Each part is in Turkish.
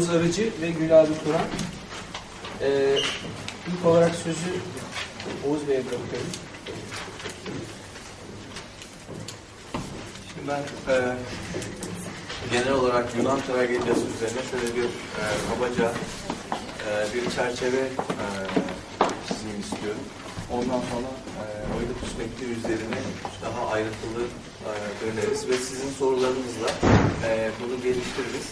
Oğuz Arıcı ve Gül abi Turan. Ee, ilk olarak sözü Oğuz Bey'e bırakıyorum. Şimdi ben e, genel olarak Yunan tragediyası üzerine şöyle bir e, kabaca e, bir çerçeve e, çizeyim istiyorum. Ondan sonra e, Oedipus metni üzerine daha ayrıntılı e, döneriz ve sizin sorularınızla e, bunu geliştiririz.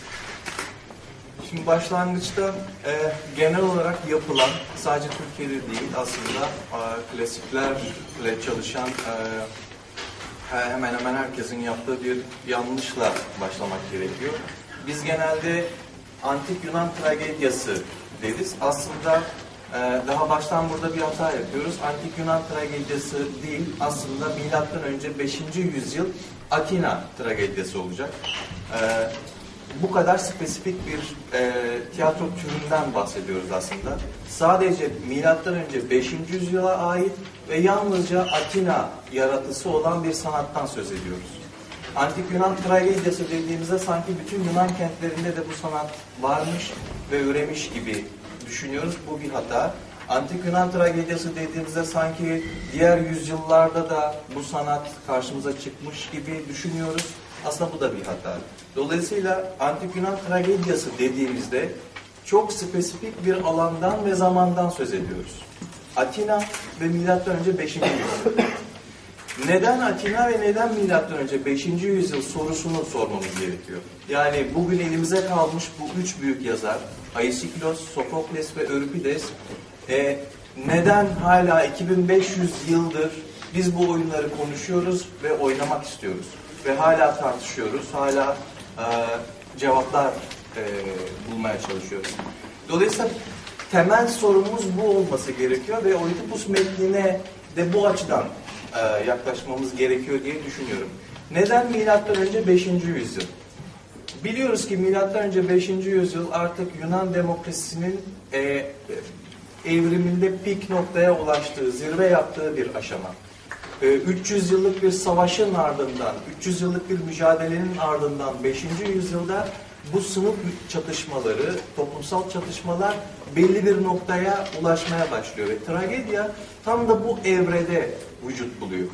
Şimdi başlangıçta e, genel olarak yapılan, sadece Türkiye'de değil aslında e, klasiklerle çalışan e, he- hemen hemen herkesin yaptığı bir yanlışla başlamak gerekiyor. Biz genelde antik Yunan tragedyası deriz. Aslında e, daha baştan burada bir hata yapıyoruz. Antik Yunan tragedyası değil, aslında milattan önce 5. yüzyıl Atina tragedyası olacak. E, bu kadar spesifik bir e, tiyatro türünden bahsediyoruz aslında. Sadece milattan önce 5. yüzyıla ait ve yalnızca Atina yaratısı olan bir sanattan söz ediyoruz. Antik Yunan tragedyası dediğimizde sanki bütün Yunan kentlerinde de bu sanat varmış ve üremiş gibi düşünüyoruz. Bu bir hata. Antik Yunan tragedyası dediğimizde sanki diğer yüzyıllarda da bu sanat karşımıza çıkmış gibi düşünüyoruz. Aslında bu da bir hata. Dolayısıyla Antik Yunan tragedyası dediğimizde çok spesifik bir alandan ve zamandan söz ediyoruz. Atina ve milattan önce 5. yüzyıl. Neden Atina ve neden milattan önce 5. yüzyıl sorusunu sormamız gerekiyor. Yani bugün elimize kalmış bu üç büyük yazar Aisiklos, Sofokles ve Euripides e, neden hala 2500 yıldır biz bu oyunları konuşuyoruz ve oynamak istiyoruz ve hala tartışıyoruz, hala e, cevaplar e, bulmaya çalışıyoruz. Dolayısıyla temel sorumuz bu olması gerekiyor ve Oedipus metnine de bu açıdan e, yaklaşmamız gerekiyor diye düşünüyorum. Neden milattan önce 5. yüzyıl? Biliyoruz ki milattan önce 5. yüzyıl artık Yunan demokrasisinin e, evriminde pik noktaya ulaştığı, zirve yaptığı bir aşama. E, 300 yıllık bir savaşın ardından, 300 yıllık bir mücadelenin ardından 5. yüzyılda bu sınıf çatışmaları, toplumsal çatışmalar belli bir noktaya ulaşmaya başlıyor. Ve tragedya tam da bu evrede vücut buluyor.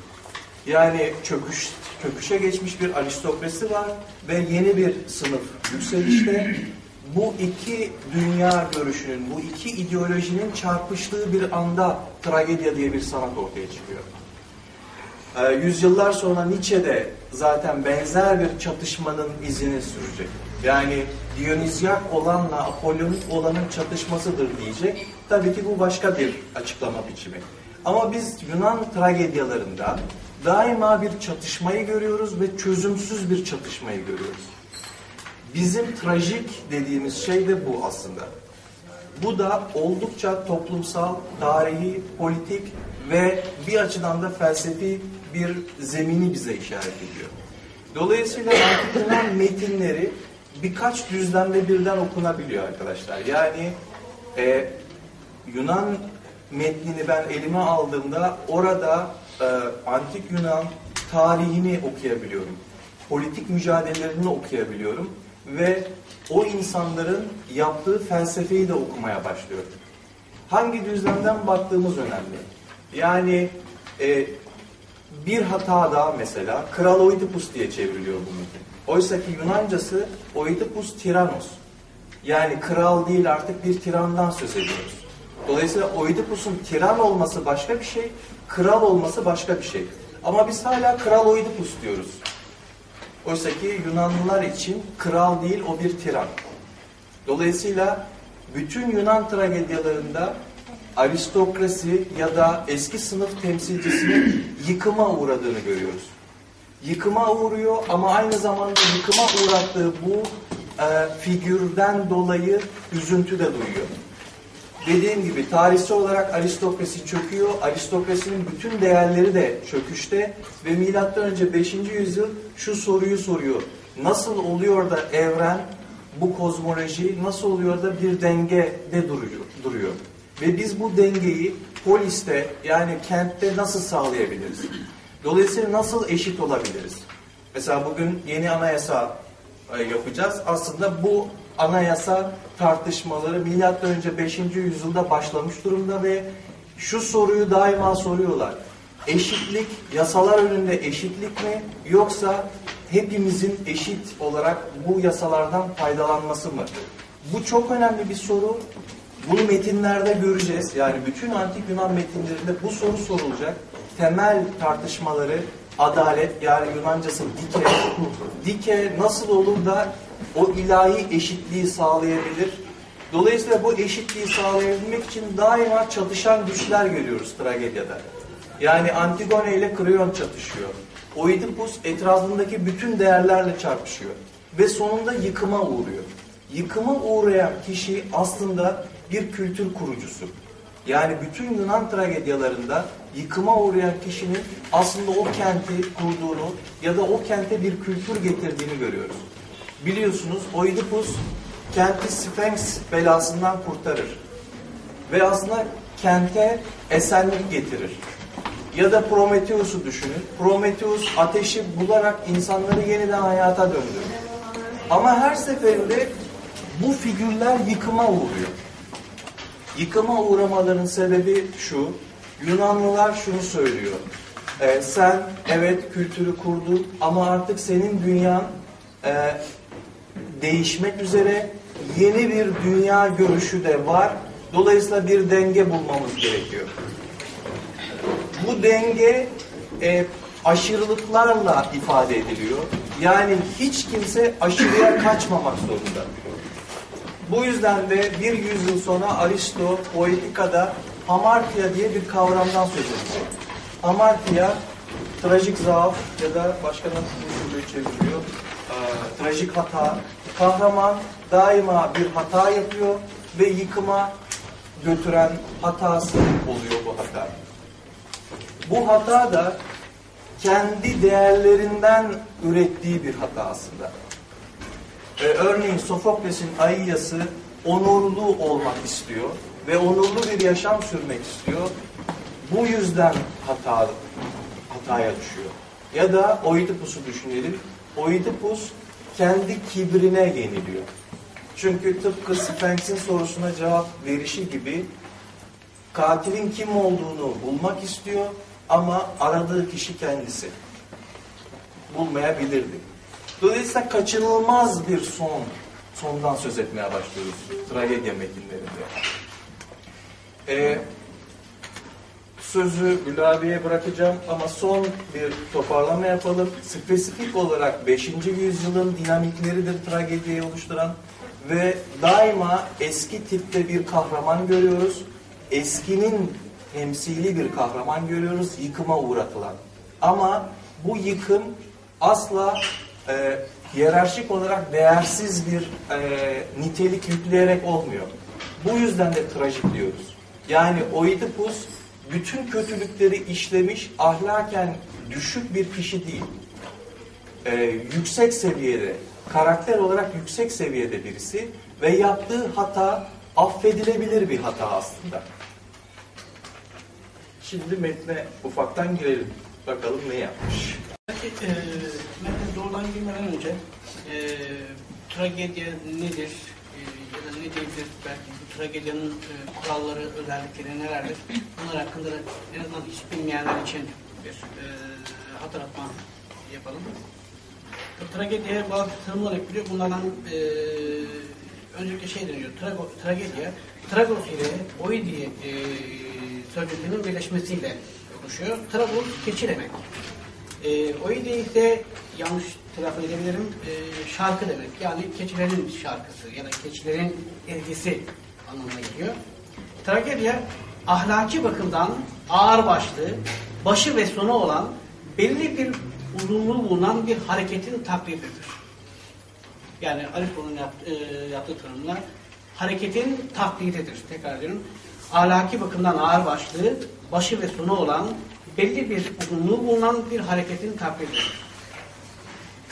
Yani çöküş, çöküşe geçmiş bir aristokrasi var ve yeni bir sınıf yükselişte bu iki dünya görüşünün, bu iki ideolojinin çarpıştığı bir anda tragedya diye bir sanat ortaya çıkıyor. Ee, yüzyıllar sonra Nietzsche de zaten benzer bir çatışmanın izini sürecek. Yani Dionizyak olanla Apollonik olanın çatışmasıdır diyecek. Tabii ki bu başka bir açıklama biçimi. Ama biz Yunan tragedyalarında daima bir çatışmayı görüyoruz ve çözümsüz bir çatışmayı görüyoruz. Bizim trajik dediğimiz şey de bu aslında. Bu da oldukça toplumsal, tarihi, politik ve bir açıdan da felsefi bir zemini bize işaret ediyor. Dolayısıyla antik Yunan metinleri birkaç düzlemde birden okunabiliyor arkadaşlar. Yani e, Yunan metnini ben elime aldığımda orada e, antik Yunan tarihini okuyabiliyorum. Politik mücadelelerini okuyabiliyorum ve o insanların yaptığı felsefeyi de okumaya başlıyorum. Hangi düzlemden baktığımız önemli. Yani e, bir hata daha mesela Kral Oedipus diye çevriliyor bu metin. Oysa ki Yunancası Oedipus Tiranos. Yani kral değil artık bir tirandan söz ediyoruz. Dolayısıyla Oedipus'un tiran olması başka bir şey, kral olması başka bir şey. Ama biz hala Kral Oedipus diyoruz. Oysa ki Yunanlılar için kral değil o bir tiran. Dolayısıyla bütün Yunan tragedyalarında aristokrasi ya da eski sınıf temsilcisinin yıkıma uğradığını görüyoruz. Yıkıma uğruyor ama aynı zamanda yıkıma uğrattığı bu e, figürden dolayı üzüntü de duyuyor. Dediğim gibi tarihsel olarak aristokrasi çöküyor. Aristokrasinin bütün değerleri de çöküşte ve milattan önce 5. yüzyıl şu soruyu soruyor. Nasıl oluyor da evren bu kozmoloji nasıl oluyor da bir dengede duruyor, duruyor? Ve biz bu dengeyi poliste yani kentte nasıl sağlayabiliriz? Dolayısıyla nasıl eşit olabiliriz? Mesela bugün yeni anayasa e, yapacağız. Aslında bu anayasa tartışmaları milattan önce 5. yüzyılda başlamış durumda ve şu soruyu daima soruyorlar. Eşitlik, yasalar önünde eşitlik mi yoksa hepimizin eşit olarak bu yasalardan faydalanması mı? Bu çok önemli bir soru. Bunu metinlerde göreceğiz. Yani bütün antik Yunan metinlerinde bu soru sorulacak. Temel tartışmaları adalet yani Yunancası dike. Dike nasıl olur da o ilahi eşitliği sağlayabilir? Dolayısıyla bu eşitliği sağlayabilmek için daima çatışan güçler görüyoruz tragedyada. Yani Antigone ile Kreon çatışıyor. Oidipus etrafındaki bütün değerlerle çarpışıyor. Ve sonunda yıkıma uğruyor. Yıkıma uğrayan kişi aslında bir kültür kurucusu. Yani bütün Yunan tragedyalarında yıkıma uğrayan kişinin aslında o kenti kurduğunu ya da o kente bir kültür getirdiğini görüyoruz. Biliyorsunuz Oidipus kenti Sphinx belasından kurtarır. Ve aslında kente esenlik getirir. Ya da Prometheus'u düşünün. Prometheus ateşi bularak insanları yeniden hayata döndürür. Ama her seferinde bu figürler yıkıma uğruyor. Yıkıma uğramaların sebebi şu. Yunanlılar şunu söylüyor. Ee, sen evet kültürü kurdun ama artık senin dünyan e, değişmek üzere yeni bir dünya görüşü de var. Dolayısıyla bir denge bulmamız gerekiyor. Bu denge e, aşırılıklarla ifade ediliyor. Yani hiç kimse aşırıya kaçmamak zorunda. Bu yüzden de bir yüzyıl sonra Aristo Poetika'da hamartia diye bir kavramdan söz edecek. Hamartia, trajik zaaf ya da başka nasıl türlü çevriliyor? Ee, trajik hata. Kahraman daima bir hata yapıyor ve yıkıma götüren hatası oluyor bu hata. Bu hata da kendi değerlerinden ürettiği bir hata aslında. Ee, örneğin Sofokles'in Ailyası onurlu olmak istiyor ve onurlu bir yaşam sürmek istiyor. Bu yüzden hata hataya düşüyor. Ya da Oidipus'u düşünelim. Oidipus kendi kibrine yeniliyor. Çünkü tıpkı Sphinx'in sorusuna cevap verişi gibi katilin kim olduğunu bulmak istiyor ama aradığı kişi kendisi. Bulmayabilirdi. Dolayısıyla kaçınılmaz bir son, sondan söz etmeye başlıyoruz tragedya metinlerinde. Ee, sözü Gülabi'ye bırakacağım ama son bir toparlama yapalım. Spesifik olarak 5. yüzyılın dinamikleridir tragediyi oluşturan ve daima eski tipte bir kahraman görüyoruz. Eskinin temsili bir kahraman görüyoruz, yıkıma uğratılan. Ama bu yıkım asla e, hiyerarşik olarak değersiz bir e, nitelik yükleyerek olmuyor. Bu yüzden de trajik diyoruz. Yani Oidipus bütün kötülükleri işlemiş, ahlaken düşük bir kişi değil. E, yüksek seviyede, karakter olarak yüksek seviyede birisi ve yaptığı hata affedilebilir bir hata aslında. Şimdi metne ufaktan girelim. Bakalım ne yapmış. Belki e, doğrudan girmeden önce e, tragedya nedir e, ya da ne değildir belki bu tragedyanın e, kuralları, özellikleri nelerdir bunlar hakkında da en azından hiç bilmeyenler için bir e, hatırlatma yapalım. Tragediye bazı tanımlar yapılıyor. Bunlardan e, öncelikle şey deniyor, trago, tragedya, tragos ile oidi e, sözcüklerinin birleşmesiyle oluşuyor. Tragos keçi demek. E, oidi ise yanlış telaffuz edebilirim, e, şarkı demek. Yani keçilerin şarkısı ya da keçilerin ezgisi anlamına geliyor. Tragedya ahlaki bakımdan ağır başlı, başı ve sonu olan belli bir uzunluğu bulunan bir hareketin taklididir. Yani Aristo'nun yaptı, e, yaptığı tanımla hareketin taklididir. Tekrar ediyorum. Ahlaki bakımdan ağır başlı, başı ve sonu olan belli bir uzunluğu bulunan bir hareketin taklididir.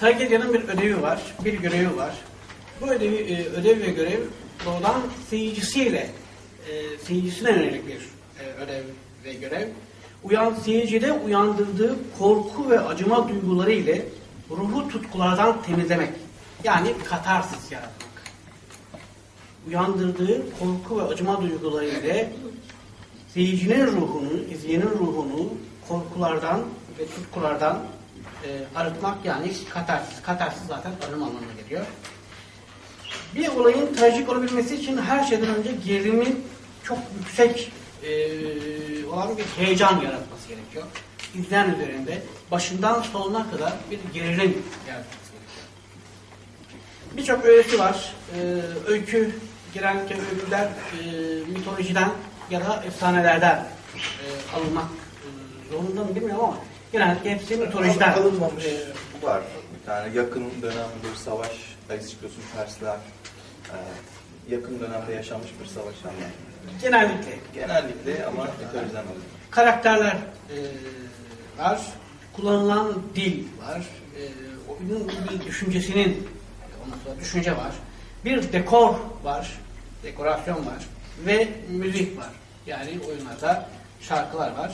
Tragedyanın bir ödevi var, bir görevi var. Bu ödevi, e, ödev ve görev doğrudan seyircisiyle, e, seyircisine yönelik bir e, ödev ve görev. Uyan, seyircide uyandırdığı korku ve acıma duyguları ile ruhu tutkulardan temizlemek. Yani katarsis yaratmak. Uyandırdığı korku ve acıma duyguları ile seyircinin ruhunu, izleyenin ruhunu korkulardan ve tutkulardan e, arıtmak yani katarsis. Katarsis zaten arınma anlamına geliyor. Bir olayın trajik olabilmesi için her şeyden önce gerilimin çok yüksek e, olan bir heyecan yaratması gerekiyor. İzleyen üzerinde başından sonuna kadar bir gerilim yaratması gerekiyor. Birçok öykü var. E, öykü genellikle öyküler e, mitolojiden ya da efsanelerden e, alınmak mı bilmiyorum ama genellikle hepsi mitolojiden. Alınmamış. E, Var. Bir tane yakın dönem bir savaş, Aristoteles'in Persler, e, yakın dönemde yaşanmış bir savaş anlatıyor. genellikle Genellikle ama mitolojiden alınıyor. karakterler e, var, kullanılan dil var, e, oyunun bir düşüncesinin ondan sonra düşünce var, bir dekor var, dekorasyon var ve müzik var. Yani oyunlarda şarkılar var.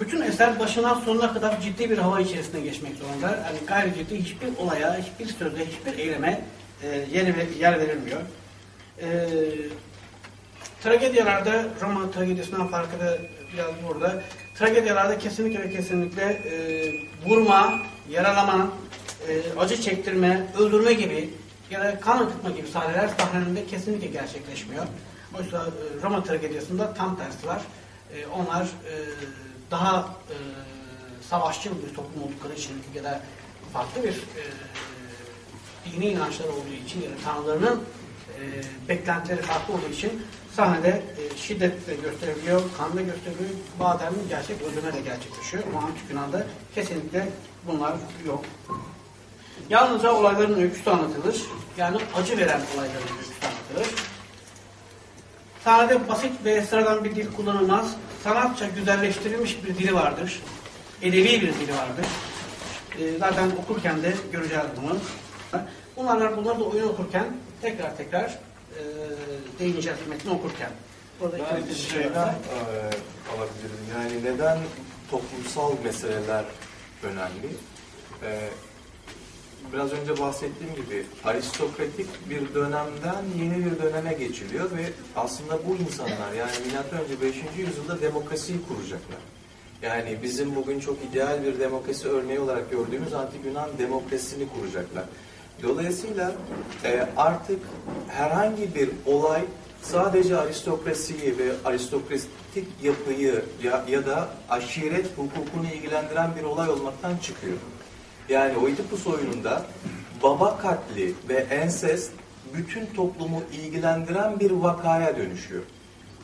Bütün eser başından sonuna kadar ciddi bir hava içerisinde geçmek zorunda. Yani gayri ciddi hiçbir olaya, hiçbir sözde, hiçbir eyleme e, yer, verilmiyor. E, Tragedyalarda, Roma tragedisinden farkı da biraz burada. Tragedyalarda kesinlikle kesinlikle e, vurma, yaralama, e, acı çektirme, öldürme gibi ya da kan akıtma gibi sahneler sahnelerinde kesinlikle gerçekleşmiyor. Oysa e, Roma tragedyasında tam tersi var. E, onlar e, daha e, savaşçı bir toplum oldukları için ya da farklı bir e, dini inançlar olduğu için ya da tanrılarının e, beklentileri farklı olduğu için sahnede e, şiddetle gösteriliyor, kanla gösteriliyor, bazen gerçek öldürme de gerçekleşiyor. Ama antik kesinlikle bunlar yok. Yalnızca olayların öyküsü anlatılır. Yani acı veren olayların öyküsü anlatılır. Sahnede basit ve sıradan bir dil kullanılmaz. Sanatça güzelleştirilmiş bir dili vardır. Edebi bir dili vardır. E, zaten okurken de göreceğiz bunu. Bunlar, bunları da oyun okurken tekrar tekrar e, değineceğiz metni okurken. Burada Ben şeyden e, alabilirim. Yani neden toplumsal meseleler önemli? E, biraz önce bahsettiğim gibi aristokratik bir dönemden yeni bir döneme geçiliyor ve aslında bu insanlar yani milattan önce 5. yüzyılda demokrasiyi kuracaklar. Yani bizim bugün çok ideal bir demokrasi örneği olarak gördüğümüz antik Yunan demokrasisini kuracaklar. Dolayısıyla e, artık herhangi bir olay sadece aristokrasiyi ve aristokratik yapıyı ya, ya da aşiret hukukunu ilgilendiren bir olay olmaktan çıkıyor. Yani Oedipus oyununda baba katli ve ensest bütün toplumu ilgilendiren bir vakaya dönüşüyor.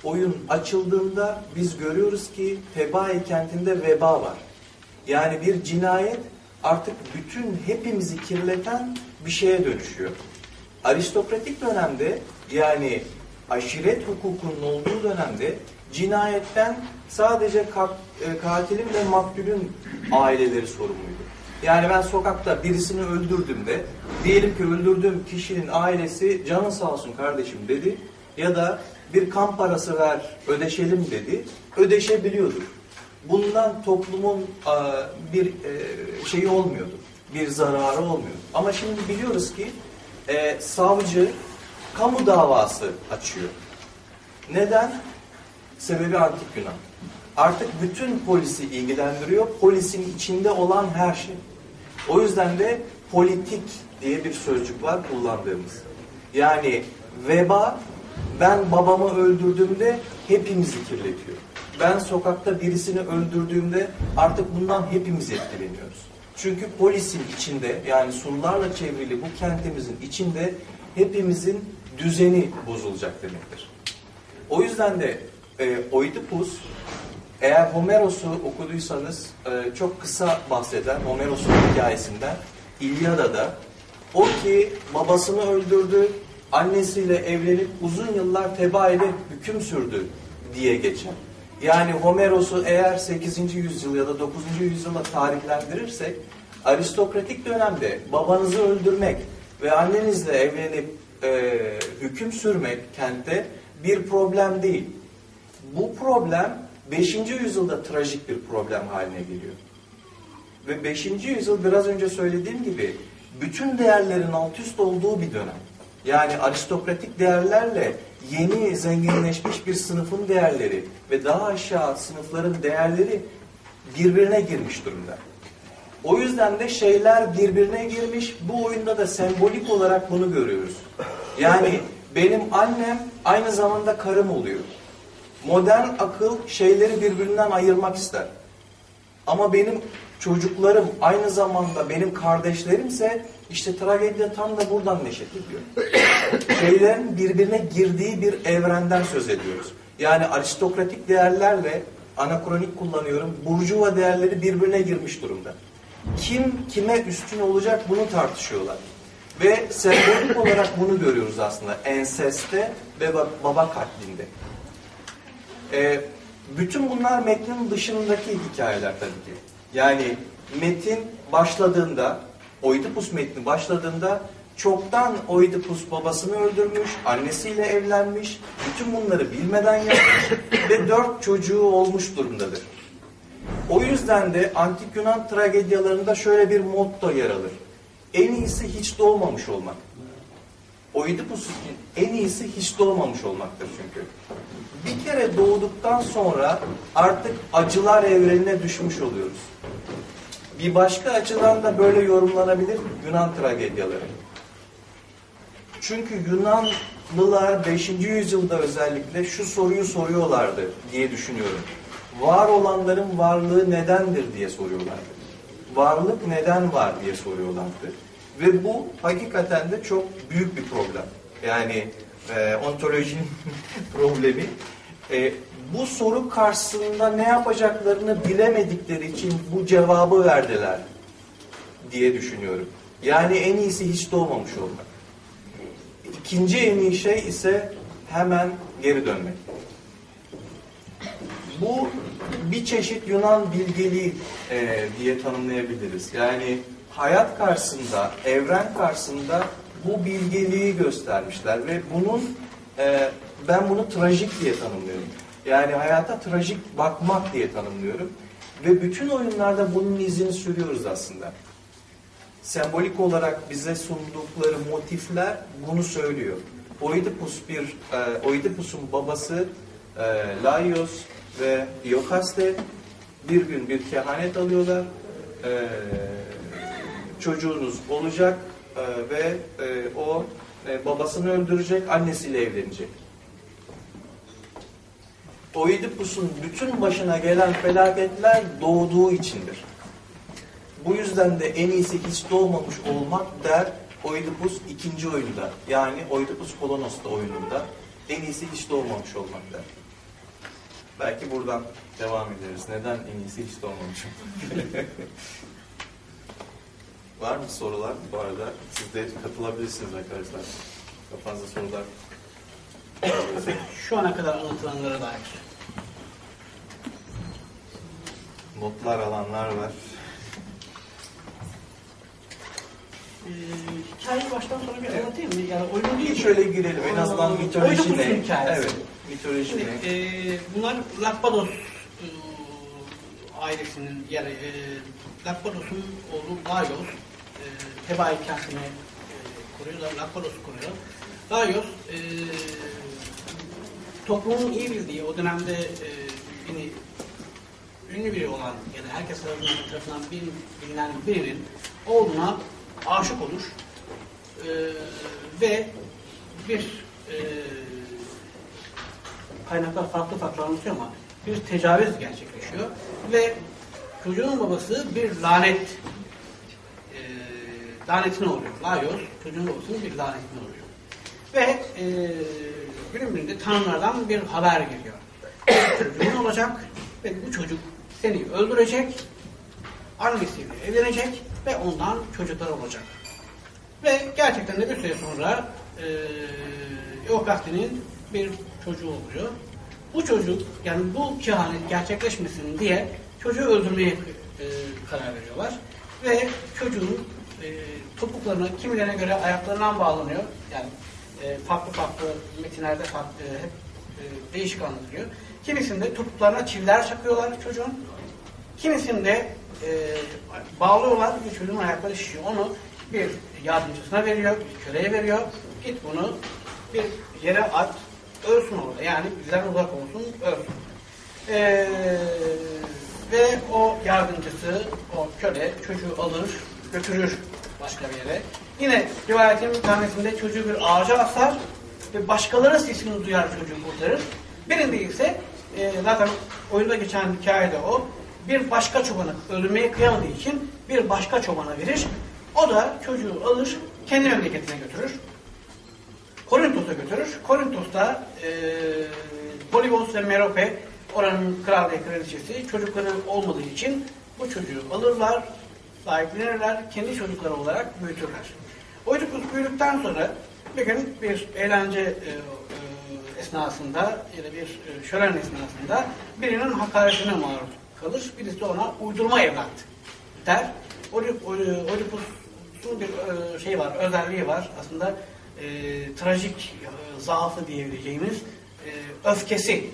Oyun açıldığında biz görüyoruz ki Tebai kentinde veba var. Yani bir cinayet artık bütün hepimizi kirleten bir şeye dönüşüyor. Aristokratik dönemde yani aşiret hukukunun olduğu dönemde cinayetten sadece e, katilin ve maktulün aileleri sorumluydu. Yani ben sokakta birisini öldürdüğümde diyelim ki öldürdüğüm kişinin ailesi canın sağ olsun kardeşim dedi ya da bir kan parası ver ödeşelim dedi ödeşebiliyordur. Bundan toplumun a, bir e, şeyi olmuyordu. Bir zararı olmuyordu. Ama şimdi biliyoruz ki e, savcı kamu davası açıyor. Neden? Sebebi antik Yunan. Artık bütün polisi ilgilendiriyor. Polisin içinde olan her şey. O yüzden de politik diye bir sözcük var kullandığımız. Yani veba ben babamı öldürdüğümde hepimizi kirletiyor. Ben sokakta birisini öldürdüğümde artık bundan hepimiz etkileniyoruz. Çünkü polisin içinde yani surlarla çevrili bu kentimizin içinde hepimizin düzeni bozulacak demektir. O yüzden de e, Oedipus eğer Homeros'u okuduysanız e, çok kısa bahseden Homeros'un hikayesinden İlyada'da o ki babasını öldürdü, annesiyle evlenip uzun yıllar tebaayla hüküm sürdü diye geçer. Yani Homeros'u eğer 8. yüzyıl ya da 9. yüzyıla tarihlendirirsek aristokratik dönemde babanızı öldürmek ve annenizle evlenip e, hüküm sürmek kentte bir problem değil. Bu problem 5. yüzyılda trajik bir problem haline geliyor. Ve 5. yüzyıl biraz önce söylediğim gibi bütün değerlerin alt üst olduğu bir dönem. Yani aristokratik değerlerle yeni zenginleşmiş bir sınıfın değerleri ve daha aşağı sınıfların değerleri birbirine girmiş durumda. O yüzden de şeyler birbirine girmiş. Bu oyunda da sembolik olarak bunu görüyoruz. Yani benim annem aynı zamanda karım oluyor. Modern akıl şeyleri birbirinden ayırmak ister. Ama benim çocuklarım aynı zamanda benim kardeşlerimse işte tragedya tam da buradan neşet ediyor. Şeylerin birbirine girdiği bir evrenden söz ediyoruz. Yani aristokratik değerlerle anakronik kullanıyorum. Burjuva değerleri birbirine girmiş durumda. Kim kime üstün olacak bunu tartışıyorlar. Ve sembolik olarak bunu görüyoruz aslında enseste ve ba- baba katlinde. Ee, bütün bunlar metnin dışındaki hikayeler tabii ki. Yani metin başladığında, Oidipus metni başladığında çoktan Oidipus babasını öldürmüş, annesiyle evlenmiş, bütün bunları bilmeden yapmış ve dört çocuğu olmuş durumdadır. O yüzden de antik Yunan tragedyalarında şöyle bir motto yer alır. En iyisi hiç doğmamış olmak. Oidipus için en iyisi hiç doğmamış olmaktır çünkü. Bir kere doğduktan sonra artık acılar evrenine düşmüş oluyoruz. Bir başka açıdan da böyle yorumlanabilir Yunan tragedyaları. Çünkü Yunanlılar 5. yüzyılda özellikle şu soruyu soruyorlardı diye düşünüyorum. Var olanların varlığı nedendir diye soruyorlardı. Varlık neden var diye soruyorlardı. Ve bu hakikaten de çok büyük bir problem. Yani e, ontolojinin problemi. E, bu soru karşısında ne yapacaklarını bilemedikleri için bu cevabı verdiler diye düşünüyorum. Yani en iyisi hiç doğmamış olmak. İkinci en iyi şey ise hemen geri dönmek. Bu bir çeşit Yunan bilgeliği e, diye tanımlayabiliriz. Yani hayat karşısında, evren karşısında bu bilgeliği göstermişler ve bunun e, ben bunu trajik diye tanımlıyorum. Yani hayata trajik bakmak diye tanımlıyorum. Ve bütün oyunlarda bunun izini sürüyoruz aslında. Sembolik olarak bize sundukları motifler bunu söylüyor. Oidipus bir, e, Oidipus'un babası e, Laios ve Iokaste bir gün bir kehanet alıyorlar. E, çocuğunuz olacak e, ve e, o e, babasını öldürecek, annesiyle evlenecek. Oidipus'un bütün başına gelen felaketler doğduğu içindir. Bu yüzden de en iyisi hiç doğmamış olmak der Oidipus ikinci oyunda. Yani Oidipus Kolonos'ta oyununda en iyisi hiç doğmamış olmak der. Belki buradan devam ederiz. Neden en iyisi hiç doğmamış olmak? Var mı sorular bu arada? Siz de katılabilirsiniz arkadaşlar. Kafanızda sorular. Şu ana kadar anlatılanlara dair. Notlar alanlar var. Ee, hikayeyi baştan sona bir anlatayım mı? Yani oyunu değil. Şöyle girelim en azından mitoloji Oidipus'un ne? hikayesi. Evet. Mitoloji Şimdi, e, bunlar Lappados e, ailesinin yani e, Lappados'un oğlu Laios e, Tebai kentini e, kuruyor, Lappados'u kuruyor. Laios e, toplumun iyi bildiği o dönemde e, yine ünlü biri olan ya da herkes tarafından, tarafından bil- bilinen birinin oğluna aşık olur E, ve bir e, kaynaklar farklı farklı anlatıyor ama bir tecavüz gerçekleşiyor ve çocuğun babası bir lanet e, lanetine uğruyor. Laios çocuğun babasının bir lanetine uğruyor. Ve e, günün birinde tanrılardan bir haber geliyor. Çocuğun olacak ve bu çocuk seni öldürecek, annesiyle evlenecek ve ondan çocuklar olacak. Ve gerçekten de bir süre sonra e, Eokasti'nin bir çocuğu oluyor. Bu çocuk, yani bu kehanet gerçekleşmesin diye çocuğu öldürmeye e, karar veriyorlar. Ve çocuğun e, topuklarına kimilerine göre ayaklarından bağlanıyor. Yani e, farklı farklı metinlerde farklı, e, hep e, değişik anlatılıyor. Kimisinde topuklarına çiviler çakıyorlar çocuğun. Kimisinde e, bağlıyorlar ve çocuğun ayakları şişiyor. Onu bir yardımcısına veriyor, bir köleye veriyor. Git bunu bir yere at, ölsün orada. Yani bizden uzak olsun, ölsün. Ee, ve o yardımcısı, o köle çocuğu alır, götürür başka bir yere. Yine rivayetin bir tanesinde çocuğu bir ağaca asar ve başkaları sesini duyar çocuğu kurtarır. Birinde ise e, zaten oyunda geçen hikaye de o. Bir başka çobanı öldürmeye kıyamadığı için bir başka çobana verir. O da çocuğu alır, kendi memleketine götürür. Korintos'a götürür. Korintos'ta e, Polibos ve Merope oranın kral ve kraliçesi çocukları olmadığı için bu çocuğu alırlar, sahiplenirler, kendi çocukları olarak büyütürler. Oedipus büyüdükten sonra bir gün bir eğlence e, e, esnasında ya da bir e, şölen esnasında birinin hakaretine maruz kalır. Birisi ona uydurma evlat der. Oedip- Oedipus'un bir e, şey var, özelliği var. Aslında e, trajik e, zaafı diyebileceğimiz e, öfkesi.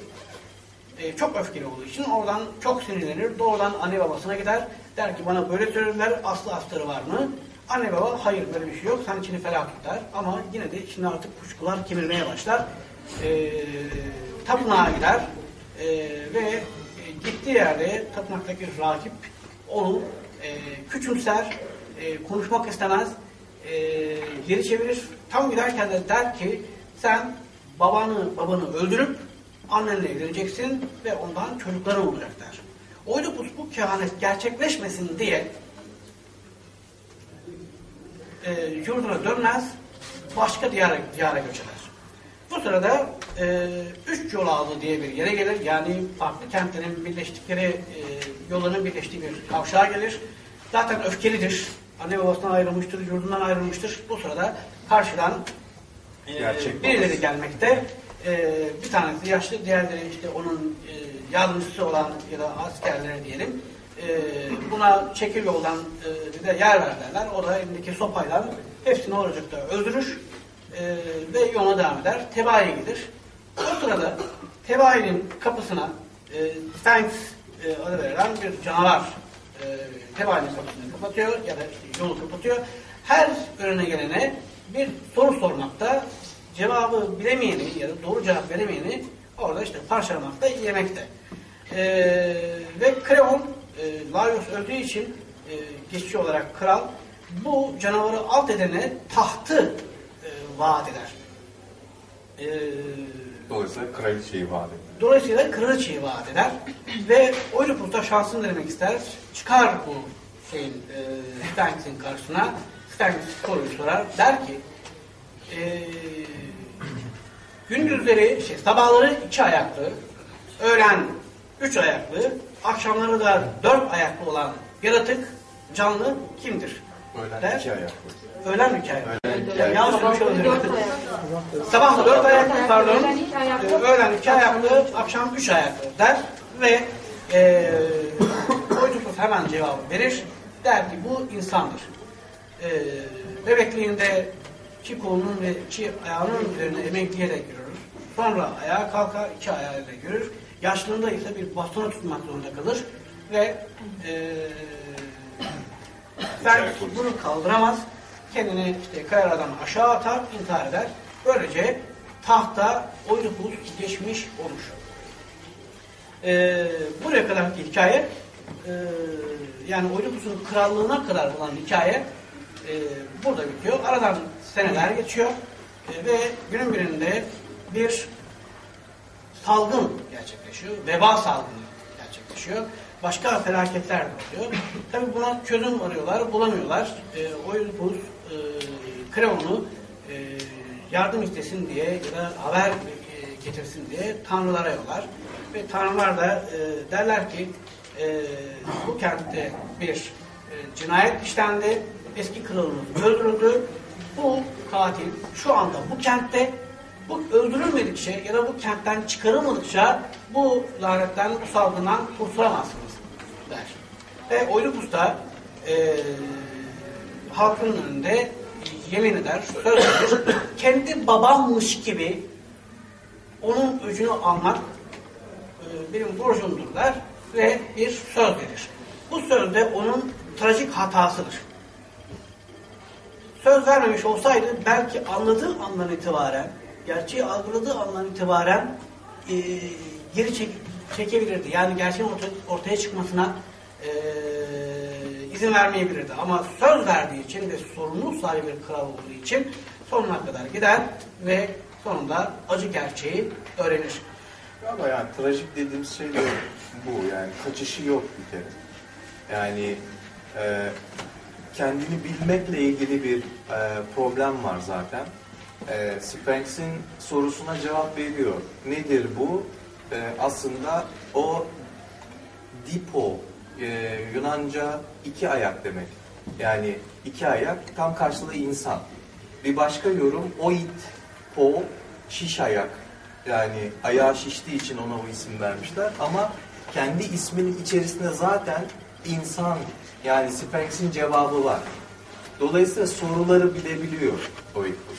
E, çok öfkeli olduğu için oradan çok sinirlenir. Doğrudan anne babasına gider. Der ki bana böyle söylediler, aslı astarı var mı? Anne baba hayır böyle bir şey yok, sen içini ferah tut der. Ama yine de içinde artık kuşkular kemirmeye başlar. E, tapınağa gider. E, ve e, gittiği yerde tapınaktaki rakip onu e, küçümser, e, konuşmak istemez, e, geri çevirir. Tam giderken de der ki sen babanı babanı öldürüp annenle evleneceksin ve ondan çocukların olacak der. Oedipus bu kehanet gerçekleşmesin diye e, yurduna dönmez, başka diyara, diyara göç eder. Bu sırada e, üç yol ağzı diye bir yere gelir. Yani farklı kentlerin birleştikleri, e, yolların birleştiği bir kavşağa gelir. Zaten öfkelidir. Anne babasından ayrılmıştır, yurdundan ayrılmıştır. Bu sırada karşıdan e, birileri babası. gelmekte. E, bir tanesi yaşlı, diğerleri işte onun e, yardımcısı olan ya da askerleri diyelim. E, buna çekil yoldan e, bir de yer ver derler. O da elindeki sopayla hepsini oracıkta öldürür e, ve yoluna devam eder. Tebai'ye gider. O sırada Tebai'nin kapısına e, Sphinx e, adı verilen bir canavar Tebai'nin kapısını kapatıyor ya da işte yolu kapatıyor. Her önüne gelene bir soru sormakta cevabı bilemeyeni ya da doğru cevap veremeyeni orada işte parçalamakta, yemekte. E, ve Kreon e, Laios öldüğü için e, geçici olarak kral bu canavarı alt edene tahtı e, vaat eder. E, Dolayısıyla kraliçeyi vaat ediyor. Dolayısıyla kraliçeyi vaat eder ve Oedipus da şansını denemek ister. Çıkar bu şeyin e, Sphinx'in karşısına. Sphinx soruyu sorar. Der ki e, gündüzleri, şey, sabahları iki ayaklı, öğlen üç ayaklı, akşamları da dört ayaklı olan yaratık, canlı kimdir? Öğlen Der. iki ayaklı. Öğlen iki ayaklı. Öğlen yanlış ayaklı. Sabah dört ayaklı pardon. Öğlen iki ayaklı. Ee, Öğlen iki ayaklı, akşam üç ayaklı der ve e, Oedipus hemen cevabı verir. Der ki bu insandır. E, bebekliğinde iki kolunun ve iki ayağının üzerine emekleyerek yürür. Sonra ayağa kalkar, iki ayağıyla yürür. Yaşlığında ise bir bastona tutmak zorunda kalır ve e, ben bunu kaldıramaz. Kendini işte kayalardan aşağı atar, intihar eder. Böylece tahta Oedipus geçmiş olur. Ee, buraya kadar hikaye e, yani Oedipus'un krallığına kadar olan hikaye e, burada bitiyor. Aradan seneler geçiyor E, ve günün birinde bir salgın gerçekleşiyor. Veba salgını gerçekleşiyor. Başka felaketler de oluyor. Tabi buna çözüm arıyorlar, bulamıyorlar. E, Oedipus e, Kreon'u e, yardım istesin diye ya da haber e, getirsin diye tanrılara yollar. Ve tanrılar da e, derler ki e, bu kentte bir e, cinayet işlendi. Eski kralımız öldürüldü. Bu katil şu anda bu kentte bu öldürülmedikçe ya da bu kentten çıkarılmadıkça bu lanetten, bu salgından kurtulamazsınız der. Ve Oedipus da e, halkın önünde yemin eder, söz verir. Kendi babammış gibi onun öcünü almak e, benim borcumdur der ve bir söz verir. Bu söz de onun trajik hatasıdır. söz vermemiş olsaydı belki anladığı andan itibaren, gerçeği algıladığı andan itibaren e, geri çek, çekebilirdi. Yani gerçeğin ortaya, ortaya çıkmasına e, izin vermeyebilirdi. Ama söz verdiği için ve sorumluluk sahibi bir kral olduğu için sonuna kadar gider ve sonunda acı gerçeği öğrenir. Ama yani trajik dediğimiz şey de bu yani kaçışı yok bir kere. Yani e, kendini bilmekle ilgili bir e, problem var zaten. E, Spranks'in sorusuna cevap veriyor. Nedir bu? E, aslında o dipo e, Yunanca iki ayak demek. Yani iki ayak tam karşılığı insan. Bir başka yorum oit po şiş ayak. Yani ayağı şiştiği için ona o isim vermişler ama kendi isminin içerisinde zaten insan yani Sphinx'in cevabı var. Dolayısıyla soruları bilebiliyor Oedipus.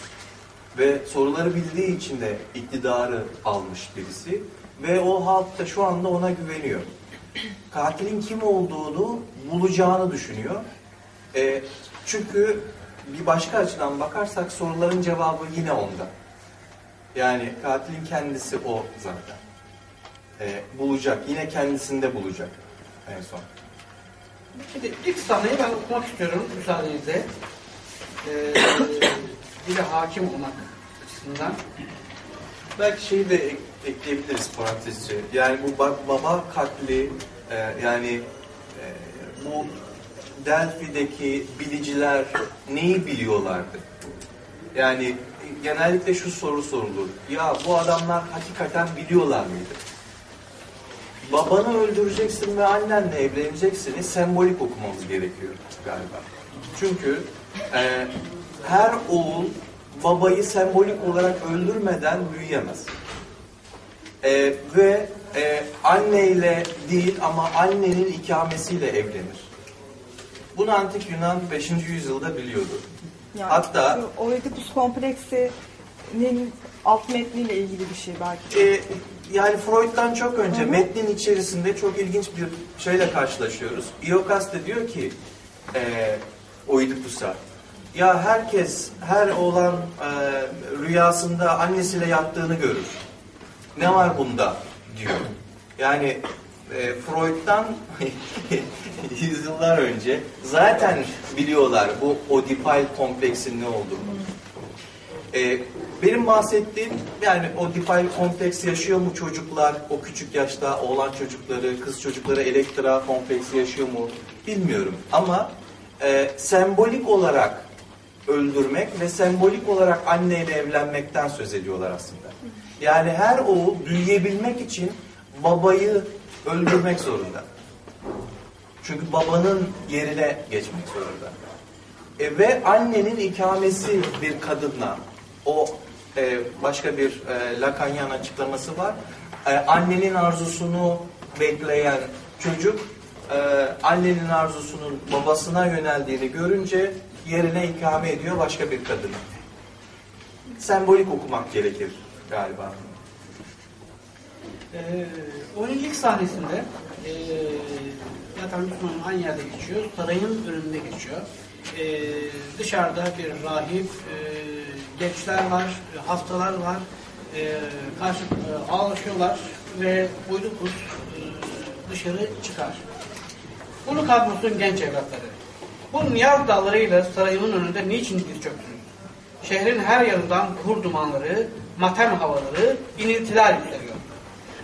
Ve soruları bildiği için de iktidarı almış birisi. Ve o halk da şu anda ona güveniyor. Katilin kim olduğunu bulacağını düşünüyor. E, çünkü bir başka açıdan bakarsak soruların cevabı yine onda. Yani katilin kendisi o zaten. E, bulacak. Yine kendisinde bulacak en son. Şimdi ilk sahneyi ben okumak istiyorum müsaadenizle. Ee, bir de hakim olmak açısından. Belki şeyi de ek- ekleyebiliriz parantezçe. Yani bu baba katli e, yani e, bu Delphi'deki biliciler neyi biliyorlardı? Yani genellikle şu soru sorulur. Ya bu adamlar hakikaten biliyorlar mıydı? Babanı öldüreceksin ve annenle evleneceksiniz. Sembolik okumamız gerekiyor galiba. Çünkü e, her oğul babayı sembolik olarak öldürmeden büyüyemez. E, ve e, anneyle değil ama annenin ikamesiyle evlenir. Bunu antik Yunan 5. yüzyılda biliyordu. Yani Hatta- Oedipus kompleksinin alt metniyle ilgili bir şey belki. E, yani Freud'dan çok önce Hı hı. metnin içerisinde çok ilginç bir şeyle karşılaşıyoruz. Iokas da diyor ki e, Oidipus'a ya herkes her oğlan e, rüyasında annesiyle yattığını görür. Ne var bunda diyor. Yani e, Freud'dan yüzyıllar önce zaten biliyorlar bu Oedipal kompleksin ne olduğunu. Ee, benim bahsettiğim yani o dipal kompleks yaşıyor mu çocuklar o küçük yaşta oğlan çocukları kız çocukları elektra kompleksi yaşıyor mu bilmiyorum ama e, sembolik olarak öldürmek ve sembolik olarak anneyle evlenmekten söz ediyorlar aslında. Yani her oğul büyüyebilmek için babayı öldürmek zorunda. Çünkü babanın yerine geçmek zorunda. E, ve annenin ikamesi bir kadınla o e, başka bir e, Lacanyan açıklaması var. E, annenin arzusunu bekleyen çocuk e, annenin arzusunun babasına yöneldiğini görünce yerine ikame ediyor başka bir kadın. Sembolik okumak gerekir galiba. Ee, ilk sahnesinde ee, zaten Müslüman aynı yerde geçiyor. Sarayın önünde geçiyor. Ee, dışarıda bir rahip, ee, gençler var, hastalar var. Ee, karşı ee, ağlaşıyorlar ve Oedipus ee, dışarı çıkar. Bunu kadrosun genç evlatları. Bu niyaz dallarıyla sarayımın önünde niçin diz çöktünüz? Şehrin her yanından kur dumanları, matem havaları, iniltiler yükseliyor.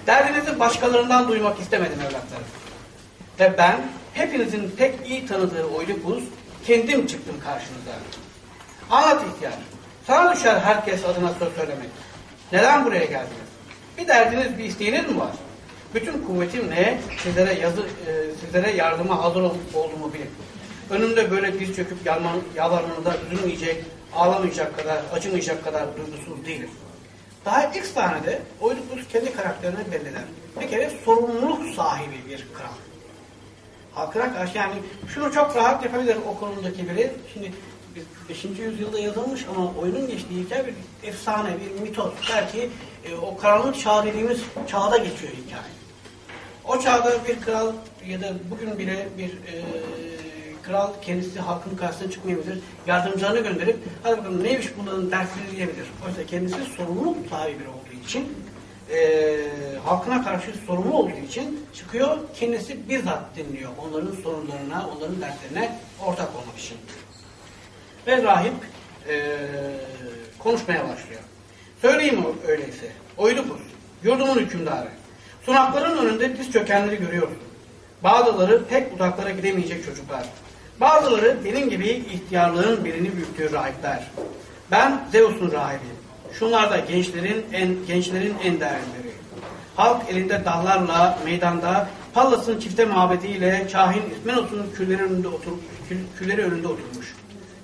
Derdinizi başkalarından duymak istemedim evlatlarım. Ve ben hepinizin pek iyi tanıdığı Oedipus kendim çıktım karşınıza. Anlat ihtiyar. Sana düşer herkes adına söz söylemek. Neden buraya geldiniz? Bir derdiniz, bir isteğiniz mi var? Bütün kuvvetimle sizlere yazı, e, sizlere yardıma hazır ol- olduğumu bilin. Önümde böyle diz çöküp yalman, yalvarmanıza üzülmeyecek, ağlamayacak kadar, acımayacak kadar duygusuz değilim. Daha ilk sahnede Oedipus kendi karakterini belli. Bir kere sorumluluk sahibi bir kral. Halkına karşı yani şunu çok rahat yapabilir o konudaki biri. Şimdi biz 5. yüzyılda yazılmış ama oyunun geçtiği hikaye bir efsane, bir mitos. Belki e, o karanlık çağ dediğimiz çağda geçiyor hikaye. O çağda bir kral ya da bugün bile bir e, kral kendisi halkın karşısına çıkmayabilir. Yardımcılarını gönderip hadi bakalım neymiş bunların dersleri diyebilir. Oysa kendisi sorumluluk sahibi olduğu için eee, halkına karşı sorumlu olduğu için çıkıyor kendisi bizzat dinliyor. Onların sorunlarına, onların dertlerine ortak olmak için. Ve rahip eee, konuşmaya başlıyor. Söyleyeyim öyleyse. Oydupus, yurdumun hükümdarı. Sunakların önünde diz çökenleri görüyorsun. Bazıları pek uzaklara gidemeyecek çocuklar. Bazıları benim gibi ihtiyarlığın birini büyüttüğü rahipler. Ben Zeus'un rahibiyim. Şunlar da gençlerin en gençlerin en değerlileri. Halk elinde dallarla meydanda Pallas'ın çifte mabediyle Kahin İsmenos'un külleri önünde oturup kül- külleri önünde oturmuş.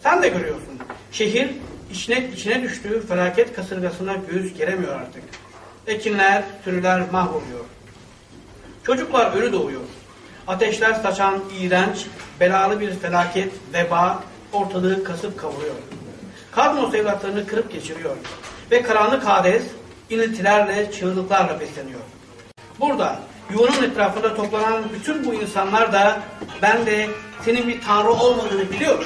Sen de görüyorsun. Şehir içine içine düştüğü felaket kasırgasına göğüs geremiyor artık. Ekinler, sürüler mahvoluyor. Çocuklar ölü doğuyor. Ateşler saçan iğrenç, belalı bir felaket, veba ortalığı kasıp kavuruyor. Kadmos evlatlarını kırıp geçiriyor. Ve karanlık Hades iniltilerle, çığlıklarla besleniyor. Burada yuvanın etrafında toplanan bütün bu insanlar da ben de senin bir tanrı olmadığını biliyorum.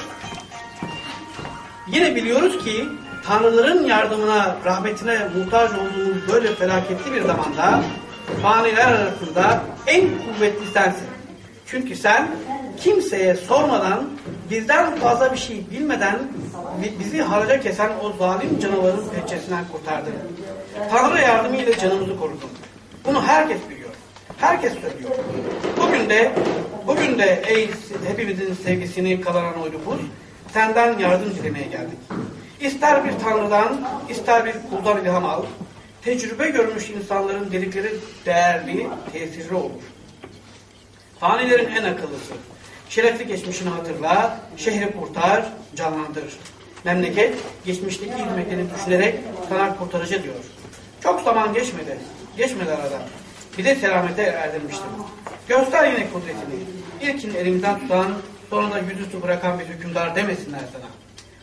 Yine biliyoruz ki tanrıların yardımına, rahmetine muhtaç olduğumuz böyle felaketli bir zamanda faniler arasında en kuvvetli sensin. Çünkü sen kimseye sormadan, bizden fazla bir şey bilmeden bi- bizi haraca kesen o zalim canavarın pençesinden kurtardın. Tanrı yardımıyla canımızı korudun. Bunu herkes biliyor. Herkes söylüyor. Bugün de bugün de ey hepimizin sevgisini kazanan Oydupus senden yardım dilemeye geldik. İster bir tanrıdan, ister bir kuldan ilham al. Tecrübe görmüş insanların dedikleri değerli, tesirli olur. Fanilerin en akıllısı. Şerefli geçmişini hatırla, şehri kurtar, canlandır. Memleket geçmişteki hizmetlerini düşünerek sana kurtarıcı diyor. Çok zaman geçmedi. Geçmedi aradan. Bir de selamete erdirmiştim. Göster yine kudretini. İlkin elimizden tutan, sonra da yüzüstü bırakan bir hükümdar demesinler sana.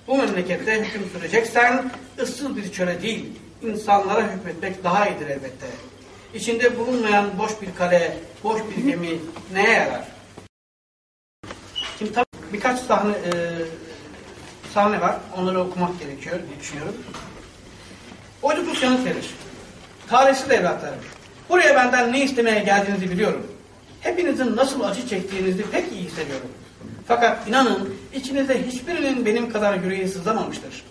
Bu memlekette hüküm süreceksen ıssız bir çöle değil, insanlara hükmetmek daha iyidir elbette. İçinde bulunmayan boş bir kale, boş bir gemi neye yarar? Şimdi tabii birkaç sahne e, sahne var. Onları okumak gerekiyor diye düşünüyorum. Oydupus yanıt verir. Talihsiz evlatlarım. Buraya benden ne istemeye geldiğinizi biliyorum. Hepinizin nasıl acı çektiğinizi pek iyi hissediyorum. Fakat inanın içinize hiçbirinin benim kadar yüreği sızlamamıştır.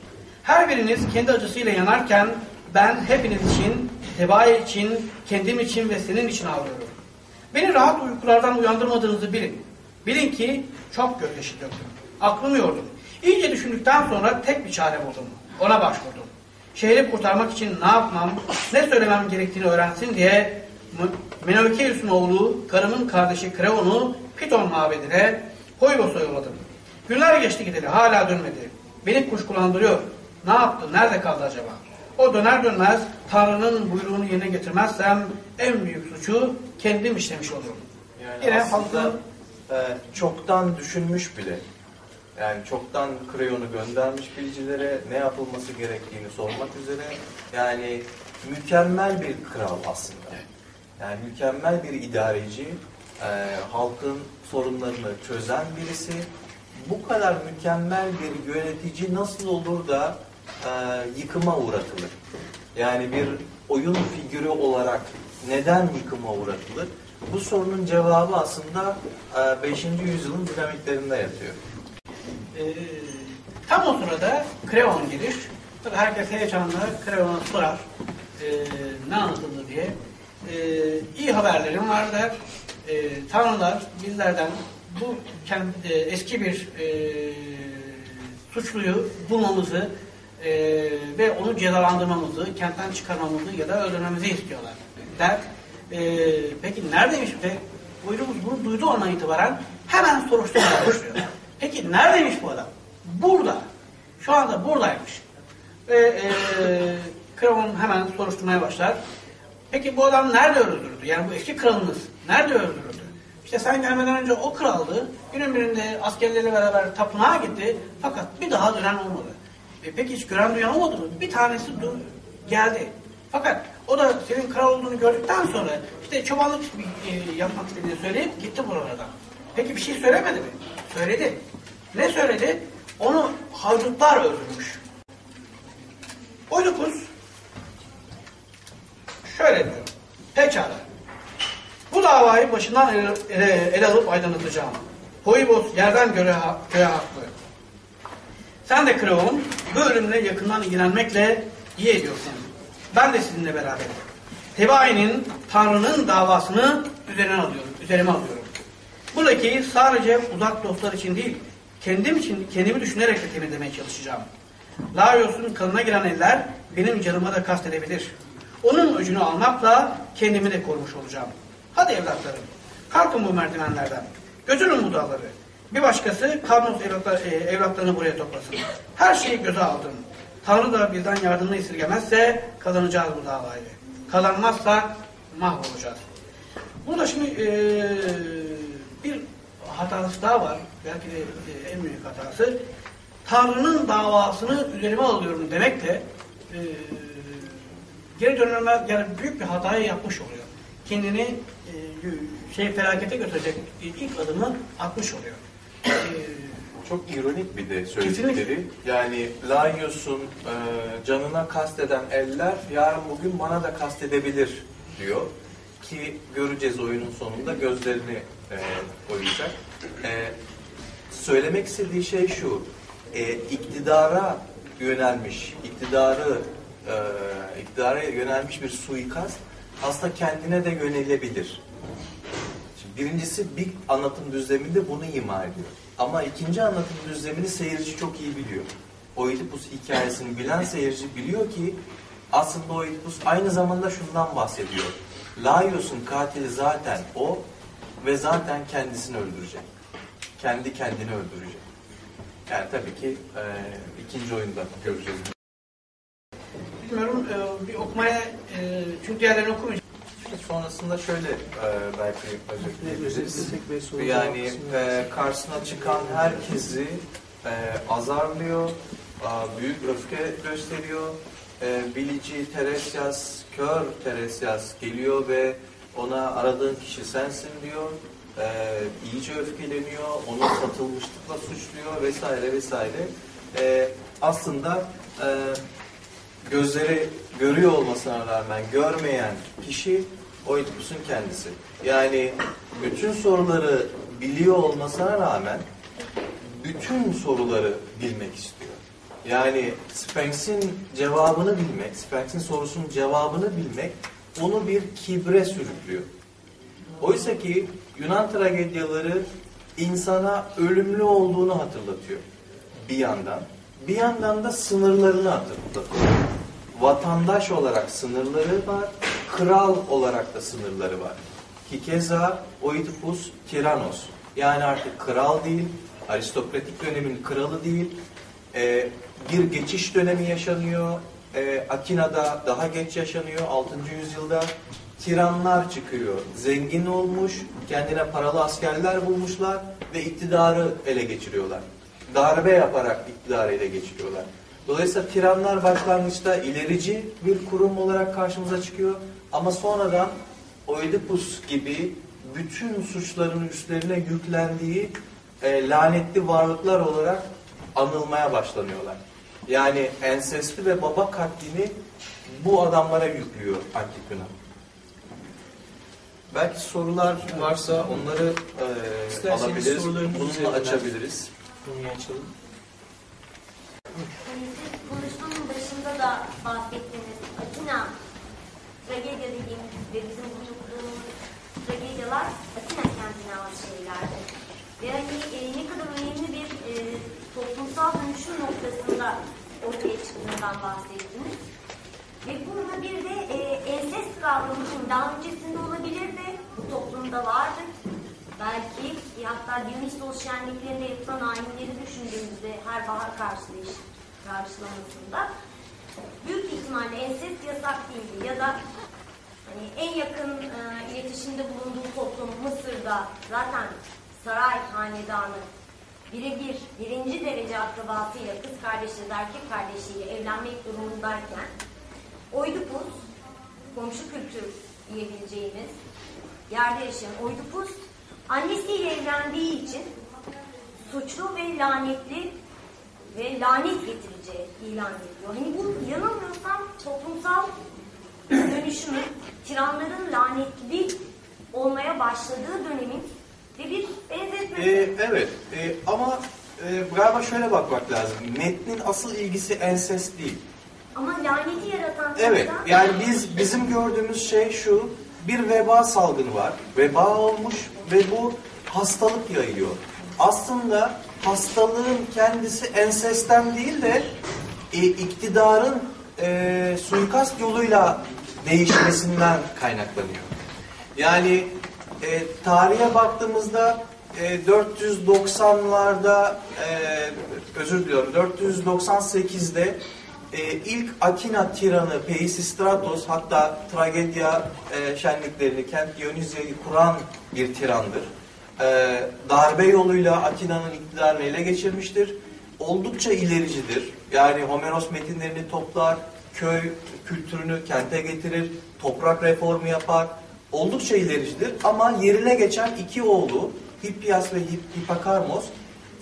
Her biriniz kendi acısıyla yanarken ben hepiniz için, tebaayı için, kendim için ve senin için ağlıyorum. Beni rahat uykulardan uyandırmadığınızı bilin. Bilin ki çok gözyaşı döktüm. Aklımı yordum. İyice düşündükten sonra tek bir çare buldum. Ona başvurdum. Şehri kurtarmak için ne yapmam, ne söylemem gerektiğini öğrensin diye M- Menökeus'un oğlu, karımın kardeşi Kreon'u Piton mabedine Poybos'a yolladım. Günler geçti gideli hala dönmedi. Beni kuşkulandırıyor. Ne yaptı, nerede kaldı acaba? O döner dönmez Tanrı'nın buyruğunu yerine getirmezsem en büyük suçu kendim işlemiş olurum. Yani Yine halkın e, çoktan düşünmüş bile. Yani çoktan Kreyon'u göndermiş bilgilere ne yapılması gerektiğini sormak üzere. Yani mükemmel bir kral aslında. Yani mükemmel bir idareci, e, halkın sorunlarını çözen birisi. Bu kadar mükemmel bir yönetici nasıl olur da e, yıkıma uğratılır? Yani bir oyun figürü olarak neden yıkıma uğratılır? Bu sorunun cevabı aslında e, 5. yüzyılın dinamiklerinde yatıyor. Ee, tam o sırada Kreon gelir. Herkes heyecanla Kreon'a sorar. Ee, ne anlatıldı diye. Ee, iyi haberlerim var der. Ee, tanrılar bizlerden bu kend- e, eski bir e, suçluyu bulmamızı e, ve onu cezalandırmamızı, kentten çıkarmamızı ya da öldürmemizi istiyorlar der. Ee, peki neredeymiş? Ve buyruğumuz bunu duyduğu andan itibaren hemen soruşturmaya başlıyor. Peki neredeymiş bu adam? Burada. Şu anda buradaymış. Ve e, Kravon hemen soruşturmaya başlar. Peki bu adam nerede öldürüldü? Yani bu eski kralınız nerede öldürüldü? İşte sen gelmeden önce o kraldı. Günün birinde askerleriyle beraber tapınağa gitti. Fakat bir daha dönen olmadı. E peki hiç gören duyan olmadı mı? Bir tanesi du- geldi. Fakat o da senin kral olduğunu gördükten sonra işte çobanlık e, yapmak istediğini söyleyip gitti buralardan. Peki bir şey söylemedi mi? Söyledi. Ne söyledi? Onu haydutlar öldürmüş. Oydipus şöyle diyor. Pekala. Bu davayı başından ele, ele, ele alıp aydınlatacağım. Poibos yerden göre, ha- haklı. Sen de Kreon bu ölümle yakından ilgilenmekle iyi ediyorsun. Ben de sizinle beraberim. Tebai'nin Tanrı'nın davasını üzerine alıyorum, üzerime alıyorum. Bu lekeyi sadece uzak dostlar için değil, kendim için, kendimi düşünerek de temizlemeye çalışacağım. Laios'un kanına giren eller benim canıma da kastedebilir. Onun öcünü almakla kendimi de korumuş olacağım. Hadi evlatlarım, kalkın bu merdivenlerden. Götürün bu dağları. Bir başkası Karnos e, evlatlarını buraya toplasın. Her şeyi göze aldım. Tanrı da bizden yardımını esirgemezse kazanacağız bu davayı. Kazanmazsak mahvolacağız. Burada şimdi e, bir hatası daha var. Belki de e, en büyük hatası. Tanrı'nın davasını üzerime alıyorum demek de e, geri dönülmez yani büyük bir hatayı yapmış oluyor. Kendini e, şey felakete götürecek ilk adımı atmış oluyor. Çok ironik bir de söyledikleri. Yani Laios'un e, canına kasteden eller yarın bugün bana da kastedebilir diyor. Ki göreceğiz oyunun sonunda gözlerini e, koyacak. E, söylemek istediği şey şu. E, iktidara yönelmiş, iktidarı e, iktidara yönelmiş bir suikast aslında kendine de yönelebilir. Birincisi bir anlatım düzleminde bunu ima ediyor. Ama ikinci anlatım düzlemini seyirci çok iyi biliyor. Oedipus hikayesini bilen seyirci biliyor ki aslında Oedipus aynı zamanda şundan bahsediyor. Laios'un katili zaten o ve zaten kendisini öldürecek. Kendi kendini öldürecek. Yani tabii ki e, ikinci oyunda göreceğiz. bilmiyorum e, bir okumaya e, çünkü diğerlerini okumayacağım. Sonrasında şöyle e, belki özetleyebiliriz. Yani e, karşısına çıkan herkesi e, azarlıyor, a, büyük öfke gösteriyor. E, bilici Teresias, kör Teresias geliyor ve ona aradığın kişi sensin diyor. E, iyice öfkeleniyor, onu satılmışlıkla suçluyor vesaire vesaire. E, aslında e, gözleri görüyor olmasına rağmen görmeyen kişi Oedipus'un kendisi. Yani bütün soruları biliyor olmasına rağmen bütün soruları bilmek istiyor. Yani Sphinx'in cevabını bilmek, Sphinx'in sorusunun cevabını bilmek onu bir kibre sürüklüyor. Oysa ki Yunan tragedyaları insana ölümlü olduğunu hatırlatıyor bir yandan. Bir yandan da sınırlarını hatırlatıyor. Vatandaş olarak sınırları var, kral olarak da sınırları var. Ki keza Oedipus Tiranos. Yani artık kral değil, aristokratik dönemin kralı değil, Ee, bir geçiş dönemi yaşanıyor. Ee, Atina'da daha geç yaşanıyor, 6. yüzyılda. Tiranlar çıkıyor, zengin olmuş, kendine paralı askerler bulmuşlar ve iktidarı ele geçiriyorlar. Darbe yaparak iktidarı ele geçiriyorlar. Dolayısıyla tiranlar başlangıçta ilerici bir kurum olarak karşımıza çıkıyor. Ama sonradan Oedipus gibi bütün suçların üstlerine yüklendiği e, lanetli varlıklar olarak anılmaya başlanıyorlar. Yani ensesti ve baba katlini bu adamlara yüklüyor antik Yunan. Belki sorular varsa onları e, İsterseniz alabiliriz. Bununla açabiliriz. Konuyu açalım. Konuşmanın başında da bahsettiğiniz Atina tragedya dediğimiz ve bizim bugün okuduğumuz tragedyalar Atina kentine ait şeylerdi. Ve hani e, ne kadar önemli bir e, toplumsal dönüşüm noktasında ortaya çıktığından bahsettiniz. Ve burada bir de e, ensest kavramı şimdi daha öncesinde olabilirdi. Bu toplumda vardı. Belki hatta Dionysos şenliklerinde yapılan ayinleri düşündüğümüzde her bahar karşılayış, karşılamasında büyük ihtimalle ensest yasak değildi ya da hani en yakın e, iletişimde bulunduğu toplum Mısır'da zaten saray hanedanı birebir birinci derece akrabasıyla kız kardeşi de erkek kardeşiyle evlenmek durumundayken Oidipus komşu kültür diyebileceğimiz yerde yaşayan Oidipus annesiyle evlendiği için suçlu ve lanetli ve lanet getireceği ilan ediliyor. Hani bu yanılmıyorsam toplumsal dönüşümün tiranların lanetli olmaya başladığı dönemin ve bir benzetme. Ee, evet Ee, ama e, galiba şöyle bakmak lazım. Metnin asıl ilgisi ensest değil. Ama laneti yaratan Evet, yani biz bizim gördüğümüz şey şu, bir veba salgını var, veba olmuş ve bu hastalık yayıyor. Aslında hastalığın kendisi ensesten değil de e, iktidarın e, suikast yoluyla değişmesinden kaynaklanıyor. Yani e, tarihe baktığımızda e, 490'larda e, özür diliyorum 498'de e, ilk Akina tiranı Peisistratos hatta tragedya e, şenliklerini Kent Dionysia'yı kuran bir tirandır. E, darbe yoluyla Akina'nın iktidarını ele geçirmiştir. Oldukça ilericidir. Yani Homeros metinlerini toplar, köy kültürünü kente getirir, toprak reformu yapar. Oldukça ilericidir ama yerine geçen iki oğlu Hippias ve Hip- Hippakarmos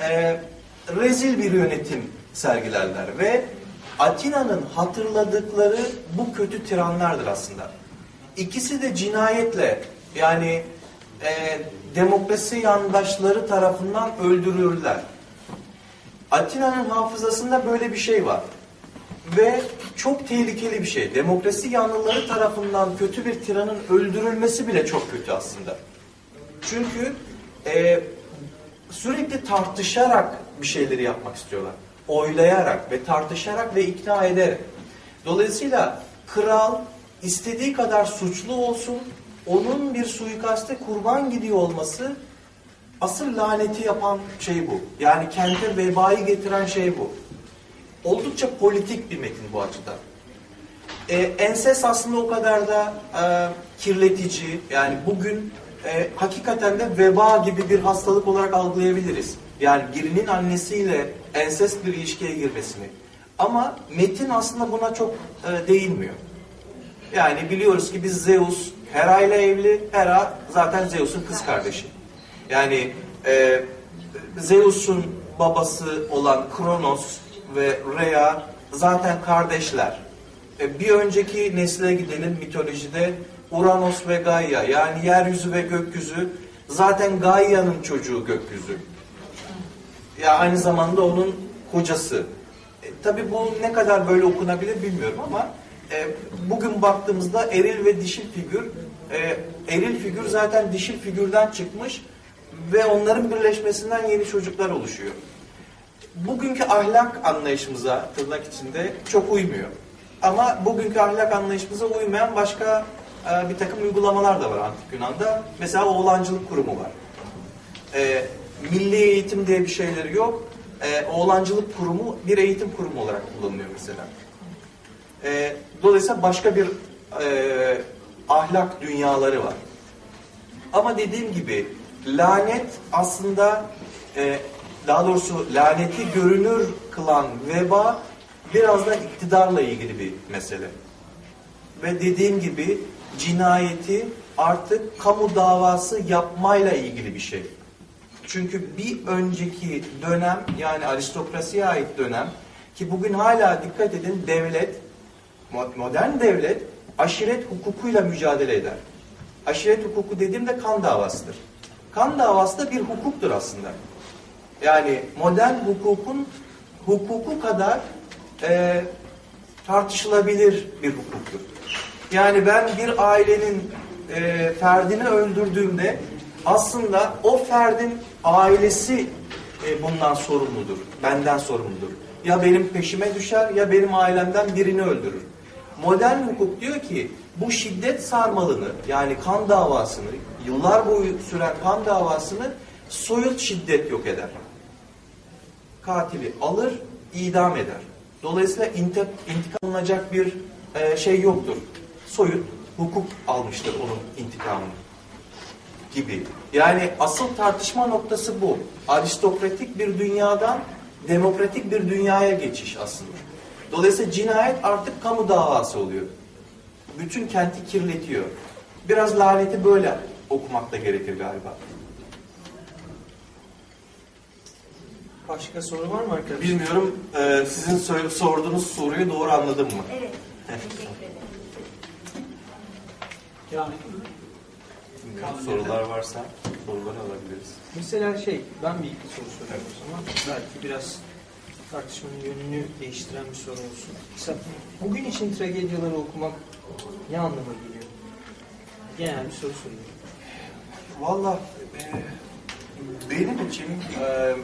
e, rezil bir yönetim sergilerler ve Atina'nın hatırladıkları bu kötü tiranlardır aslında. İkisi de cinayetle yani e, demokrasi yandaşları tarafından öldürülürler. Atina'nın hafızasında böyle bir şey var. Ve çok tehlikeli bir şey. Demokrasi yanlıları tarafından kötü bir tiranın öldürülmesi bile çok kötü aslında. Çünkü e, sürekli tartışarak bir şeyleri yapmak istiyorlar. Oylayarak ve tartışarak ve ikna ederek. Dolayısıyla kral istediği kadar suçlu olsun, onun bir suikaste kurban gidiyor olması asıl laneti yapan şey bu. Yani kente vebayı getiren şey bu. Oldukça politik bir metin bu açıdan. E, enses aslında o kadar da e, kirletici. Yani bugün e, hakikaten de veba gibi bir hastalık olarak algılayabiliriz. Yani birinin annesiyle enses bir ilişkiye girmesini. Ama metin aslında buna çok e, değinmiyor. Yani biliyoruz ki biz Zeus Hera ile evli. Hera zaten Zeus'un kız kardeşi. Yani e, Zeus'un babası olan Kronos ve Rhea zaten kardeşler. E, bir önceki nesle gidelim mitolojide Uranos ve Gaia yani yeryüzü ve gökyüzü zaten Gaia'nın çocuğu gökyüzü. Ya aynı zamanda onun kocası. E, tabii bu ne kadar böyle okunabilir bilmiyorum ama e, bugün baktığımızda eril ve dişil figür e, eril figür zaten dişil figürden çıkmış ve onların birleşmesinden yeni çocuklar oluşuyor. Bugünkü ahlak anlayışımıza tırnak içinde çok uymuyor. Ama bugünkü ahlak anlayışımıza uymayan başka e, bir takım uygulamalar da var Antik Yunan'da. Mesela oğlancılık kurumu var. E, milli eğitim diye bir şeyleri yok. E, oğlancılık kurumu bir eğitim kurumu olarak kullanılıyor mesela. E, dolayısıyla başka bir e, ahlak dünyaları var. Ama dediğim gibi lanet aslında e, daha doğrusu laneti görünür kılan veba biraz da iktidarla ilgili bir mesele. Ve dediğim gibi cinayeti artık kamu davası yapmayla ilgili bir şey. Çünkü bir önceki dönem yani aristokrasiye ait dönem ki bugün hala dikkat edin devlet, mo- modern devlet aşiret hukukuyla mücadele eder. Aşiret hukuku dediğimde kan davasıdır. Kan davası da bir hukuktur aslında. Yani modern hukukun hukuku kadar e, tartışılabilir bir hukuktur. Yani ben bir ailenin e, ferdini öldürdüğümde aslında o ferdin ailesi e, bundan sorumludur. Benden sorumludur. Ya benim peşime düşer ya benim ailemden birini öldürür. Modern hukuk diyor ki bu şiddet sarmalını yani kan davasını yıllar boyu süren kan davasını soyut şiddet yok eder. Katili alır, idam eder. Dolayısıyla intik intikam alınacak bir e, şey yoktur. Soyut hukuk almıştır onun intikamını gibi. Yani asıl tartışma noktası bu. Aristokratik bir dünyadan demokratik bir dünyaya geçiş aslında. Dolayısıyla cinayet artık kamu davası oluyor. Bütün kenti kirletiyor. Biraz laneti böyle okumak da gerekir galiba. Başka soru var mı arkadaşlar? Bilmiyorum e, sizin sor- sorduğunuz soruyu doğru anladım mı? Evet. Teşekkür ederim. Yani sorular varsa soruları alabiliriz. Mesela şey, ben bir iki soru sorayım o zaman. Belki biraz tartışmanın yönünü değiştiren bir soru olsun. Mesela bugün için tragedyaları okumak ne anlama geliyor? Genel bir soru soruyorum. Valla e, benim için e,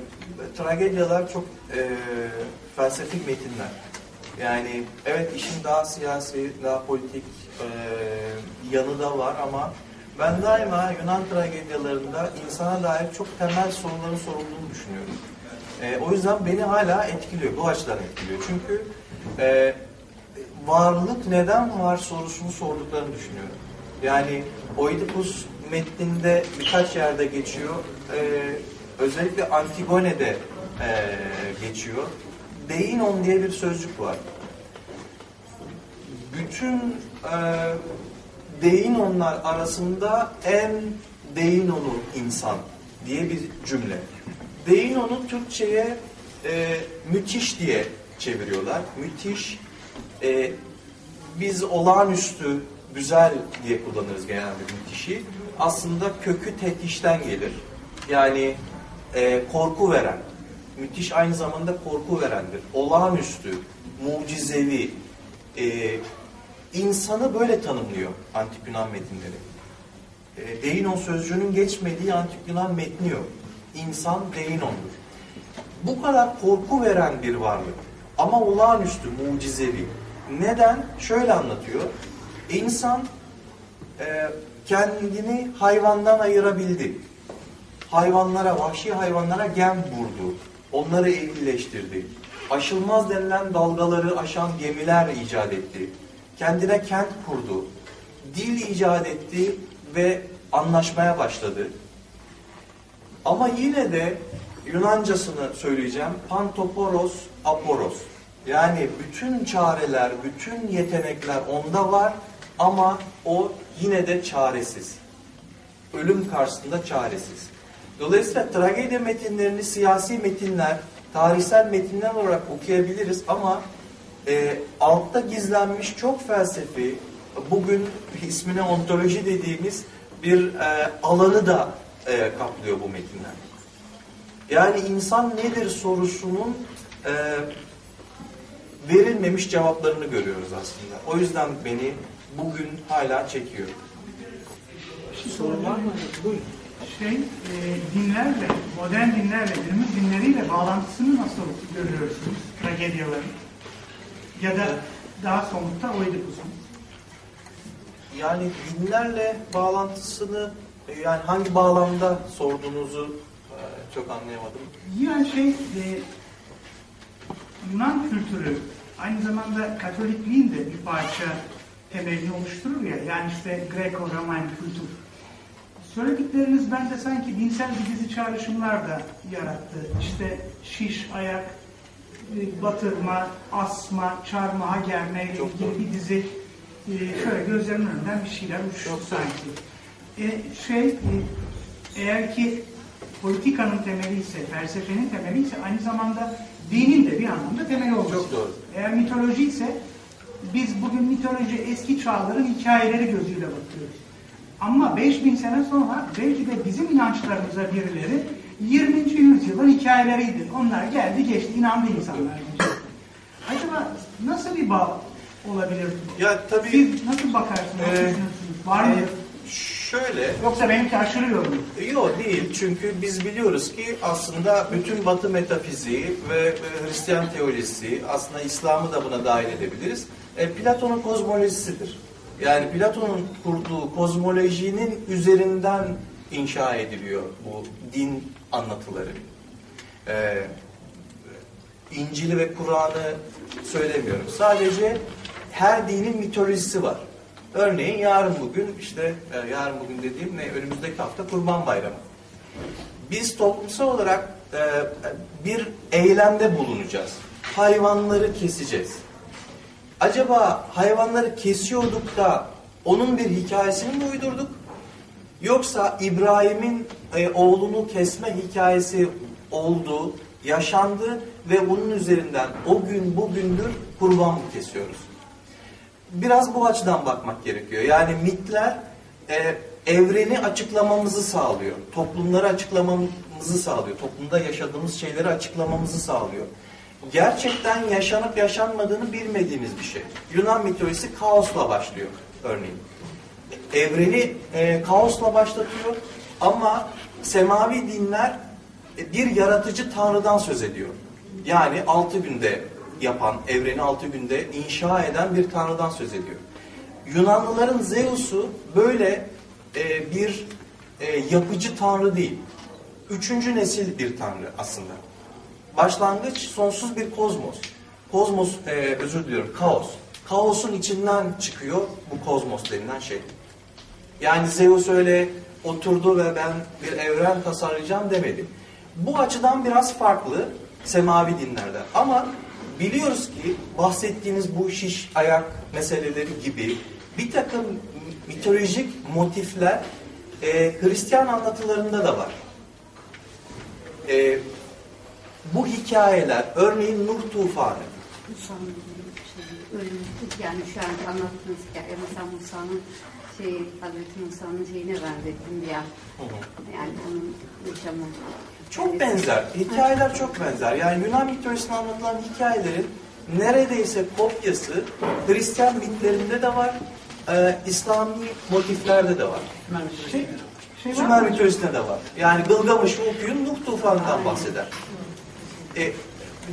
tragedyalar çok e, felsefik metinler. Yani evet işin daha siyasi, daha politik yanı da var ama ben daima Yunan tragedyalarında insana dair çok temel soruların sorulduğunu düşünüyorum. E, o yüzden beni hala etkiliyor, bu açıdan etkiliyor. Çünkü e, varlık neden var sorusunu sorduklarını düşünüyorum. Yani Oedipus metninde birkaç yerde geçiyor. Ee, özellikle Antigone'de ee, geçiyor. Deinon diye bir sözcük var. Bütün ee, Deinonlar arasında en Deinonu insan diye bir cümle. Deinon'u Türkçe'ye ee, müthiş diye çeviriyorlar. Müthiş ee, biz olağanüstü, güzel diye kullanırız genelde müthişi. Aslında kökü tetişten gelir. Yani e, korku veren. Müthiş aynı zamanda korku verendir. Olağanüstü, mucizevi. E, insanı böyle tanımlıyor antik Yunan metinleri. E, Deinon sözcüğünün geçmediği antik Yunan metni yok. İnsan Deinon'dur. Bu kadar korku veren bir varlık. Ama olağanüstü, mucizevi. Neden? Şöyle anlatıyor. İnsan e, kendini hayvandan ayırabildi. Hayvanlara, vahşi hayvanlara gem vurdu. Onları evcilleştirdi. Aşılmaz denilen dalgaları aşan gemiler icat etti. Kendine kent kurdu. Dil icat etti ve anlaşmaya başladı. Ama yine de Yunancasını söyleyeceğim. Pantoporos aporos. Yani bütün çareler, bütün yetenekler onda var ama o yine de çaresiz. Ölüm karşısında çaresiz. Dolayısıyla tragedya metinlerini siyasi metinler, tarihsel metinler olarak okuyabiliriz ama e, altta gizlenmiş çok felsefi, bugün ismine ontoloji dediğimiz bir e, alanı da e, kaplıyor bu metinler. Yani insan nedir sorusunun e, verilmemiş cevaplarını görüyoruz aslında. O yüzden beni bugün hala çekiyor. Soru var mı? Buyurun. şey e, dinlerle, modern dinlerle, günümüz dinleriyle bağlantısını nasıl görüyorsunuz tragedyaların? Ya da daha somutta Oedipus'un. Yani dinlerle bağlantısını e, yani hangi bağlamda sorduğunuzu e, çok anlayamadım. Yani şey, e, Yunan kültürü aynı zamanda Katolikliğin de bir parça temelini oluşturur ya. Yani işte Greco-Roman kültür. Söyledikleriniz bence sanki dinsel bir dizi çağrışımlar da yarattı. İşte şiş, ayak, batırma, asma, çarmıha germe Çok ilgili doğru. bir dizi e, şöyle gözlerimin önünden bir şeyler doğru. sanki. E, şey, e, eğer ki politikanın temeli ise, felsefenin temeli ise aynı zamanda dinin de bir anlamda temeli olması. Çok doğru. Eğer mitoloji ise biz bugün mitoloji eski çağların hikayeleri gözüyle bakıyoruz. Ama 5000 sene sonra belki de bizim inançlarımıza birileri 20. yüzyılın hikayeleriydi. Onlar geldi geçti inandı insanlar. Acaba nasıl bir bağ olabilir? Ya tabii Siz nasıl bakarsınız? düşünürsünüz? Var mı? e, şöyle Yoksa benimki aşırı yorum. Yok değil çünkü biz biliyoruz ki aslında bütün Batı metafiziği ve e, Hristiyan teolojisi aslında İslam'ı da buna dahil edebiliriz. E, Platon'un kozmolojisidir. Yani Platon'un kurduğu kozmolojinin üzerinden inşa ediliyor bu din anlatıları. E, İncil'i ve Kur'an'ı söylemiyorum. Sadece her dinin mitolojisi var. Örneğin yarın bugün işte e, yarın bugün dediğim ne önümüzdeki hafta Kurban Bayramı. Biz toplumsal olarak e, bir eylemde bulunacağız. Hayvanları keseceğiz. Acaba hayvanları kesiyorduk da onun bir hikayesini mi uydurduk? Yoksa İbrahim'in e, oğlunu kesme hikayesi oldu yaşandı ve bunun üzerinden o gün bugündür kurban mı kesiyoruz? Biraz bu açıdan bakmak gerekiyor. Yani mitler e, evreni açıklamamızı sağlıyor. Toplumları açıklamamızı sağlıyor. Toplumda yaşadığımız şeyleri açıklamamızı sağlıyor. Gerçekten yaşanıp yaşanmadığını bilmediğimiz bir şey. Yunan mitolojisi kaosla başlıyor örneğin. Evreni e, kaosla başlatıyor ama semavi dinler e, bir yaratıcı tanrıdan söz ediyor. Yani altı günde yapan, evreni altı günde inşa eden bir tanrıdan söz ediyor. Yunanlıların Zeus'u böyle e, bir e, yapıcı tanrı değil. Üçüncü nesil bir tanrı aslında. Başlangıç sonsuz bir kozmos. Kozmos, e, özür diliyorum, kaos. Kaosun içinden çıkıyor bu kozmos denilen şey. Yani Zeus öyle oturdu ve ben bir evren tasarlayacağım demedi. Bu açıdan biraz farklı semavi dinlerden. Ama biliyoruz ki bahsettiğiniz bu şiş ayak meseleleri gibi bir takım mitolojik motifler e, Hristiyan anlatılarında da var. E, bu hikayeler, örneğin Nuh tufanı, Musa'nın şey, yani şu an anlattığınız hikaye mesela Musa'nın şey Hazreti Musa'nın şeyine benzettim bir an. Yani onun yaşamı. Çok benzer. Hikayeler çok benzer. Yani Yunan mitolojisinde anlatılan hikayelerin neredeyse kopyası Hristiyan mitlerinde de var, e, İslami motiflerde de var. Şey, şey Sümer mitolojisinde de var. Yani Gılgamış'ı okuyun Nuh tufanından bahseder. E,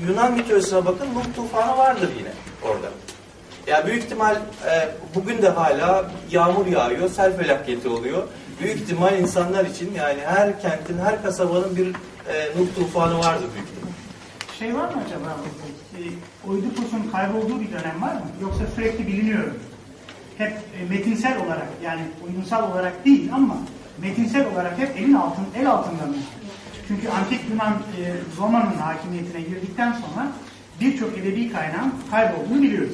Yunan mitolojisine bakın Nuh tufanı vardır yine orada. Ya büyük ihtimal e, bugün de hala yağmur yağıyor, sel felaketi oluyor. Büyük ihtimal insanlar için yani her kentin, her kasabanın bir e, Nuh tufanı vardır büyük ihtimal. Şey var mı acaba? E, Oidipus'un kaybolduğu bir dönem var mı? Yoksa sürekli biliniyor? Hep e, metinsel olarak yani oyunsal olarak değil ama metinsel olarak hep elin altın, el altında mı? Çünkü antik Yunan e, Roma'nın hakimiyetine girdikten sonra birçok edebi kaynağın kaybolduğunu biliyoruz.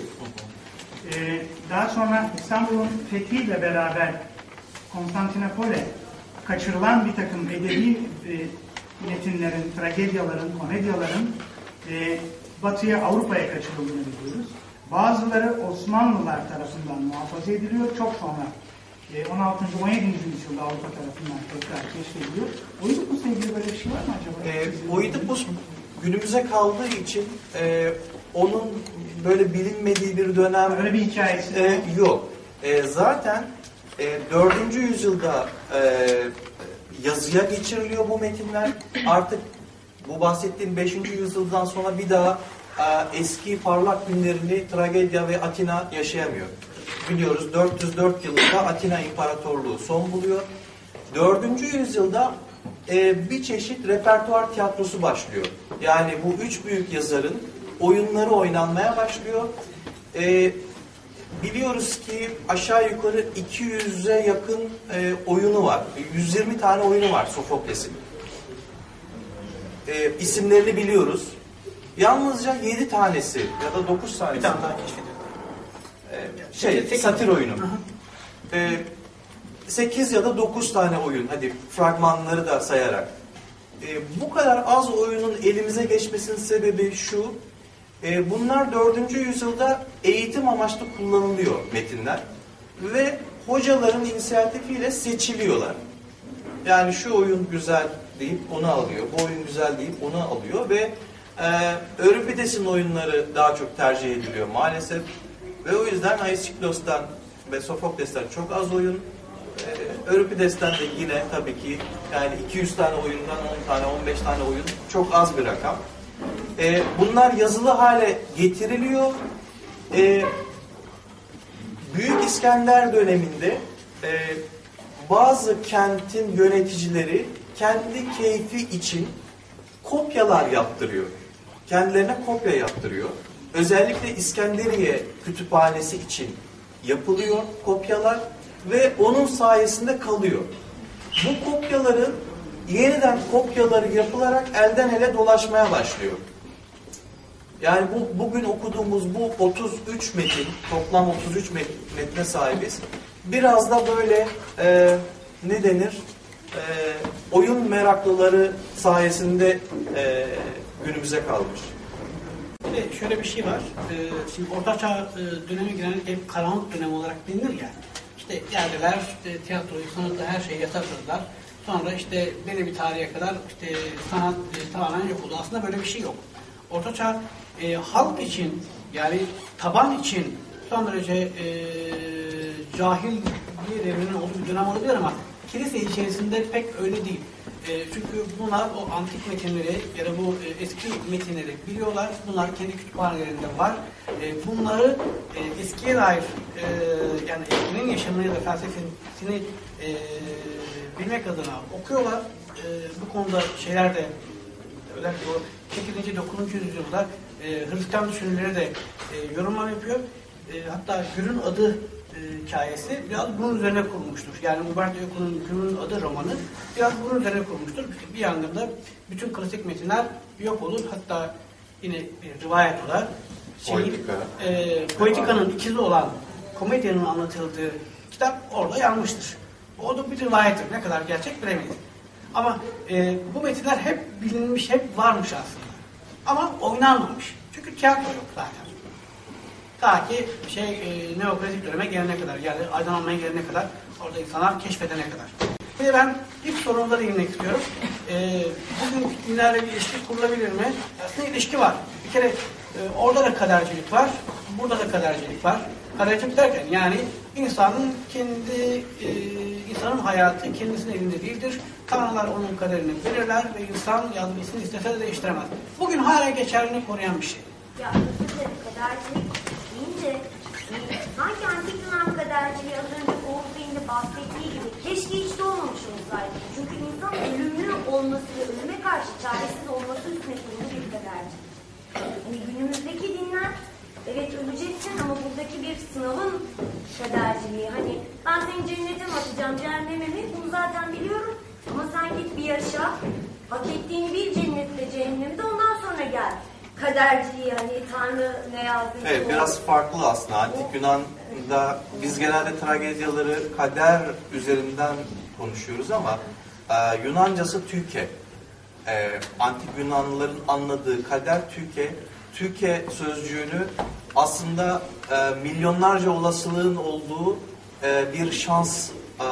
E, daha sonra İstanbul'un fethiyle beraber Konstantinopol'e kaçırılan bir takım edebi e, metinlerin, tragedyaların, komedyaların e, batıya, Avrupa'ya kaçırıldığını biliyoruz. Bazıları Osmanlılar tarafından muhafaza ediliyor. Çok sonra e, 16. 17. yüzyılda Avrupa tarafından tekrar keşfediliyor. Oidipus'la ilgili böyle bir şey var mı acaba? E, Oidipus günümüze kaldığı için e, onun böyle bilinmediği bir dönem Öyle bir hikayesi. E, yok. E, zaten e, 4. yüzyılda e, yazıya geçiriliyor bu metinler. Artık bu bahsettiğim 5. yüzyıldan sonra bir daha e, eski parlak günlerini Tragedya ve Atina yaşayamıyor. Biliyoruz 404 yılında Atina İmparatorluğu son buluyor. 4. yüzyılda e, bir çeşit repertuar tiyatrosu başlıyor. Yani bu üç büyük yazarın oyunları oynanmaya başlıyor. E, biliyoruz ki aşağı yukarı 200'e yakın e, oyunu var. 120 tane oyunu var Sofokles'in. E, isimlerini biliyoruz. Yalnızca 7 tanesi ya da 9 tanesi. Bir tane daha keşfediyorum. e, şey, satir oyunu. E, 8 ya da 9 tane oyun. Hadi fragmanları da sayarak. E, bu kadar az oyunun elimize geçmesinin sebebi şu. E, bunlar 4. yüzyılda eğitim amaçlı kullanılıyor metinler. Ve hocaların inisiyatifiyle seçiliyorlar. Yani şu oyun güzel deyip onu alıyor. Bu oyun güzel deyip onu alıyor ve e, Euripides'in oyunları daha çok tercih ediliyor maalesef. Ve o yüzden Aeschylos'tan ve Sofokles'ten çok az oyun. E, Euripides'ten de yine tabii ki yani 200 tane oyundan 10 tane 15 tane oyun çok az bir rakam. E, bunlar yazılı hale getiriliyor. E, Büyük İskender döneminde e, bazı kentin yöneticileri kendi keyfi için kopyalar yaptırıyor. Kendilerine kopya yaptırıyor. Özellikle İskenderiye kütüphanesi için yapılıyor kopyalar ve onun sayesinde kalıyor. Bu kopyaların yeniden kopyaları yapılarak elden ele dolaşmaya başlıyor. Yani bu bugün okuduğumuz bu 33 metin, toplam 33 met- metne sahibiz. Biraz da böyle e, ne denir? E, oyun meraklıları sayesinde e, günümüze kalmış. Bir şöyle bir şey var. Ee, şimdi Orta Çağ e, dönemi genellikle hep karanlık dönem olarak bilinir ya. İşte geldiler, işte tiyatroyu, sanatı, her şeyi yasakladılar. Sonra işte belli bir tarihe kadar işte sanat e, tamamen yok oldu. Aslında böyle bir şey yok. Orta Çağ e, halk için yani taban için son derece e, cahil bir devrinin olduğu bir dönem olabilir ama kilise içerisinde pek öyle değil. E, çünkü bunlar o antik metinleri ya da bu e, eski metinleri biliyorlar. Bunlar kendi kütüphanelerinde var. E, bunları e, eskiye dair e, yani eskinin yaşamını ya da felsefesini e, bilmek adına okuyorlar. E, bu konuda şeyler de özellikle o 8. 9. yüzyılda e, Hristiyan düşünürleri de e, yorumlar yapıyor. E, hatta Gül'ün adı e, hikayesi biraz bunun üzerine kurulmuştur. Yani Umberto Eco'nun Gül'ün adı romanı biraz bunun üzerine kurulmuştur. Bir yangında bütün klasik metinler yok olur. Hatta yine bir rivayet olarak Poetika. e, Poetika'nın ikizi olan komedyanın anlatıldığı kitap orada yanmıştır. O da bir rivayettir. Ne kadar gerçek bilemeyiz. Ama e, bu metinler hep bilinmiş, hep varmış aslında. Ama oynanmamış. Çünkü tiyatro yok zaten. Ta ki şey e, neoklasik döneme gelene kadar, yani aydınlanmaya gelene kadar, orada insanlar keşfedene kadar. De ben ilk sorumuza değinmek istiyorum. E, bugün dinlerle bir ilişki kurulabilir mi? Aslında ilişki var. Bir kere e, orada da kadercilik var, burada da kadercilik var. Kadercilik derken yani insanın kendi, e, insanın hayatı kendisinin elinde değildir. Tanrılar onun kaderini belirler ve insan yazmasını istese de değiştiremez. Bugün hala geçerliliğini koruyan bir şey. Ya özür dilerim kadercilik deyince sanki antik Yunan kaderciliği az önce Oğuz Bey'in de bahsettiği gibi keşke hiç doğmamış olsaydı. Çünkü insan ölümlü olması ve ölüme karşı çaresiz olması kurulu bir kadercilik. Hani günümüzdeki dinler evet öleceksin ama buradaki bir sınavın kaderciliği. Hani ben seni cennete mi atacağım cehenneme mi bunu zaten biliyorum. Ama sen git bir yaşa hak ettiğini bil cennette cehennemde ondan sonra gel. Kaderciliği hani Tanrı ne yazdıysa Evet biraz farklı aslında. Antik Yunan'da biz genelde tragedyaları kader üzerinden konuşuyoruz ama e, Yunancası Türkiye. E, Antik Yunanlıların anladığı kader Türkiye. Türkiye sözcüğünü aslında e, milyonlarca olasılığın olduğu e, bir şans e,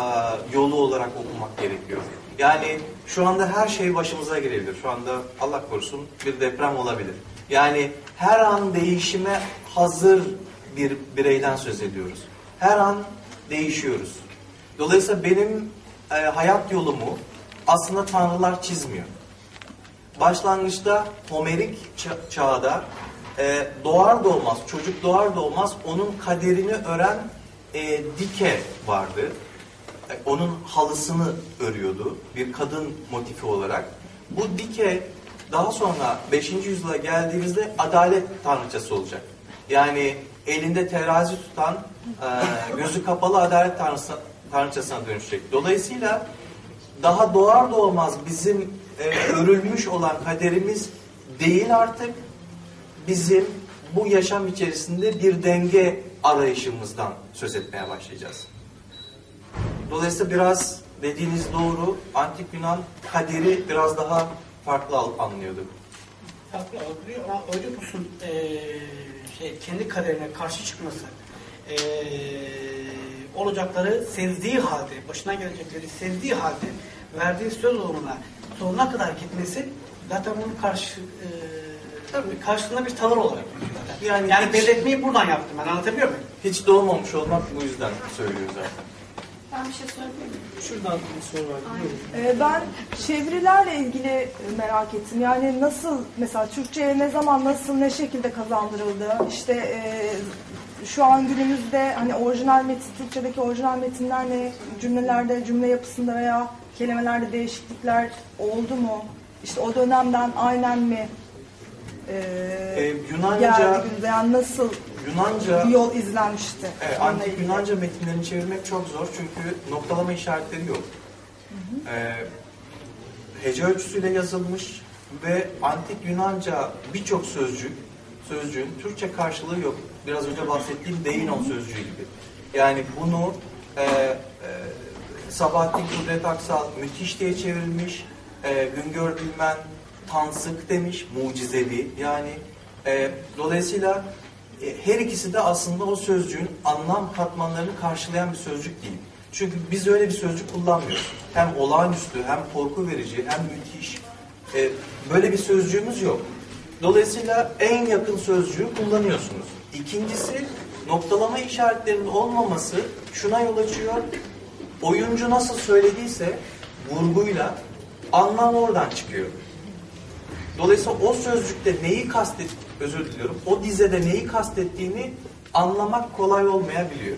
yolu olarak okumak gerekiyor. Yani şu anda her şey başımıza gelebilir. Şu anda Allah korusun bir deprem olabilir. Yani her an değişime hazır bir bireyden söz ediyoruz. Her an değişiyoruz. Dolayısıyla benim e, hayat yolumu aslında tanrılar çizmiyor. Başlangıçta Homerik ça- çağda e, doğar doğmaz, çocuk doğar doğmaz onun kaderini ören e, Dike vardı. E, onun halısını örüyordu bir kadın motifi olarak. Bu Dike daha sonra 5. yüzyıla geldiğimizde adalet tanrıçası olacak. Yani elinde terazi tutan, e, gözü kapalı adalet tanrısı, tanrıçasına dönüşecek. Dolayısıyla daha doğar doğmaz bizim e, örülmüş olan kaderimiz değil artık. Bizim bu yaşam içerisinde bir denge arayışımızdan söz etmeye başlayacağız. Dolayısıyla biraz dediğiniz doğru. Antik Yunan kaderi biraz daha farklı anlıyordu. Farklı algılıyor ama Oedipus'un eee şey, kendi kaderine karşı çıkması, eee, olacakları sezdiği halde, başına gelecekleri sezdiği halde verdiği söz uğruna sonuna kadar gitmesi zaten bunun karşı eee karşısında bir tavır olarak zaten. Yani Yani, hiç- belirtmeyi buradan yaptım ben anlatabiliyor muyum? Hiç doğmamış olmak bu yüzden söylüyor zaten. Ben bir şey sorabilir miyim? Şuradan bir soru var. Ee, Ben çevirilerle ilgili merak ettim. Yani nasıl mesela Türkçe'ye ne zaman nasıl ne şekilde kazandırıldı? İşte e, şu an günümüzde hani orijinal metin Türkçedeki orijinal metinlerle cümlelerde cümle yapısında veya kelimelerde değişiklikler oldu mu? İşte o dönemden aynen mi e, Ee, Yunanca, geldi günümüze? Yani nasıl Yunanca bir yol izlenmişti? Evet, antik. Yunanca metinlerini çevirmek çok zor çünkü noktalama işaretleri yok. Ee, hece ölçüsüyle yazılmış ve antik Yunanca birçok sözcük, sözcüğün Türkçe karşılığı yok. Biraz önce bahsettiğim Deinon sözcüğü gibi. Yani bunu e, e, Sabahattin Kudret Aksal müthiş diye çevirmiş. E, Güngör Bilmen tansık demiş, mucizevi yani. E, dolayısıyla e, her ikisi de aslında o sözcüğün anlam katmanlarını karşılayan bir sözcük değil. Çünkü biz öyle bir sözcük kullanmıyoruz. Hem olağanüstü, hem korku verici, hem müthiş. E, böyle bir sözcüğümüz yok. Dolayısıyla en yakın sözcüğü kullanıyorsunuz. İkincisi noktalama işaretlerinin olmaması şuna yol açıyor. Oyuncu nasıl söylediyse vurguyla anlam oradan çıkıyor. Dolayısıyla o sözcükte neyi kastet, özür diliyorum, o dizede neyi kastettiğini anlamak kolay olmayabiliyor.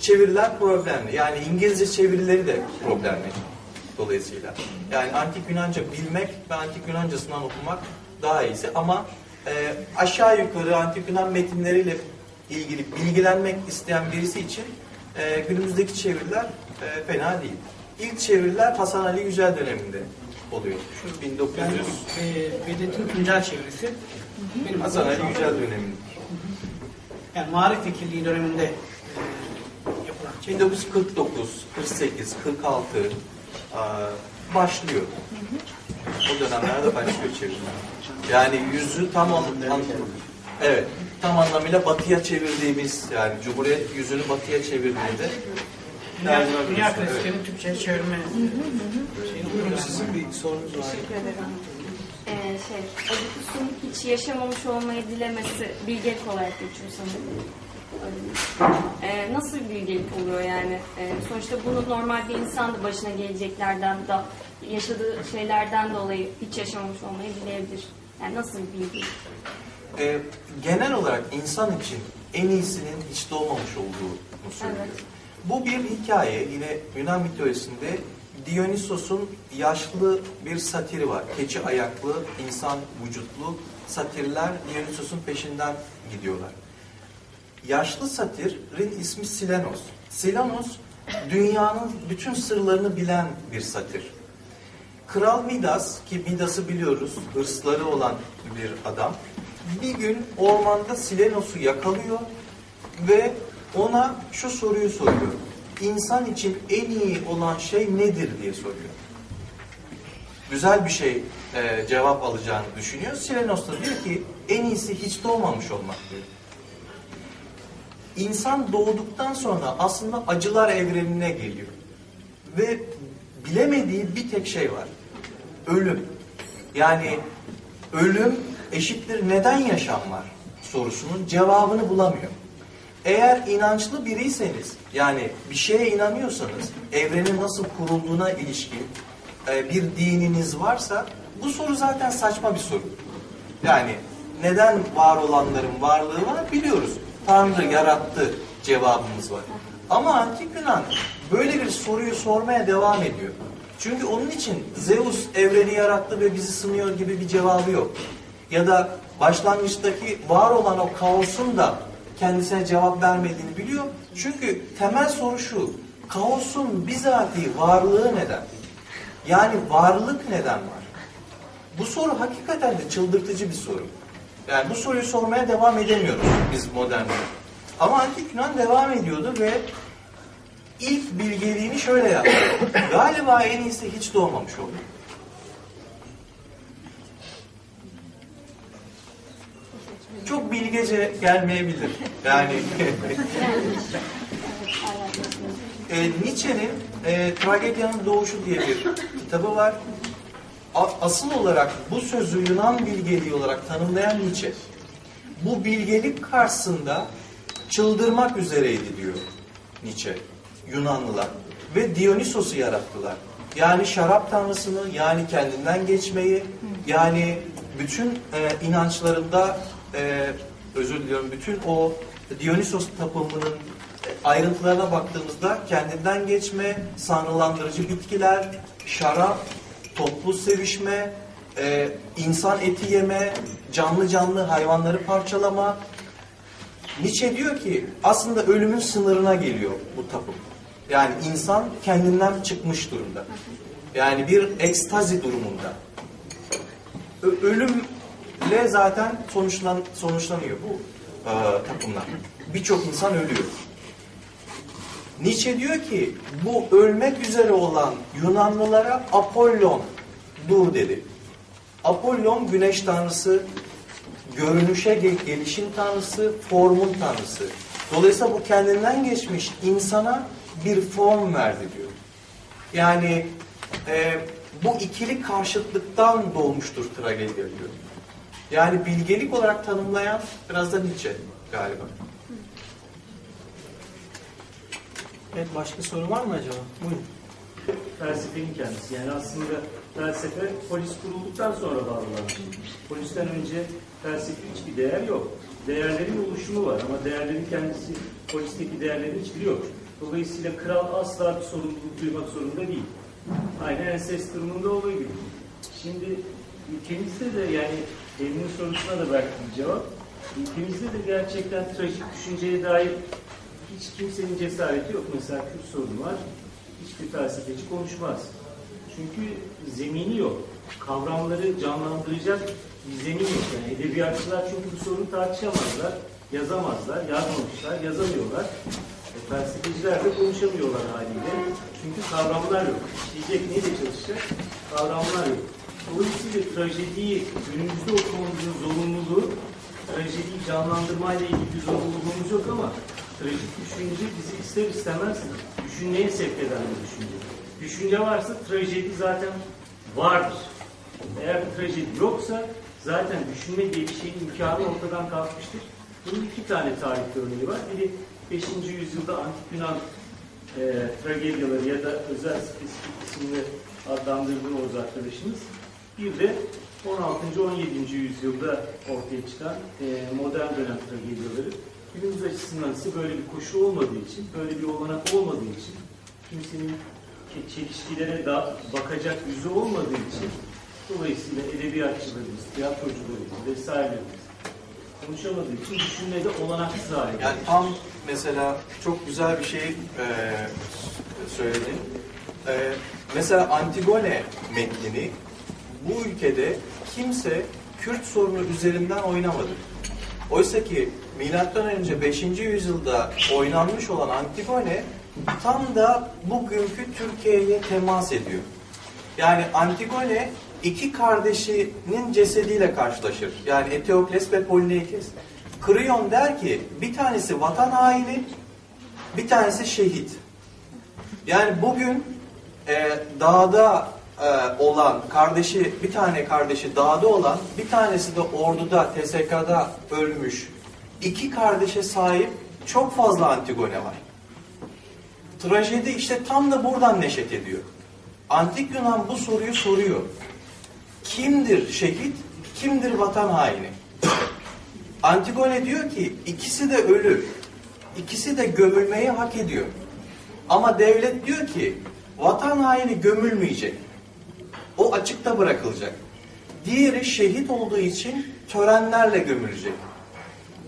Çeviriler problemli. Yani İngilizce çevirileri de problemli. Dolayısıyla. Yani antik Yunanca bilmek ve antik Yunancasından okumak daha iyisi. Ama e, aşağı yukarı antik Yunan metinleriyle ilgili bilgilenmek isteyen birisi için e, günümüzdeki çeviriler e, fena değil. İlk çeviriler Hasan Ali Yücel döneminde oluyor. Şu 1900 Yani e, Bedrettin Tuncel çevirisi. Benim Hasan Ali Yücel döneminde. Yani Marif Vekilliği döneminde e, yapılan çeviri. 1949, 48, 46 e, başlıyor. O dönemlerde başlıyor çevirme. Yani yüzü tam an, an- evet tam anlamıyla batıya çevirdiğimiz yani Cumhuriyet yüzünü batıya çevirdiğinde Dünya, dünya ediyorsun, evet. klasiklerini Türkçe'ye çevirme şeyini Buyurun sizin bir sorunuz var. Teşekkür ederim. Ee, şey, Oedipus'un hiç yaşamamış olmayı dilemesi bilgelik olarak geçiyor sanırım. Ee, nasıl bir bilgelik oluyor yani? Ee, sonuçta bunu normal bir insan da başına geleceklerden da yaşadığı şeylerden dolayı hiç yaşamamış olmayı dileyebilir. Yani nasıl bir bilgelik? E, genel olarak insan için en iyisinin hiç doğmamış olduğunu söylüyor. Evet. Bu bir hikaye. Yine Yunan mitolojisinde Dionysos'un yaşlı bir satiri var. Keçi ayaklı, insan vücutlu satirler Dionysos'un peşinden gidiyorlar. Yaşlı satirin ismi Silenos. Silenos dünyanın bütün sırlarını bilen bir satir. Kral Midas ki Midas'ı biliyoruz hırsları olan bir adam bir gün ormanda Silenos'u yakalıyor ve ona şu soruyu soruyor. İnsan için en iyi olan şey nedir diye soruyor. Güzel bir şey e, cevap alacağını düşünüyor. Silenos da diyor ki en iyisi hiç doğmamış olmak diyor. İnsan doğduktan sonra aslında acılar evrenine geliyor. Ve bilemediği bir tek şey var. Ölüm. Yani ölüm eşittir neden yaşam var sorusunun cevabını bulamıyor. Eğer inançlı biriyseniz, yani bir şeye inanıyorsanız, evrenin nasıl kurulduğuna ilişkin e, bir dininiz varsa, bu soru zaten saçma bir soru. Yani neden var olanların varlığı var biliyoruz. Tanrı yarattı cevabımız var. Ama antik Yunan böyle bir soruyu sormaya devam ediyor. Çünkü onun için Zeus evreni yarattı ve bizi sınıyor gibi bir cevabı yok. Ya da başlangıçtaki var olan o kaosun da kendisine cevap vermediğini biliyor. Çünkü temel soru şu, kaosun bizatihi varlığı neden? Yani varlık neden var? Bu soru hakikaten de çıldırtıcı bir soru. Yani bu soruyu sormaya devam edemiyoruz biz modernde. Ama antik Yunan devam ediyordu ve ilk bilgeliğini şöyle yaptı. Galiba en iyisi hiç doğmamış oldu. Çok bilgece gelmeyebilir. Yani e, Nietzsche'nin e, Tragedyanın Doğuşu diye bir kitabı var. A- asıl olarak bu sözü Yunan bilgeliği olarak tanımlayan Nietzsche. Bu bilgelik karşısında çıldırmak üzereydi diyor Nietzsche. Yunanlılar. Ve Dionysos'u yarattılar. Yani şarap tanrısını, yani kendinden geçmeyi, yani bütün e, inançlarında e, özür diliyorum, bütün o Dionysos tapınımının ayrıntılarına baktığımızda kendinden geçme, sanrılandırıcı bitkiler, şarap, toplu sevişme, e, insan eti yeme, canlı canlı hayvanları parçalama. Nietzsche diyor ki aslında ölümün sınırına geliyor bu tapım. Yani insan kendinden çıkmış durumda. Yani bir ekstazi durumunda. Ö- ölümle zaten sonuçlan sonuçlanıyor bu e, tapımlar. Birçok insan ölüyor. Nietzsche diyor ki bu ölmek üzere olan Yunanlılara Apollon dur dedi. Apollon güneş tanrısı, görünüşe ge- gelişim tanrısı, formun tanrısı. Dolayısıyla bu kendinden geçmiş insana bir form verdi diyor. Yani e, bu ikili karşıtlıktan doğmuştur tragedya diyor. Yani bilgelik olarak tanımlayan biraz da Nietzsche galiba. Evet başka soru var mı acaba? Buyurun. felsefenin kendisi. Yani aslında felsefe polis kurulduktan sonra bağlanmış. Polisten önce felsefe hiçbir değer yok. Değerlerin oluşumu var ama değerlerin kendisi polisteki değerlerin hiçbiri yok. Dolayısıyla kral asla bir sorumluluk duymak zorunda değil. Aynı ensest durumunda olduğu gibi. Şimdi ülkemizde de yani Emin'in sorusuna da belki cevap. Ülkemizde de gerçekten trajik düşünceye dair hiç kimsenin cesareti yok. Mesela Kürt sorunu var. Hiçbir felsefeci konuşmaz. Çünkü zemini yok. Kavramları canlandıracak bir zemin yok. Yani edebiyatçılar çünkü bu sorunu tartışamazlar, yazamazlar, yazmamışlar, yazamıyorlar. E, felsefeciler de konuşamıyorlar haliyle. Çünkü kavramlar yok. İşleyecek neyle çalışacak? Kavramlar yok. Dolayısıyla trajediyi günümüzde okumamızın zorunluluğu, trajediyi canlandırmayla ilgili bir zorunluluğumuz yok ama trajik düşünce bizi ister istemez düşünmeye sevk eden bir düşünce. Düşünce varsa trajedi zaten vardır. Eğer bir trajedi yoksa zaten düşünme diye bir şeyin imkanı ortadan kalkmıştır. Bunun iki tane tarihte örneği var. Biri 5. yüzyılda Antik Yunan e, tragedyaları ya da özel spesifik isimle adlandırdığı Oğuz arkadaşımız. Bir de 16. 17. yüzyılda ortaya çıkan e, modern dönem tragedyaları. Günümüz açısından ise böyle bir koşu olmadığı için, böyle bir olanak olmadığı için, kimsenin çelişkilere da bakacak yüzü olmadığı için, dolayısıyla edebiyatçılarımız, tiyatrocularımız vesairelerimiz konuşamadığı için düşünmede olanaksız hale. Yani tam mesela çok güzel bir şey e, söyledin. E, mesela Antigone metnini bu ülkede kimse Kürt sorunu üzerinden oynamadı. Oysa ki milattan önce 5. yüzyılda oynanmış olan Antigone tam da bugünkü Türkiye'ye temas ediyor. Yani Antigone iki kardeşinin cesediyle karşılaşır. Yani Eteokles ve Polineikes. Kriyon der ki bir tanesi vatan haini, bir tanesi şehit. Yani bugün e, dağda e, olan kardeşi, bir tane kardeşi dağda olan, bir tanesi de orduda, TSK'da ölmüş. İki kardeşe sahip çok fazla Antigone var. Trajedi işte tam da buradan neşet ediyor. Antik Yunan bu soruyu soruyor. Kimdir şehit, kimdir vatan haini? Antigone diyor ki ikisi de ölü. İkisi de gömülmeyi hak ediyor. Ama devlet diyor ki vatan haini gömülmeyecek. O açıkta bırakılacak. Diğeri şehit olduğu için törenlerle gömülecek.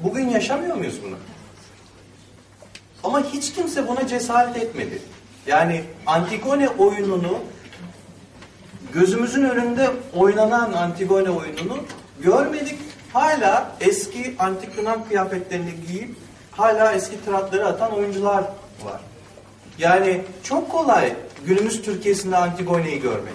Bugün yaşamıyor muyuz bunu? Ama hiç kimse buna cesaret etmedi. Yani Antigone oyununu gözümüzün önünde oynanan Antigone oyununu görmedik. Hala eski antik Yunan kıyafetlerini giyip hala eski tiratları atan oyuncular var. Yani çok kolay günümüz Türkiye'sinde Antigone'yi görmek.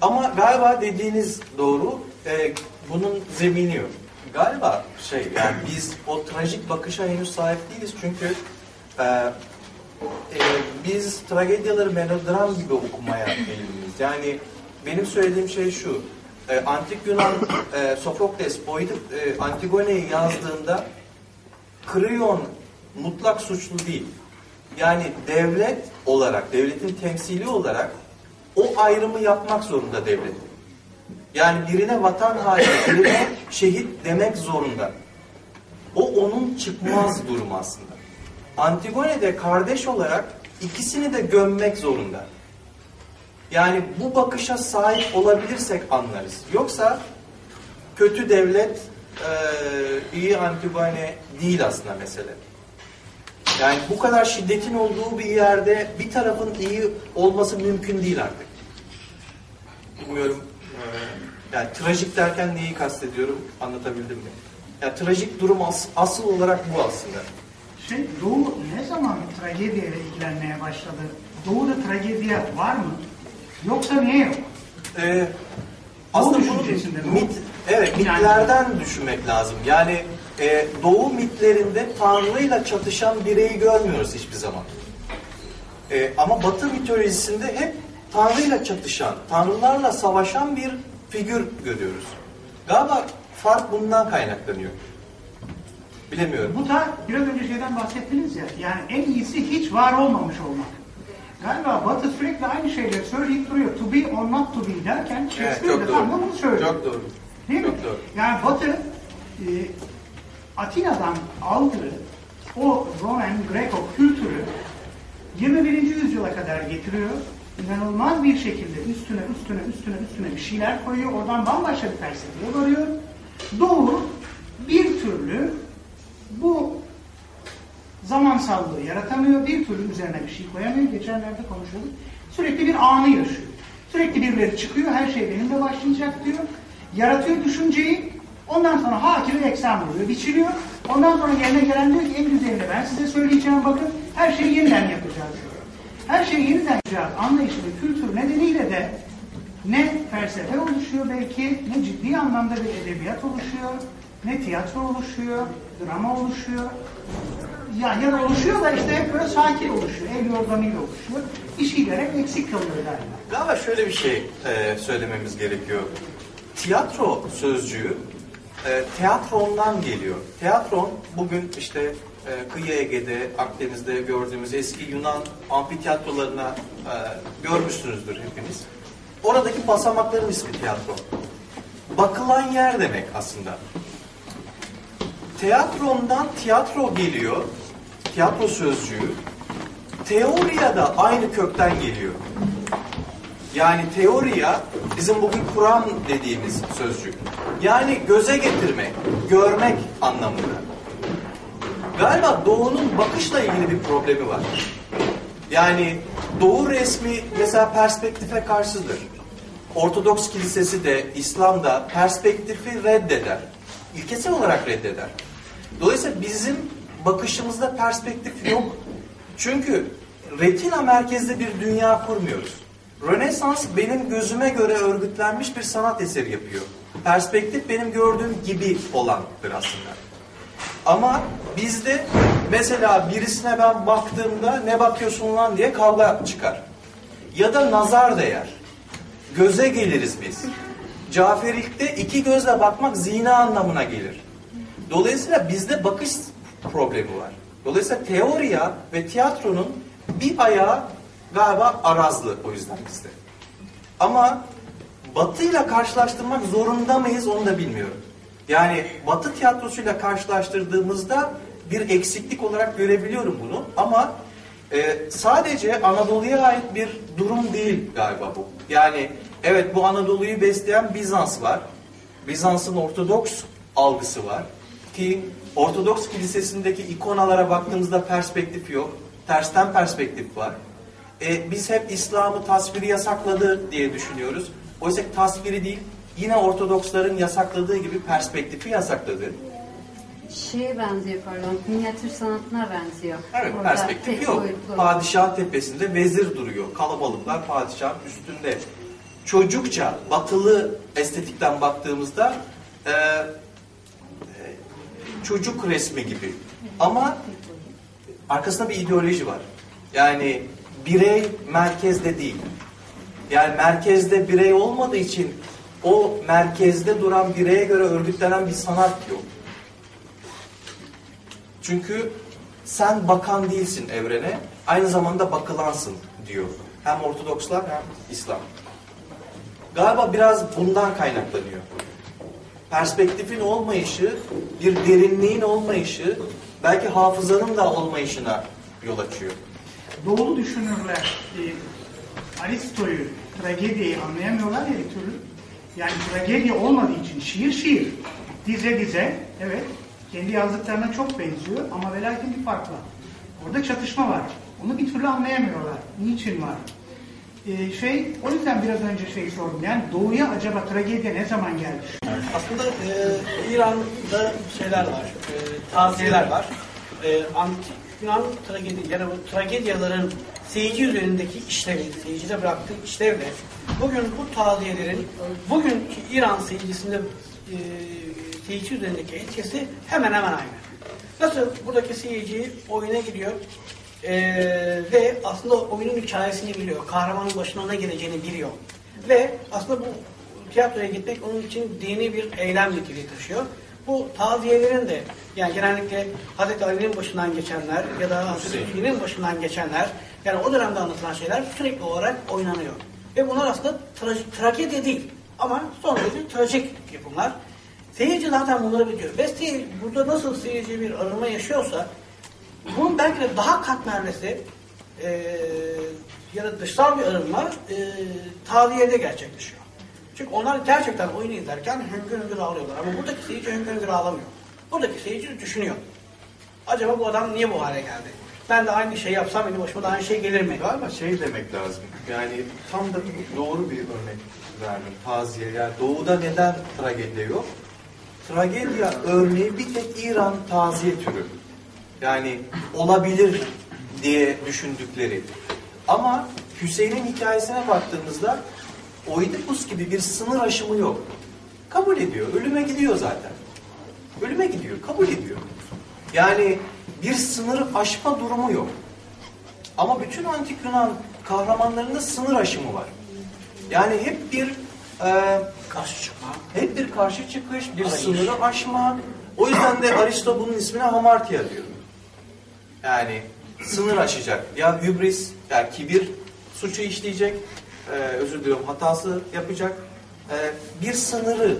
Ama galiba dediğiniz doğru. e, bunun zemini yok. Galiba şey yani biz o trajik bakışa henüz sahip değiliz çünkü e, e, biz tragedyaları melodram gibi okumaya eğilimiz. Yani benim söylediğim şey şu. E, Antik Yunan e, Sofokles Oid, e, Antigone'yi yazdığında Kriyon mutlak suçlu değil. Yani devlet olarak, devletin temsili olarak o ayrımı yapmak zorunda devlet. Yani birine vatan haini, birine şehit demek zorunda. O onun çıkmaz durumu aslında. Antigone de kardeş olarak ikisini de gömmek zorunda. Yani bu bakışa sahip olabilirsek anlarız. Yoksa kötü devlet e, iyi Antigone değil aslında mesele. Yani bu kadar şiddetin olduğu bir yerde bir tarafın iyi olması mümkün değil artık. Bilmiyorum. e, yani trajik derken neyi kastediyorum anlatabildim mi? Yani trajik durum as- asıl olarak bu aslında. Şey, Doğu ne zaman tragediyle ilgilenmeye başladı? Doğu'da tragedya var mı? Yoksa niye yok? Ee, Aslında bunu mit, evet mitlerden düşünmek lazım. Yani e, Doğu mitlerinde Tanrı'yla çatışan bireyi görmüyoruz hiçbir zaman. E, ama Batı mitolojisinde hep Tanrı'yla çatışan, Tanrılarla savaşan bir figür görüyoruz. Galiba fark bundan kaynaklanıyor. Bilemiyorum. Bu da biraz önce şeyden bahsettiniz ya, yani en iyisi hiç var olmamış olmak. Galiba Batı sürekli aynı şeyleri söyleyip duruyor. To be or not to be derken Evet, Shakespeare çok de tam da bunu söylüyor. Çok doğru. Değil mi? Çok doğru. Yani Batı e, Atina'dan aldığı o Roman Greco kültürü 21. yüzyıla kadar getiriyor. İnanılmaz bir şekilde üstüne üstüne üstüne üstüne bir şeyler koyuyor. Oradan bambaşka bir felsefeye varıyor. Doğu bir türlü bu zamansallığı yaratamıyor. Bir türlü üzerine bir şey koyamıyor. Geçenlerde konuşuyorduk. Sürekli bir anı yaşıyor. Sürekli birileri çıkıyor. Her şey benimle başlayacak diyor. Yaratıyor düşünceyi. Ondan sonra hakiri eksen oluyor. Biçiliyor. Ondan sonra yerine gelen diyor ki en güzelini ben size söyleyeceğim bakın. Her şeyi yeniden yapacağız diyor. Her şeyi yeniden yapacağız anlayışı ve kültür nedeniyle de ne felsefe oluşuyor belki, ne ciddi anlamda bir edebiyat oluşuyor, ne tiyatro oluşuyor, drama oluşuyor. Ya, ya da oluşuyor da işte hep böyle sakin oluşuyor, el yordamıyla oluşuyor. Bir şeyler eksik kalıyor galiba. Galiba şöyle bir şey e, söylememiz gerekiyor. Tiyatro sözcüğü e, teatrondan geliyor. Teatron bugün işte e, kıyı Ege'de, Akdeniz'de gördüğümüz eski Yunan amfiteyatrolarına e, görmüşsünüzdür hepiniz. Oradaki basamakların ismi tiyatro. Bakılan yer demek aslında. Teatrondan tiyatro geliyor. Tiyatro sözcüğü. Teoriya da aynı kökten geliyor. Yani teoriya bizim bugün Kur'an dediğimiz sözcük. Yani göze getirmek, görmek anlamında. Galiba Doğu'nun bakışla ilgili bir problemi var. Yani Doğu resmi mesela perspektife karşıdır. Ortodoks kilisesi de İslam da perspektifi reddeder. İlkesel olarak reddeder. Dolayısıyla bizim bakışımızda perspektif yok. Çünkü retina merkezli bir dünya kurmuyoruz. Rönesans benim gözüme göre örgütlenmiş bir sanat eseri yapıyor. Perspektif benim gördüğüm gibi olandır aslında. Ama bizde mesela birisine ben baktığımda ne bakıyorsun lan diye kavga çıkar. Ya da nazar değer. Göze geliriz biz. Caferilk'te iki gözle bakmak zina anlamına gelir. Dolayısıyla bizde bakış problemi var. Dolayısıyla teoriya ve tiyatronun bir ayağı galiba arazlı o yüzden bizde. Ama batıyla karşılaştırmak zorunda mıyız onu da bilmiyorum. Yani batı tiyatrosuyla karşılaştırdığımızda bir eksiklik olarak görebiliyorum bunu. Ama e, sadece Anadolu'ya ait bir durum değil galiba bu. Yani evet bu Anadolu'yu besleyen Bizans var. Bizans'ın Ortodoks algısı var. Ki Ortodoks kilisesindeki ikonalara baktığımızda perspektif yok. Tersten perspektif var. E, biz hep İslam'ı tasviri yasakladı diye düşünüyoruz. Oysa tasviri değil, yine Ortodoksların yasakladığı gibi perspektifi yasakladı. Şeye benziyor pardon, minyatür sanatına benziyor. Evet, Orada perspektif yok. boyutlu. Padişahın tepesinde vezir duruyor. Kalabalıklar padişahın üstünde. Çocukça, batılı estetikten baktığımızda e, çocuk resmi gibi. Ama arkasında bir ideoloji var. Yani birey merkezde değil. Yani merkezde birey olmadığı için o merkezde duran bireye göre örgütlenen bir sanat yok. Çünkü sen bakan değilsin evrene, aynı zamanda bakılansın diyor. Hem Ortodokslar hem İslam. Galiba biraz bundan kaynaklanıyor. Perspektifin olmayışı, bir derinliğin olmayışı, belki hafızanın da olmayışına yol açıyor. Doğulu düşünürler e, Aristo'yu, tragediyi anlayamıyorlar ya bir türlü. Yani tragedi olmadığı için şiir şiir. Dize dize, evet. Kendi yazdıklarına çok benziyor ama ve lakin bir fark var. Orada çatışma var. Onu bir türlü anlayamıyorlar. Niçin var? E, şey, o yüzden biraz önce şey sordum. Yani doğuya acaba tragedi ne zaman geldi? Aslında e, İran'da şeyler var, e, taziyeler var. E, antik Yunan tragedi, yani bu tragedyaların seyirci üzerindeki işlevi, seyircide bıraktığı işlevle bugün bu taziyelerin bugünkü İran seyircisinde e, seyirci üzerindeki etkisi hemen hemen aynı. Nasıl buradaki seyirci oyuna gidiyor e, ve aslında oyunun hikayesini biliyor, kahramanın başına ne geleceğini biliyor ve aslında bu tiyatroya gitmek onun için dini bir eylem niteliği taşıyor. Bu taziyelerin de yani genellikle Hazreti Ali'nin başından geçenler ya da Hazreti Hüseyin'in başından geçenler yani o dönemde anlatılan şeyler sürekli olarak oynanıyor. Ve bunlar aslında trajik, tragedi değil ama son derece trajik yapımlar. Seyirci zaten bunları biliyor. Ve burada nasıl seyirci bir arınma yaşıyorsa bunun belki de daha katmerlisi e, ya da dışsal bir arınma e, taziyede gerçekleşiyor. Çünkü onlar gerçekten oyunu izlerken hüngür hüngür ağlıyorlar. Ama buradaki seyirci hüngür hüngür ağlamıyor. Buradaki seyirci düşünüyor. Acaba bu adam niye bu hale geldi? Ben de aynı şeyi yapsam benim başıma da aynı şey gelir mi? Galiba şey demek lazım. Yani tam da doğru bir örnek verdim. Taziye. Yani doğuda neden tragedya yok? Tragedya örneği bir tek İran taziye türü. Yani olabilir diye düşündükleri. Ama Hüseyin'in hikayesine baktığımızda Oidipus gibi bir sınır aşımı yok. Kabul ediyor. Ölüme gidiyor zaten. Ölüme gidiyor. Kabul ediyor. Yani bir sınır aşma durumu yok. Ama bütün antik Yunan kahramanlarında sınır aşımı var. Yani hep bir e, Karşı çıkma. hep bir karşı çıkış, bir Arayış. sınırı aşma. O yüzden de Aristo bunun ismine hamartia diyor. Yani sınır aşacak. Ya hübris, yani kibir suçu işleyecek, e, özür diliyorum hatası yapacak. E, bir sınırı,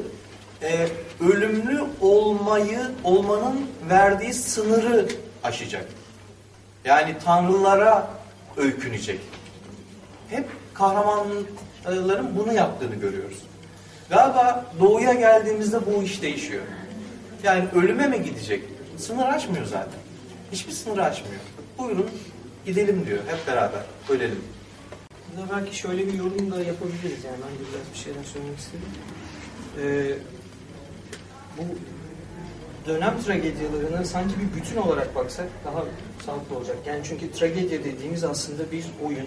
e, ölümlü olmayı, olmanın verdiği sınırı aşacak. Yani tanrılara öykünecek. Hep kahramanların bunu yaptığını görüyoruz. Galiba doğuya geldiğimizde bu iş değişiyor. Yani ölüme mi gidecek? Sınır açmıyor zaten. Hiçbir sınır açmıyor. Buyurun gidelim diyor hep beraber. Ölelim. Burada belki şöyle bir yorum da yapabiliriz. Yani ben biraz bir şeyler söylemek istedim. Ee, bu dönem tragedyalarına sanki bir bütün olarak baksak daha sağlıklı olacak. Yani çünkü tragedya dediğimiz aslında bir oyun.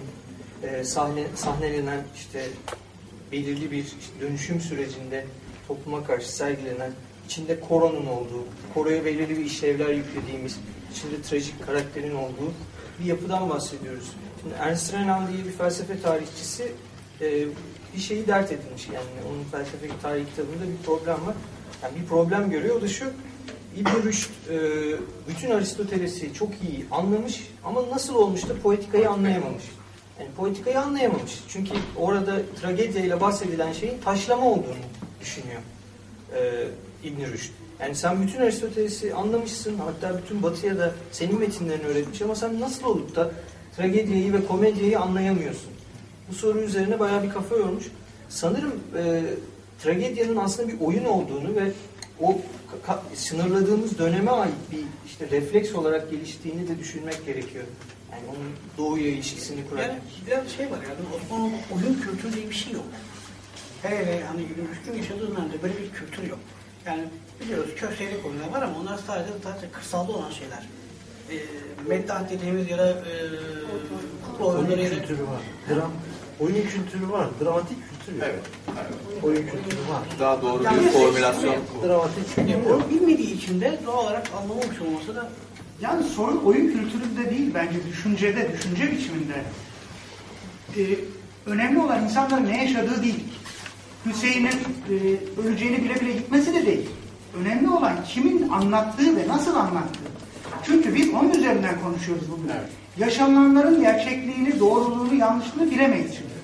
Ee, sahne, sahnelenen işte belirli bir işte dönüşüm sürecinde topluma karşı sergilenen içinde koronun olduğu, koroya belirli bir işlevler yüklediğimiz, içinde trajik karakterin olduğu bir yapıdan bahsediyoruz. Şimdi Ernst Renan diye bir felsefe tarihçisi e, bir şeyi dert edilmiş yani onun felsefe tarih kitabında bir problem var. Yani bir problem görüyor o da şu İbn Rüşd e, bütün Aristoteles'i çok iyi anlamış ama nasıl olmuş da poetikayı anlayamamış. Yani poetikayı anlayamamış. Çünkü orada tragedya ile bahsedilen şeyin taşlama olduğunu düşünüyor e, İbn Rüşd. Yani sen bütün Aristoteles'i anlamışsın, hatta bütün Batı'ya da senin metinlerini öğretmiş ama sen nasıl olup da tragediyi ve komediyi anlayamıyorsun? Bu soru üzerine bayağı bir kafa yormuş. Sanırım e, tragedyanın aslında bir oyun olduğunu ve o sınırladığımız döneme ait bir işte refleks olarak geliştiğini de düşünmek gerekiyor. Yani onun doğuya ilişkisini kurarken. Yani biraz şey var yani Osmanlı'da oyun kültürü diye bir şey yok. Hele hani Rüşt'ün yaşadığı dönemde böyle bir kültür yok. Yani biliyoruz köşelik oyunlar var ama onlar sadece sadece kırsalda olan şeyler. E, meddah dediğimiz ya da e, kukla oyunları da kültürü var. Dram, oyun kültürü var. Dramatik kültür yok. Evet. evet. Oyun kültürü var. Daha doğru Yani bir formülasyon bu. Dramatik kültür Yani yok. onu bilmediği için de doğal olarak anlamamış olması da Yani sorun oyun kültüründe değil bence düşüncede, düşünce biçiminde. Ee, önemli olan insanların ne yaşadığı değil. Hüseyin'in e, öleceğini bile bile gitmesi de değil. Önemli olan kimin anlattığı ve nasıl anlattığı. Çünkü biz onun üzerinden konuşuyoruz bugün. Yaşananların gerçekliğini, doğruluğunu, yanlışlığını bilemeyiz çünkü.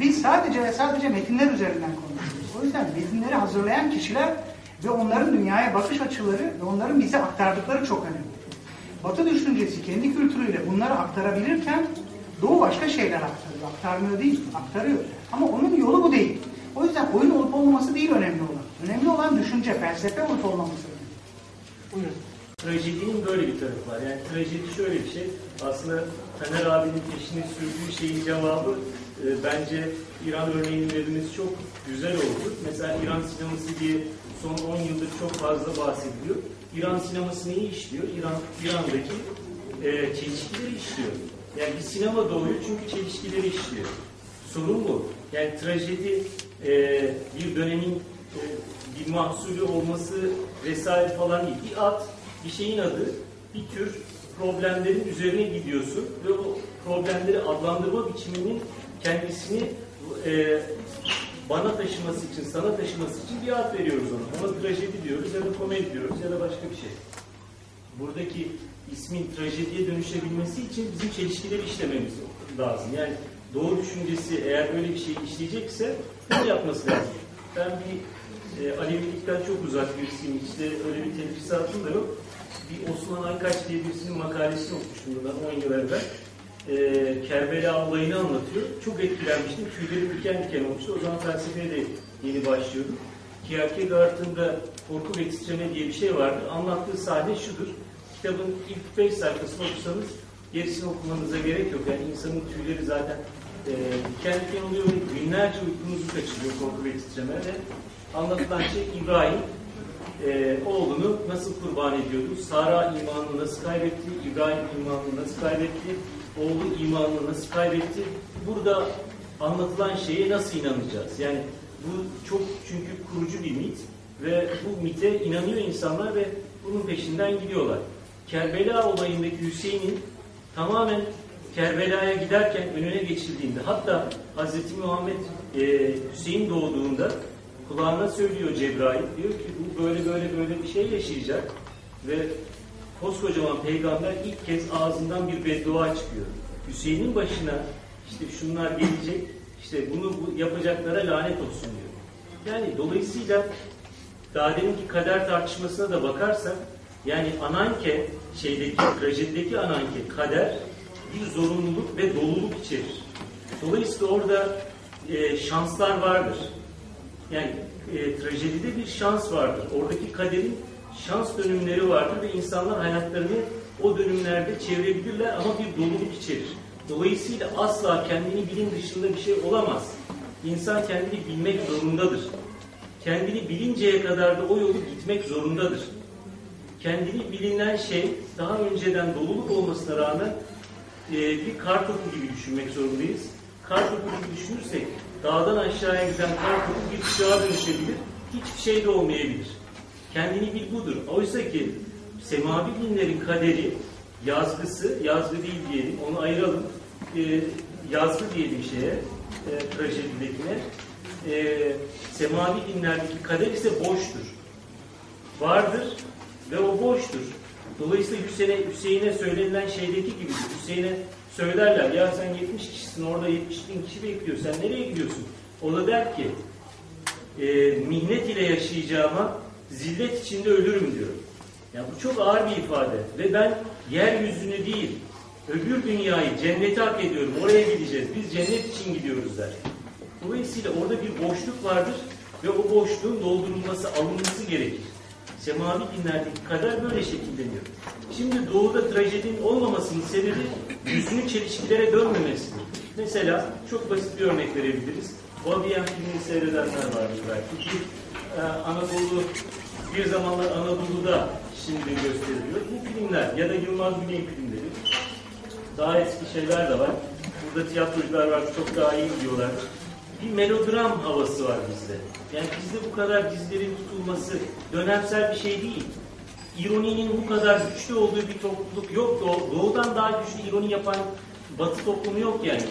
Biz sadece ve sadece metinler üzerinden konuşuyoruz. O yüzden metinleri hazırlayan kişiler ve onların dünyaya bakış açıları ve onların bize aktardıkları çok önemli. Batı düşüncesi kendi kültürüyle bunları aktarabilirken Doğu başka şeyler aktarıyor. Aktarmıyor değil, aktarıyor. Ama onun yolu bu değil. O yüzden oyun olup olmaması değil önemli olan. Önemli olan düşünce, felsefe olup olmaması. Buyurun. Trajedinin böyle bir tarafı var. Yani trajedi şöyle bir şey. Aslında Taner abinin peşine sürdüğü şeyin cevabı e, bence İran örneğini verilmesi çok güzel oldu. Mesela İran sineması diye son 10 yıldır çok fazla bahsediliyor. İran sineması neyi işliyor? İran İran'daki e, çelişkileri işliyor. Yani bir sinema doğuyor çünkü çelişkileri işliyor. Sorun bu. Yani trajedi e, bir dönemin e, bir mahsulü olması vesaire falan değil. Bir at, bir şeyin adı, bir tür problemlerin üzerine gidiyorsun ve o problemleri adlandırma biçiminin kendisini e, bana taşıması için, sana taşıması için bir ad veriyoruz ona. Ona trajedi diyoruz ya da komedi diyoruz ya da başka bir şey. Buradaki ismin trajediye dönüşebilmesi için bizim çelişkileri işlememiz lazım. Yani doğu düşüncesi eğer böyle bir şey işleyecekse bunu yapması lazım. Ben bir e, Alevilikten çok uzak birisiyim. İşte öyle bir tedrisatım da yok. Bir Osman Aykaç diye birisinin makalesini okumuştum bundan 10 yıl evvel. E, Kerbela olayını anlatıyor. Çok etkilenmiştim. Tüylerim diken diken olmuştu. O zaman felsefeye de yeni başlıyordum. Kierkegaard'ın da korku ve titreme diye bir şey vardır. Anlattığı sahne şudur. Kitabın ilk 5 sayfasını okusanız gerisini okumanıza gerek yok. Yani insanın tüyleri zaten e, diken oluyor ve günlerce uykunuzu kaçırıyor korku ve titreme ve anlatılan şey İbrahim e, oğlunu nasıl kurban ediyordu? Sara imanını nasıl kaybetti? İbrahim imanını nasıl kaybetti? Oğlu imanını nasıl kaybetti? Burada anlatılan şeye nasıl inanacağız? Yani bu çok çünkü kurucu bir mit ve bu mite inanıyor insanlar ve bunun peşinden gidiyorlar. Kerbela olayındaki Hüseyin'in tamamen Kerbela'ya giderken önüne geçildiğinde hatta Hz. Muhammed e, Hüseyin doğduğunda kulağına söylüyor Cebrail diyor ki bu böyle böyle böyle bir şey yaşayacak ve koskocaman peygamber ilk kez ağzından bir beddua çıkıyor. Hüseyin'in başına işte şunlar gelecek işte bunu bu yapacaklara lanet olsun diyor. Yani dolayısıyla daha deminki kader tartışmasına da bakarsak yani ananke şeydeki trajedideki ananke kader bir zorunluluk ve doluluk içerir. Dolayısıyla orada e, şanslar vardır. Yani e, trajedide bir şans vardır. Oradaki kaderin şans dönümleri vardır ve insanlar hayatlarını o dönümlerde çevirebilirler ama bir doluluk içerir. Dolayısıyla asla kendini bilim dışında bir şey olamaz. İnsan kendini bilmek zorundadır. Kendini bilinceye kadar da o yolu gitmek zorundadır. Kendini bilinen şey daha önceden doluluk olmasına rağmen e, bir kar topu gibi düşünmek zorundayız. Kar topu gibi düşünürsek dağdan aşağıya giden kar topu bir çağa dönüşebilir. Hiçbir şey de olmayabilir. Kendini bil budur. Oysa ki semavi dinlerin kaderi yazgısı, yazgı değil diyelim, onu ayıralım. E, yazgı diyelim şeye, e, trajedidekine. E, semavi dinlerdeki kader ise boştur. Vardır ve o boştur. Dolayısıyla Hüseyin'e, Hüseyin'e söylenilen şeydeki gibi Hüseyin'e söylerler ya sen 70 kişisin orada 70 bin kişi bekliyor sen nereye gidiyorsun? O da der ki e, mihnet ile yaşayacağıma zillet içinde ölürüm diyor. Yani bu çok ağır bir ifade ve ben yeryüzünü değil öbür dünyayı cenneti hak ediyorum oraya gideceğiz biz cennet için gidiyoruz der. Dolayısıyla orada bir boşluk vardır ve o boşluğun doldurulması alınması gerekir. Semavi dinlerdeki kader böyle şekilleniyor. Şimdi doğuda trajedinin olmamasının sebebi yüzünün çelişkilere dönmemesidir. Mesela çok basit bir örnek verebiliriz. Babiyen filmini seyredenler vardır belki. Bir, e, Anadolu, bir zamanlar Anadolu'da şimdi gösteriliyor. Bu filmler ya da Yılmaz Güney filmleri daha eski şeyler de var. Burada tiyatrocular var, çok daha iyi biliyorlar. Bir melodram havası var bizde. Yani bizde bu kadar dizilerin tutulması dönemsel bir şey değil. İroninin bu kadar güçlü olduğu bir topluluk yok. Doğu, doğudan daha güçlü ironi yapan batı toplumu yok yani.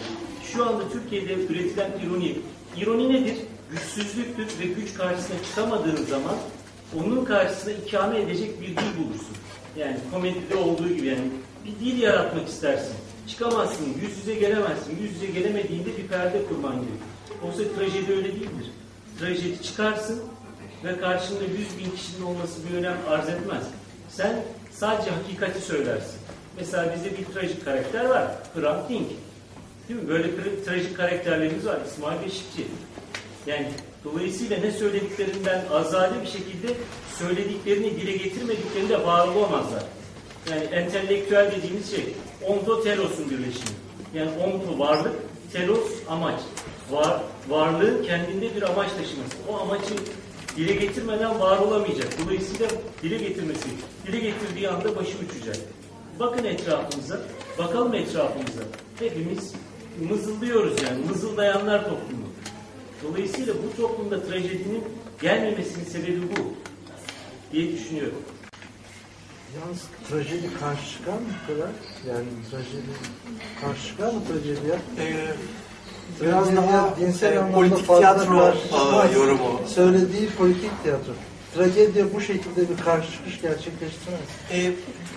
Şu anda Türkiye'de üretilen ironi, ironi nedir? Güçsüzlüktür ve güç karşısına çıkamadığın zaman onun karşısına ikame edecek bir dil bulursun. Yani komedide olduğu gibi yani bir dil yaratmak istersin. Çıkamazsın, yüz yüze gelemezsin. Yüz yüze gelemediğinde bir perde kurman gerekir. Oysa trajedi öyle değildir. Trajedi çıkarsın ve karşında yüz bin kişinin olması bir önem arz etmez. Sen sadece hakikati söylersin. Mesela bizde bir trajik karakter var. Hrant Dink. Değil mi? Böyle tra- trajik karakterlerimiz var. İsmail Beşikçi. Yani dolayısıyla ne söylediklerinden azade bir şekilde söylediklerini dile getirmediklerinde var olamazlar. Yani entelektüel dediğimiz şey onto telos'un birleşimi. Yani onto varlık, telos amaç. Var, varlığın kendinde bir amaç taşıması. O amacı dile getirmeden var olamayacak. Dolayısıyla dile getirmesi, dile getirdiği anda başı uçacak. bakın etrafımıza, bakalım etrafımıza. Hepimiz mızıldıyoruz yani, mızıldayanlar toplumu. Dolayısıyla bu toplumda trajedinin gelmemesinin sebebi bu diye düşünüyorum. Yalnız trajedi karşı çıkar mı kadar? Yani trajedi karşı çıkar mı trajediye? Ee, biraz Trajediye daha dinsel e, anlamda politik tiyatro çıkmaz. yorumu. Söylediği politik tiyatro. Tragediye bu şekilde bir karşı çıkış gerçekleştirmez. E,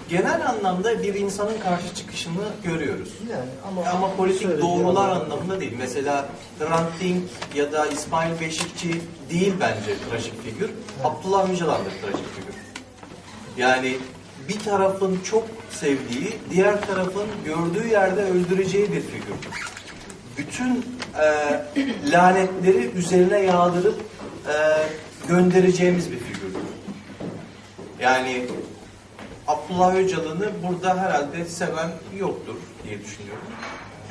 genel anlamda bir insanın karşı çıkışını görüyoruz. Yani ama, Ama politik doğrular anlamda- anlamında değil. Mesela Hrant Dink ya da İsmail Beşikçi değil bence trajik figür. Abdullah Öcalan da trajik figür. Yani bir tarafın çok sevdiği, diğer tarafın gördüğü yerde öldüreceği bir figür. Bütün e, lanetleri üzerine yağdırıp e, göndereceğimiz bir figür. Yani Abdullah Öcalan'ı burada herhalde seven yoktur diye düşünüyorum.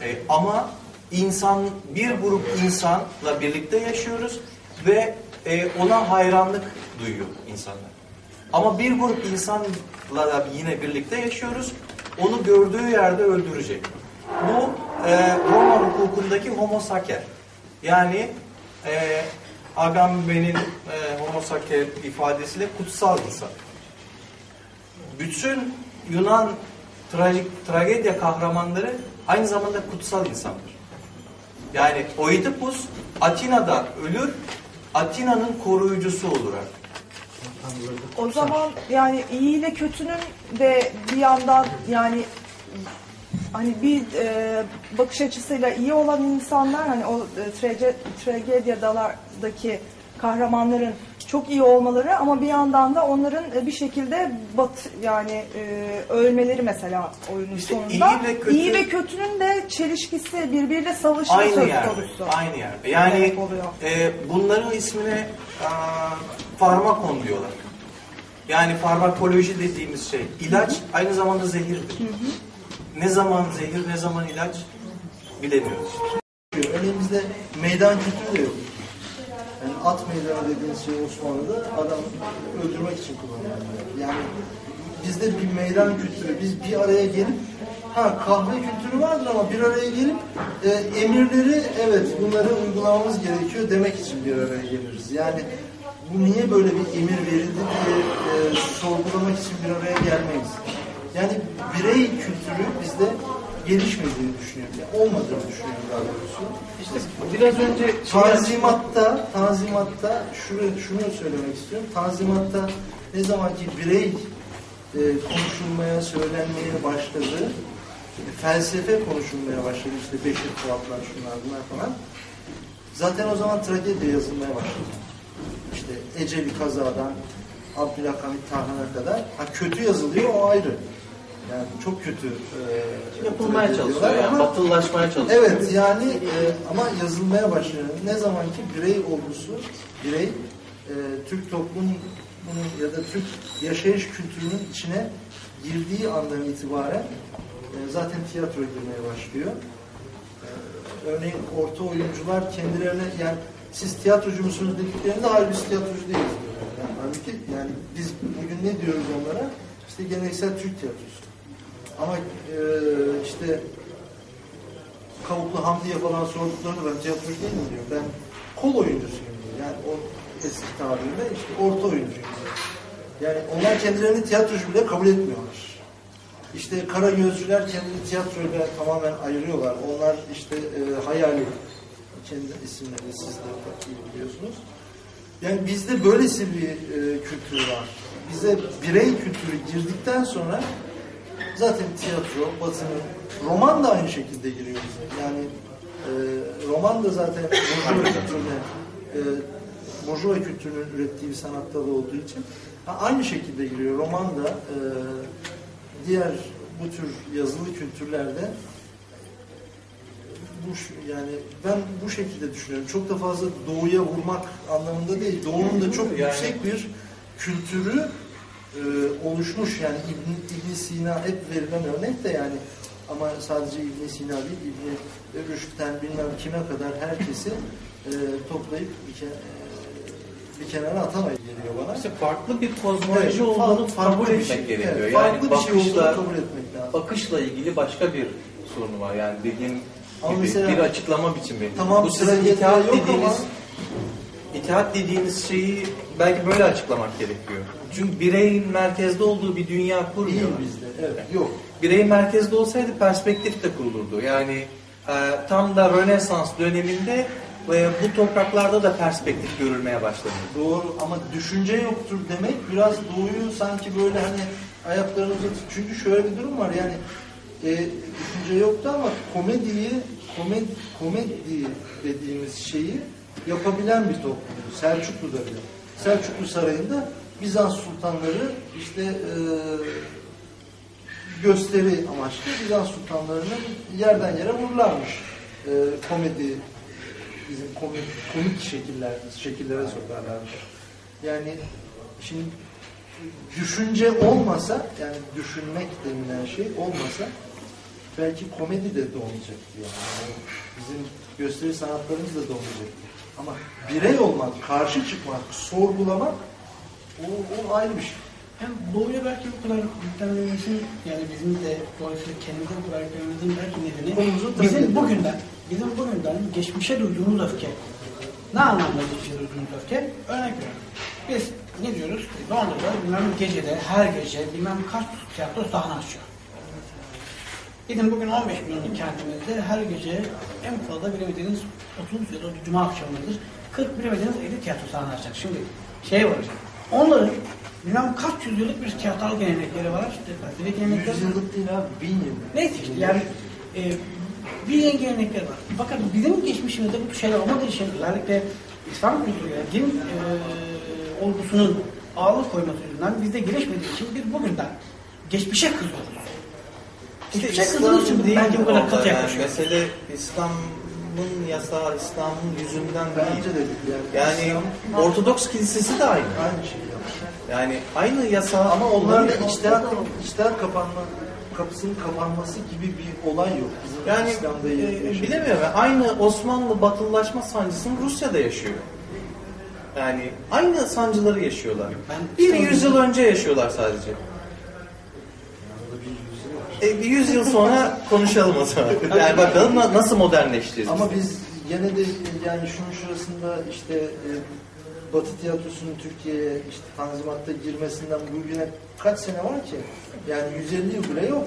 E, ama insan bir grup insanla birlikte yaşıyoruz ve e, ona hayranlık duyuyor insanlar. Ama bir grup insanla da yine birlikte yaşıyoruz. Onu gördüğü yerde öldürecek. Bu e, Roma hukukundaki homo sacer. Yani e, Agamben'in e, homo sacer ifadesiyle kutsal insan bütün Yunan trajik, tragedya kahramanları aynı zamanda kutsal insandır. Yani Oidipus Atina'da ölür, Atina'nın koruyucusu olur artık. O zaman yani iyi ile kötünün de bir yandan yani hani bir e, bakış açısıyla iyi olan insanlar hani o e, trage, tragedyalardaki kahramanların çok iyi olmaları ama bir yandan da onların e, bir şekilde bat yani e, ölmeleri mesela oyunun İşte sonunda. iyi ve kötü- İyi ve kötünün de çelişkisi birbiriyle savaşı Aynı söz yerde, konusu. aynı yerde. Yani oluyor. e, bunların ismine aa, farmakon diyorlar. Yani farmakoloji dediğimiz şey, ilaç aynı zamanda zehirdir. Ne zaman zehir, ne zaman ilaç bilemiyoruz. Elimizde meydan kültürü de yok. Yani at meydanı dediğiniz şey Osmanlı'da adam öldürmek için kullanılıyor. Yani bizde bir meydan kültürü, biz bir araya gelip ha kahve kültürü vardır ama bir araya gelip e, emirleri evet bunları uygulamamız gerekiyor demek için bir araya geliriz. Yani bu niye böyle bir emir verildi diye e, sorgulamak için bir araya gelmeyiz. Yani birey kültürü bizde gelişmediğini düşünüyorum. Yani olmadığını düşünüyorum daha doğrusu. İşte biraz önce Tanzimatta, tanzimatta şunu, şunu söylemek istiyorum. Tanzimatta ne zaman ki birey e, konuşulmaya, söylenmeye başladı, e, felsefe konuşulmaya başladı, işte Beşir Fuatlar, şunlar bunlar falan. Zaten o zaman tragedya yazılmaya başladı. İşte Eceli Kaza'dan Abdülhamit Tarhan'a kadar. Ha, kötü yazılıyor o ayrı. Yani çok kötü e, yapılmaya çalışıyor yani ama- batılılaşmaya çalışıyor. Evet yani e, ama yazılmaya başlıyor. Ne zaman ki birey olgusu, birey e, Türk toplumunun ya da Türk yaşayış kültürünün içine girdiği andan itibaren e, zaten tiyatro girmeye başlıyor. E, örneğin orta oyuncular kendilerine yani siz tiyatrocu musunuz dediklerinde hayır biz tiyatrocu değiliz diyorlar. Yani, halbuki yani biz bugün ne diyoruz onlara? İşte geleneksel Türk tiyatrosu. Ama e, işte Kavuklu Hamdi'ye falan sorduklarında ben tiyatrocu değilim diyor. Ben kol oyuncusuyum diyor. Yani o eski tabirle işte orta oyuncuyum diyor. Yani onlar kendilerini tiyatrocu bile kabul etmiyorlar. İşte kara gözcüler kendini tiyatroyla tamamen ayırıyorlar. Onlar işte e, hayali kendi isimleri siz de iyi biliyorsunuz. Yani bizde böylesi bir e, kültür var. Bize birey kültürü girdikten sonra zaten tiyatro, batının, roman da aynı şekilde giriyor bize. Yani e, roman da zaten burjuva kültürüne, e, burjuva kültürünün ürettiği bir sanat dalı olduğu için ha, aynı şekilde giriyor. Roman da e, diğer bu tür yazılı kültürlerde bu yani ben bu şekilde düşünüyorum. Çok da fazla doğuya vurmak anlamında değil. Doğunun da çok Yani- yüksek bir kültürü e, oluşmuş. Yani İbn, İbn Sina hep verilen örnek de yani ama sadece İbn Sina değil, İbn Rüşd'den bilmem kime kadar herkesi e, toplayıp bir, ke- e, bir kenara atamayız geliyor bana. İşte farklı bir kozmoloji Evet, olduğunu farklı kabul etmek şey. gerekiyor. Evet, yani farklı bir şey olduğunu kabul etmek lazım. bakışla ilgili başka bir sorunu var. Yani dediğim Ama gibi mesela- bir açıklama biçimi. Tamam, Bu sizin tragedi itaat yok dediğiniz dediğiniz şeyi belki böyle açıklamak gerekiyor. Çünkü bireyin merkezde olduğu bir dünya Değil kurmuyorlar. bizde. Evet. Yok. Birey merkezde olsaydı perspektif de kurulurdu. Yani e, tam da Rönesans döneminde e, bu topraklarda da perspektif görülmeye başladı. Doğru ama düşünce yoktur demek biraz doğuyu sanki böyle hani ayaklarını uzatıp çünkü şöyle bir durum var yani e, düşünce yoktu ama komediyi komedi, komedi dediğimiz şeyi yapabilen bir toplumdu. Selçuklu da bile. Selçuklu Sarayı'nda Bizans sultanları işte e, gösteri amaçlı Bizans sultanlarını yerden yere vururlarmış. E, komedi bizim komik, komik şekiller, şekillere sokarlarmış. Yani şimdi düşünce olmasa yani düşünmek denilen şey olmasa belki komedi de doğmayacaktı yani. Yani bizim gösteri sanatlarımız da doğmayacaktı. Ama birey olmak, karşı çıkmak, sorgulamak o, o ayrı bir şey. Hem doğuya belki bu kadar yüklenmemizin yani bizim de dolayısıyla kendimize bu kadar yüklenmemizin belki nedeni Konumuzu bizim bugünden, bizim bugünden geçmişe duyduğumuz öfke. Ne anlamda geçmişe duyduğumuz öfke? Örnek veriyorum. Biz ne diyoruz? Londra'da bilmem gecede, her gece bilmem kaç tiyatro sahne açıyor. Bizim bugün 15 milyonluk kentimizde her gece en fazla bilemediğiniz 30 ya da cuma akşamlarıdır 40 bilemediğiniz 50 tiyatro sahne açacak. Şimdi şey var. Onların bilmem kaç yüzyıllık bir tiyatral gelenekleri var. İşte felsefi gelenekler Yüz yıllık değil abi, bin yıllık. Neyse işte yani e, bir yeni gelenekler var. Fakat bizim geçmişimizde bu şeyler olmadığı için özellikle İslam kültürüyle din e, olgusunun ağırlık koyması yüzünden bizde gelişmediği için biz bugünden geçmişe kızıyoruz. Geçmişe İslam kızdığımız için değil belki bu kadar orada katı yani. Mesele İslam'ın yasağı, İslam'ın yüzünden Bence değil. de yani, Yani İslam Ortodoks kilisesi de aynı. aynı şey yapmış. Yani aynı yasağı Ama onlarda içtihat, içtihat kapanma, kapısının kapanması gibi bir olay yok. Bizim Yani İslam'da e, bilemiyorum. Aynı Osmanlı batılılaşma sancısını Rusya'da yaşıyor. Yani aynı sancıları yaşıyorlar. Ben bir yüzyıl önce yaşıyorlar sadece. E, bir yüz yıl sonra konuşalım o zaman. Yani bakalım na- nasıl modernleşeceğiz. Ama biz gene de yani şunun şurasında işte e, Batı tiyatrosunun Türkiye'ye işte Tanzimat'ta girmesinden bugüne kaç sene var ki? Yani 150 yıl bile yok.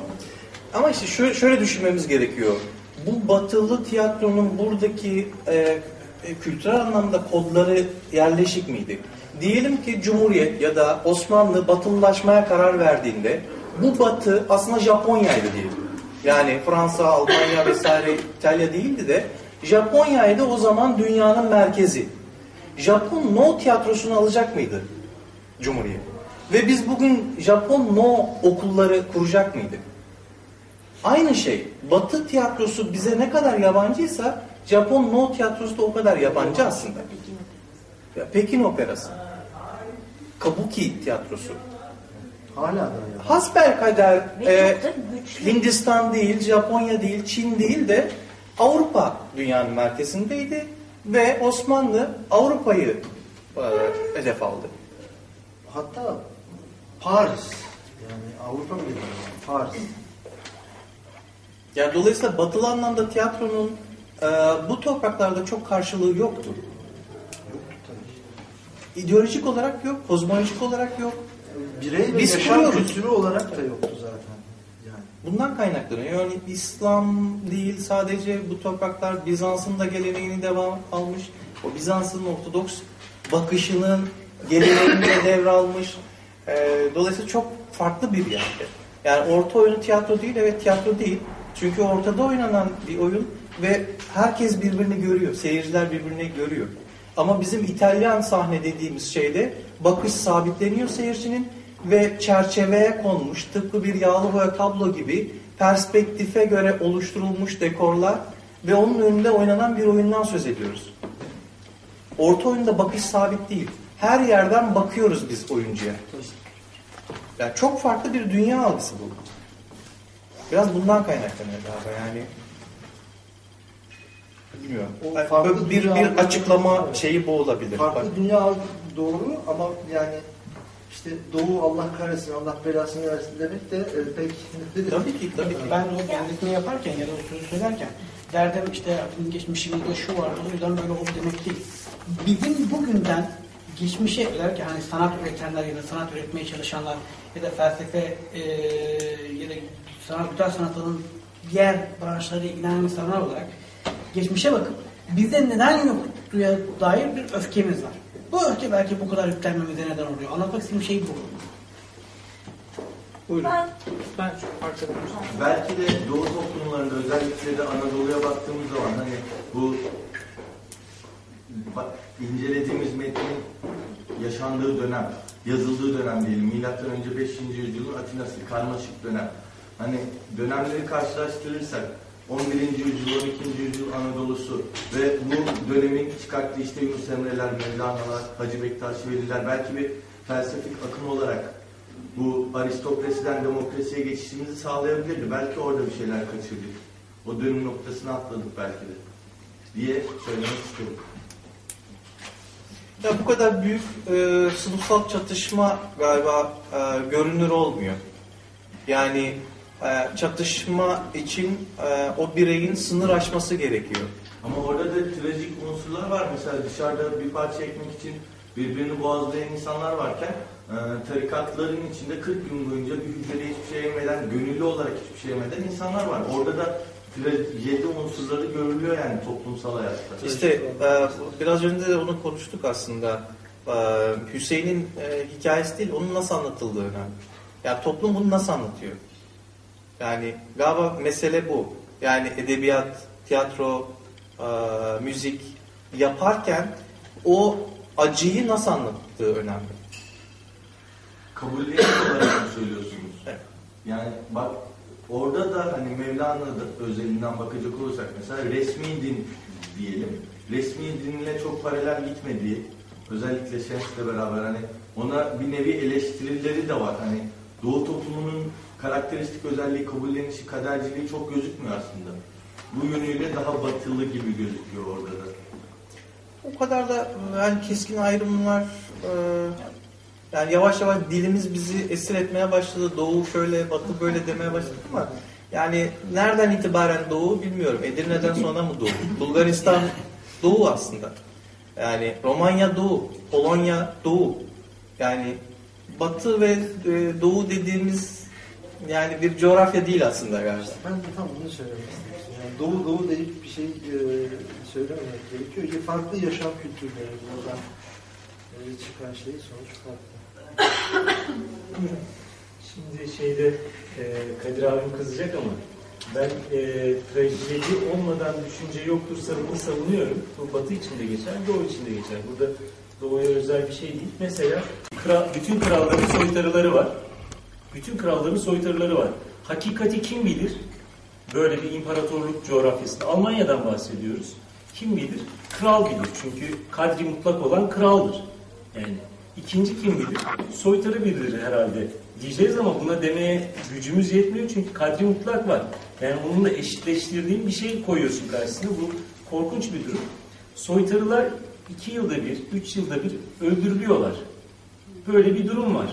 Ama işte şöyle, şöyle düşünmemiz gerekiyor. Bu batılı tiyatronun buradaki e, e, kültürel anlamda kodları yerleşik miydi? Diyelim ki Cumhuriyet ya da Osmanlı batılılaşmaya karar verdiğinde bu batı aslında Japonya'ydı diyelim. Yani Fransa, Almanya vesaire İtalya değildi de Japonya'ydı o zaman dünyanın merkezi. Japon no tiyatrosunu alacak mıydı Cumhuriyet? Ve biz bugün Japon no okulları kuracak mıydık? Aynı şey. Batı tiyatrosu bize ne kadar yabancıysa Japon no tiyatrosu da o kadar yabancı aslında. Ya Pekin operası. Kabuki tiyatrosu. Hala da yani. Hasbelkader Ve e. Hindistan değil, Japonya değil, Çin değil de Avrupa dünyanın merkezindeydi ve Osmanlı Avrupa'yı e, hedef aldı. Hatta Paris yani Avrupa bile değil, Paris. Yani dolayısıyla batılı anlamda tiyatronun e, bu topraklarda çok karşılığı yoktu. İdeolojik olarak yok, kozmolojik olarak yok. Birey ve Biz yaşam kuruyoruz. kültürü olarak da yoktu zaten. Yani. Bundan kaynaklanıyor. Yani İslam değil sadece bu topraklar Bizans'ın da geleneğini devam almış. O Bizans'ın Ortodoks bakışının geleneğini de devralmış. Ee, dolayısıyla çok farklı bir yerde. Yani orta oyunu tiyatro değil, evet tiyatro değil. Çünkü ortada oynanan bir oyun ve herkes birbirini görüyor. Seyirciler birbirini görüyor. Ama bizim İtalyan sahne dediğimiz şeyde bakış sabitleniyor seyircinin ve çerçeveye konmuş tıpkı bir yağlı boya tablo gibi perspektife göre oluşturulmuş dekorlar ve onun önünde oynanan bir oyundan söz ediyoruz. Orta oyunda bakış sabit değil. Her yerden bakıyoruz biz oyuncuya. Yani çok farklı bir dünya algısı bu. Biraz bundan kaynaklanıyor galiba yani. Bilmiyorum. O Yani farklı bir, bir açıklama şeyi bu olabilir. Farklı Bak- dünya doğru ama yani işte Doğu Allah kahretsin, Allah belasını versin demek de e, pek... Tabii ki, tabii ki. Ben o benzetme yaparken ya da o sözü söylerken derdim işte geçmişimizde şu vardı o yüzden böyle oldu demek değil. Bizim bugünden geçmişe özellikle hani sanat üretenler ya da sanat üretmeye çalışanlar ya da felsefe e, ya da sanat, güzel sanatının diğer branşları ilgilenen insanlar olarak geçmişe bakıp bizde neden yokluğa dair bir öfkemiz var. Bu öfke belki bu kadar yüklenmemize neden oluyor. Anlatmak istediğim şey bu. Buyurun. Ben Ben şu arkada Belki de Doğu toplumlarında özellikle de Anadolu'ya baktığımız zaman hani bu bak, incelediğimiz metnin yaşandığı dönem, yazıldığı dönem diyelim. Milattan önce 5. yüzyılın Atina'sı, karmaşık dönem. Hani dönemleri karşılaştırırsak 11. yüzyıl, 12. yüzyıl Anadolu'su ve bu dönemin çıkarttığı işte Yunus Emre'ler, Mevlana'lar, Hacı Bektaş Veliler belki bir felsefik akım olarak bu aristokrasiden demokrasiye geçişimizi sağlayabilirdi. Belki orada bir şeyler kaçırdık. O dönüm noktasını atladık belki de. Diye söylemek istedim. Ya bu kadar büyük e, sınıfsal çatışma galiba e, görünür olmuyor. Yani e, çatışma için e, o bireyin sınır aşması gerekiyor. Ama orada da trajik unsurlar var. Mesela dışarıda bir parça ekmek için birbirini boğazlayan insanlar varken e, tarikatların içinde 40 gün boyunca bir hücrede hiçbir şey yemeden, gönüllü olarak hiçbir şey yemeden insanlar var. Orada da trajedi unsurları görülüyor yani toplumsal hayatta. İşte e, biraz önce de onu konuştuk aslında. Hüseyin'in hikayesi değil, onun nasıl anlatıldığı önemli. Yani toplum bunu nasıl anlatıyor? Yani galiba mesele bu. Yani edebiyat, tiyatro, e, müzik yaparken o acıyı nasıl anlattığı önemli. Kabulleniş olarak söylüyorsunuz? Evet. Yani bak orada da hani Mevlana'da özelinden bakacak olursak mesela resmi din diyelim. Resmi dinle çok paralel gitmediği özellikle Şems'le beraber hani ona bir nevi eleştirileri de var. Hani Doğu toplumunun karakteristik özelliği kabullenişi, kaderciliği çok gözükmüyor aslında. Bu yönüyle daha batılı gibi gözüküyor orada da. O kadar da yani keskin ayrımlar e, yani yavaş yavaş dilimiz bizi esir etmeye başladı. Doğu şöyle, batı böyle demeye başladı ama yani nereden itibaren doğu bilmiyorum. Edirne'den sonra mı doğu? Bulgaristan doğu aslında. Yani Romanya doğu, Polonya doğu. Yani batı ve e, doğu dediğimiz yani bir coğrafya değil aslında galiba. Ben de tam bunu söylemek istemiştim. Yani doğu doğu deyip bir şey e, söylememek gerekiyor. Ya Farklı yaşam kültürleri buradan e, çıkan şey sonuç farklı. Şimdi şeyde e, Kadir abim kızacak ama ben e, trajedi olmadan düşünce yoktur savını savunuyorum. Bu batı için de geçer, doğu için de geçer. Burada doğuya özel bir şey değil. Mesela kral, bütün kralların soytarıları var. Bütün kralların soytarıları var. Hakikati kim bilir? Böyle bir imparatorluk coğrafyasında. Almanya'dan bahsediyoruz. Kim bilir? Kral bilir. Çünkü kadri mutlak olan kraldır. Yani ikinci kim bilir? Soytarı bilir herhalde. Diyeceğiz ama buna demeye gücümüz yetmiyor çünkü kadri mutlak var. Yani onunla eşitleştirdiğin bir şey koyuyorsun karşısına. Bu korkunç bir durum. Soytarılar iki yılda bir, üç yılda bir öldürülüyorlar. Böyle bir durum var.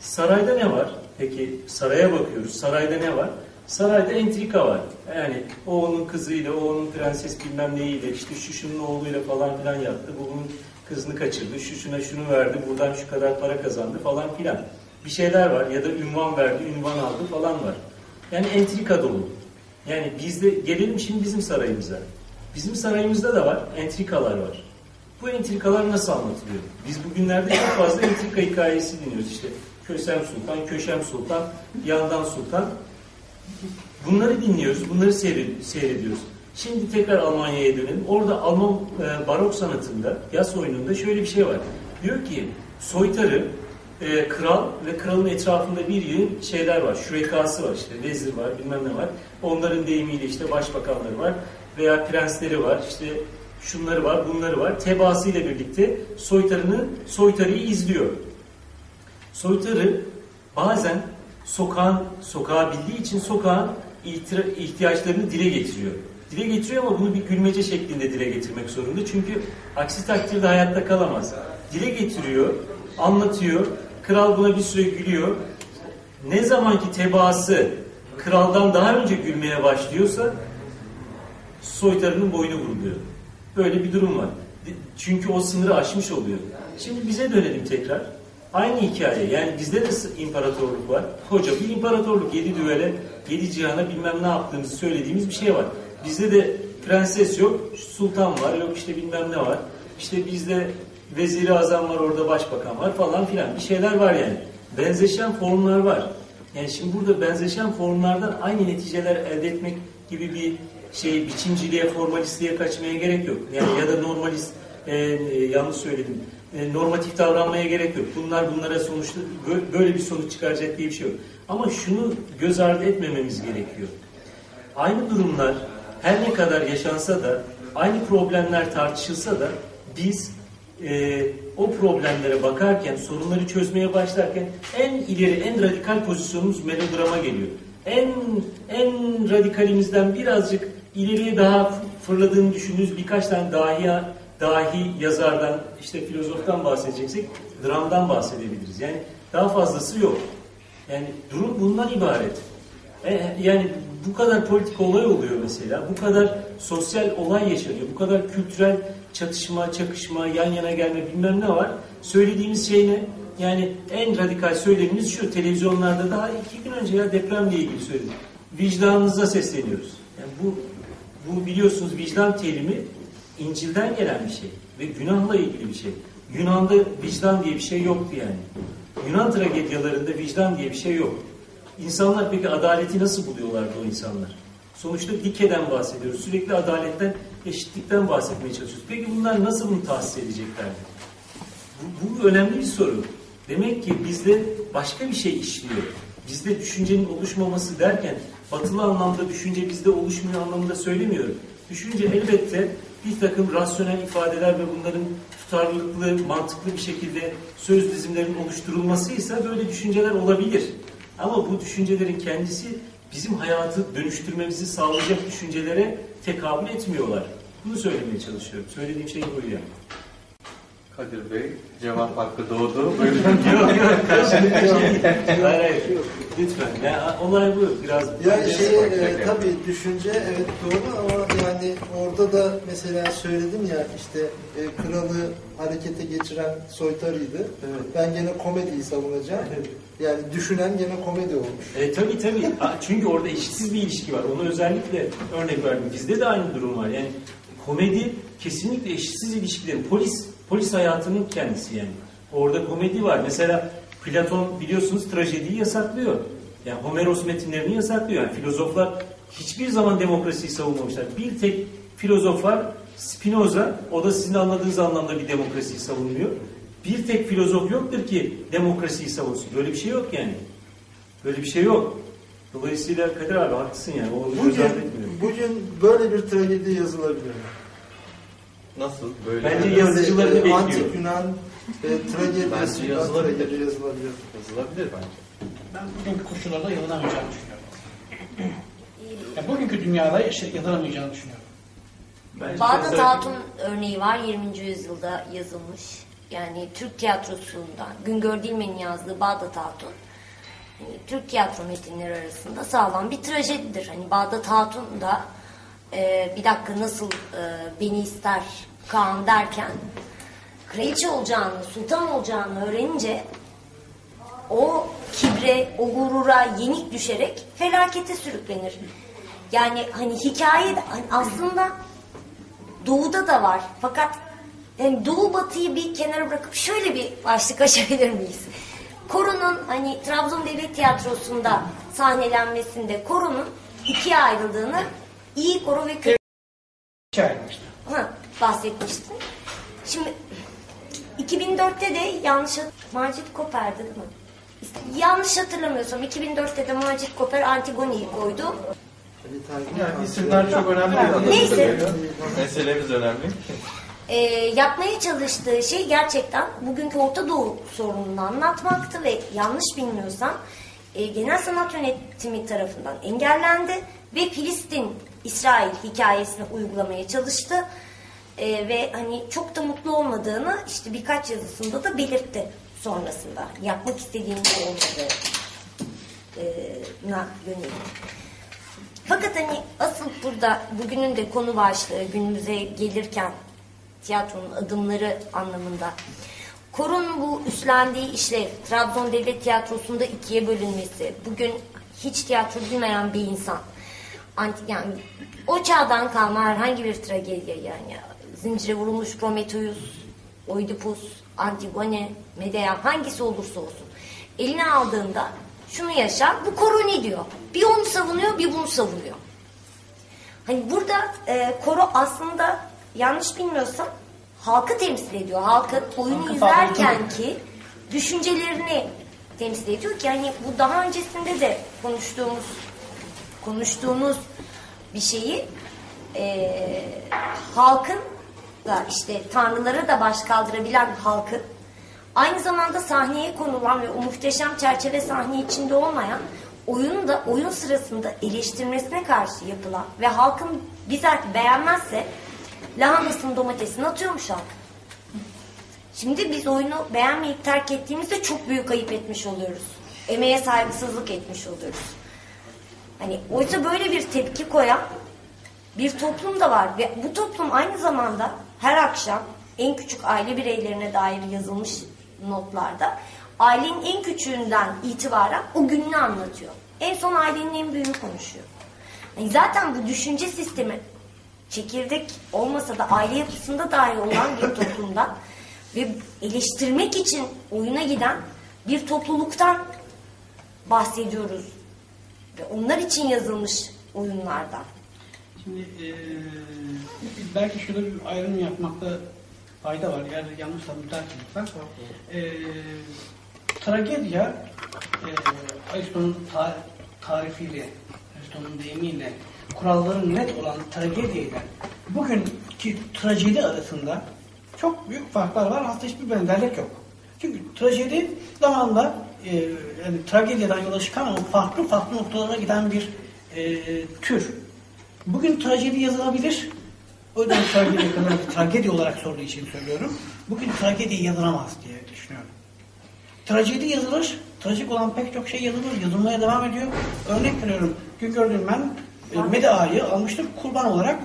Sarayda ne var? Peki saraya bakıyoruz. Sarayda ne var? Sarayda entrika var. Yani o onun kızıyla, o onun prenses bilmem neyiyle, işte şu şunun oğluyla falan filan yaptı. Bu bunun kızını kaçırdı, şu şuna şunu verdi, buradan şu kadar para kazandı falan filan. Bir şeyler var ya da ünvan verdi, ünvan aldı falan var. Yani entrika dolu. Yani bizde gelelim şimdi bizim sarayımıza. Bizim sarayımızda da var, entrikalar var. Bu entrikalar nasıl anlatılıyor? Biz bugünlerde çok fazla entrika hikayesi dinliyoruz. İşte Kösem Sultan, Köşem Sultan, Yandan Sultan. Bunları dinliyoruz, bunları seyred- seyrediyoruz. Şimdi tekrar Almanya'ya dönelim. Orada Alman e, barok sanatında, yas oyununda şöyle bir şey var. Diyor ki soytarı, e, kral ve kralın etrafında bir yığın şeyler var. Şürekası var işte, vezir var, bilmem ne var. Onların deyimiyle işte başbakanları var veya prensleri var, işte şunları var, bunları var. Tebaası ile birlikte soytarını, soytarıyı izliyor. Soytarı bazen sokağın, sokağı bildiği için sokağın ihtiyaçlarını dile getiriyor. Dile getiriyor ama bunu bir gülmece şeklinde dile getirmek zorunda. Çünkü aksi takdirde hayatta kalamaz. Dile getiriyor, anlatıyor, Kral buna bir süre gülüyor. Ne zamanki tebaası kraldan daha önce gülmeye başlıyorsa soytarının boynu vuruluyor. Böyle bir durum var. Çünkü o sınırı aşmış oluyor. Şimdi bize dönelim tekrar. Aynı hikaye. Yani bizde de imparatorluk var. Koca bir imparatorluk. Yedi düvele, yedi cihana bilmem ne yaptığımızı söylediğimiz bir şey var. Bizde de prenses yok, sultan var, yok işte bilmem ne var. İşte bizde veziri azam var, orada başbakan var falan filan. Bir şeyler var yani. Benzeşen formlar var. Yani şimdi burada benzeşen formlardan aynı neticeler elde etmek gibi bir şey biçimciliğe, formalistliğe kaçmaya gerek yok. Yani ya da normalist, e, e, yanlış söyledim, e, normatif davranmaya gerek yok. Bunlar bunlara sonuçta bö- böyle bir sonuç çıkaracak diye bir şey yok. Ama şunu göz ardı etmememiz gerekiyor. Aynı durumlar her ne kadar yaşansa da, aynı problemler tartışılsa da biz e, o problemlere bakarken, sorunları çözmeye başlarken en ileri, en radikal pozisyonumuz melodrama geliyor. En en radikalimizden birazcık ileriye daha fırladığını düşündüğünüz birkaç tane dahi dahi yazardan, işte filozoftan bahsedeceksek dramdan bahsedebiliriz. Yani daha fazlası yok. Yani durum bundan ibaret. E, yani bu kadar politik olay oluyor mesela, bu kadar sosyal olay yaşanıyor, bu kadar kültürel çatışma, çakışma, yan yana gelme bilmem ne var. Söylediğimiz şey ne? Yani en radikal söylemimiz şu, televizyonlarda daha iki gün önce ya depremle ilgili söyledik. Vicdanınıza sesleniyoruz. Yani bu, bu biliyorsunuz vicdan terimi İncil'den gelen bir şey ve günahla ilgili bir şey. Yunan'da vicdan diye bir şey yoktu yani. Yunan tragedyalarında vicdan diye bir şey yok. İnsanlar peki adaleti nasıl buluyorlardı o insanlar? Sonuçta dikeden bahsediyoruz. Sürekli adaletten, eşitlikten bahsetmeye çalışıyoruz. Peki bunlar nasıl bunu tahsis edeceklerdi? Bu, bu önemli bir soru. Demek ki bizde başka bir şey işliyor. Bizde düşüncenin oluşmaması derken batılı anlamda düşünce bizde oluşmuyor anlamında söylemiyorum. Düşünce elbette bir takım rasyonel ifadeler ve bunların tutarlılıklı, mantıklı bir şekilde söz dizimlerinin oluşturulmasıysa böyle düşünceler olabilir. Ama bu düşüncelerin kendisi bizim hayatı dönüştürmemizi sağlayacak düşüncelere tekabül etmiyorlar. Bunu söylemeye çalışıyorum. Söylediğim şey bu yani. Kadir Bey, cevap hakkı doğdu. Buyurun. yok yok. Hayır. Lütfen. Ya, olay bu. Biraz Yani şey e, tabii düşünce evet doğru ama yani orada da mesela söyledim ya işte e, kralı harekete geçiren soytarıydı. Ben gene komediyi savunacağım. Yani düşünen gene komedi olmuş. E, tabii tabii. Çünkü orada eşitsiz bir ilişki var. Onu özellikle örnek verdim. Bizde de aynı durum var. Yani komedi kesinlikle eşitsiz ilişkilerin polis polis hayatının kendisi yani. Orada komedi var. Mesela Platon biliyorsunuz trajediyi yasaklıyor. Yani Homeros metinlerini yasaklıyor. Yani filozoflar hiçbir zaman demokrasiyi savunmamışlar. Bir tek filozof var Spinoza. O da sizin anladığınız anlamda bir demokrasiyi savunuyor. Bir tek filozof yoktur ki demokrasiyi savunsun. Böyle bir şey yok yani. Böyle bir şey yok. Dolayısıyla Kadir abi haklısın yani. Onu Bugün, bugün böyle bir tragedi yazılabilir? Nasıl? Böyle Bence Yani yazıcıları bekliyor. Antik Yunan e, tragedyasından Bence yazılabilir. yazılabilir. yazılabilir bence. Ben bugünkü koşullarda yazılamayacağını düşünüyorum. Yani bugünkü dünyada yazılamayacağını düşünüyorum. Bence Bağdat Hatun örneği var 20. yüzyılda yazılmış. Yani Türk tiyatrosundan Güngör Dilmen'in yazdığı Bağdat Hatun hani Türk tiyatro metinleri arasında sağlam bir trajedidir. Hani Bağdat Hatun da e, bir dakika nasıl e, beni ister Kaan derken kraliçe olacağını, sultan olacağını öğrenince o kibre, o gurura yenik düşerek felakete sürüklenir. Yani hani hikaye de- hani aslında doğuda da var. Fakat yani doğu batıyı bir kenara bırakıp şöyle bir başlık açabilir miyiz? Koronun hani Trabzon Devlet Tiyatrosu'nda sahnelenmesinde koronun ikiye ayrıldığını iyi koro ve kötü İki ayrılmıştı. Ha, bahsetmiştim. Şimdi 2004'te de yanlış Macit Koper'di değil mi? Yanlış hatırlamıyorsam 2004'te de Macit Koper Antigoni'yi koydu. Yani isimler çok önemli değil. Neyse. Meselemiz önemli. Ee, yapmaya çalıştığı şey gerçekten bugünkü Orta Doğu sorununu anlatmaktı ve yanlış bilmiyorsam e, genel sanat yönetimi tarafından engellendi ve Filistin İsrail hikayesini uygulamaya çalıştı. Ee, ve hani çok da mutlu olmadığını işte birkaç yazısında da belirtti. sonrasında yapmak istediğimiz olmadığına yönelik. Fakat hani asıl burada bugünün de konu başlığı günümüze gelirken tiyatronun adımları anlamında Korun bu üstlendiği işlev, Trabzon Devlet Tiyatrosu'nda ikiye bölünmesi, bugün hiç tiyatro bilmeyen bir insan, anti, yani o çağdan kalma herhangi bir tragedya yani zincire vurulmuş Prometheus, Oidipus, Antigone, Medea hangisi olursa olsun eline aldığında şunu yaşar, bu koroni diyor. Bir onu savunuyor, bir bunu savunuyor. Hani burada e, koro aslında yanlış bilmiyorsam halkı temsil ediyor. Halkın oyunu Halkı izlerken ki düşüncelerini temsil ediyor ki hani bu daha öncesinde de konuştuğumuz konuştuğumuz bir şeyi e, halkın da işte tanrılara da baş kaldırabilen halkın aynı zamanda sahneye konulan ve o muhteşem çerçeve sahne içinde olmayan oyunu da oyun sırasında eleştirmesine karşı yapılan ve halkın bizzat beğenmezse lahanasını domatesini atıyormuş halk. Şimdi biz oyunu beğenmeyip terk ettiğimizde çok büyük ayıp etmiş oluyoruz. Emeğe saygısızlık etmiş oluyoruz. Hani oysa böyle bir tepki koyan bir toplum da var ve bu toplum aynı zamanda her akşam en küçük aile bireylerine dair yazılmış notlarda ailenin en küçüğünden itibaren o gününü anlatıyor. En son ailenin en büyüğünü konuşuyor. Yani zaten bu düşünce sistemi çekirdek olmasa da aile yapısında dahi olan bir toplumda ve eleştirmek için oyuna giden bir topluluktan bahsediyoruz. Ve onlar için yazılmış oyunlardan. Şimdi eee, belki şurada bir ayrım yapmakta fayda var. Eğer yanlışsa müteahhit Eee tragedya eee Aristo'nun ta- tarifiyle, Aristo'nun deyimiyle kuralları net olan tragedya ile bugünkü trajedi arasında çok büyük farklar var. Hatta hiçbir benzerlik yok. Çünkü trajedi zamanla e, yani tragedyadan yola çıkan ama farklı farklı noktalara giden bir e, tür. Bugün trajedi yazılabilir. O yüzden tragedi kadar tragedi olarak sorduğu için söylüyorum. Bugün tragedi yazılamaz diye düşünüyorum. Trajedi yazılır. Trajik olan pek çok şey yazılır. Yazılmaya devam ediyor. Örnek veriyorum. Güngör Dülmen e, Medea'yı almıştır. Kurban olarak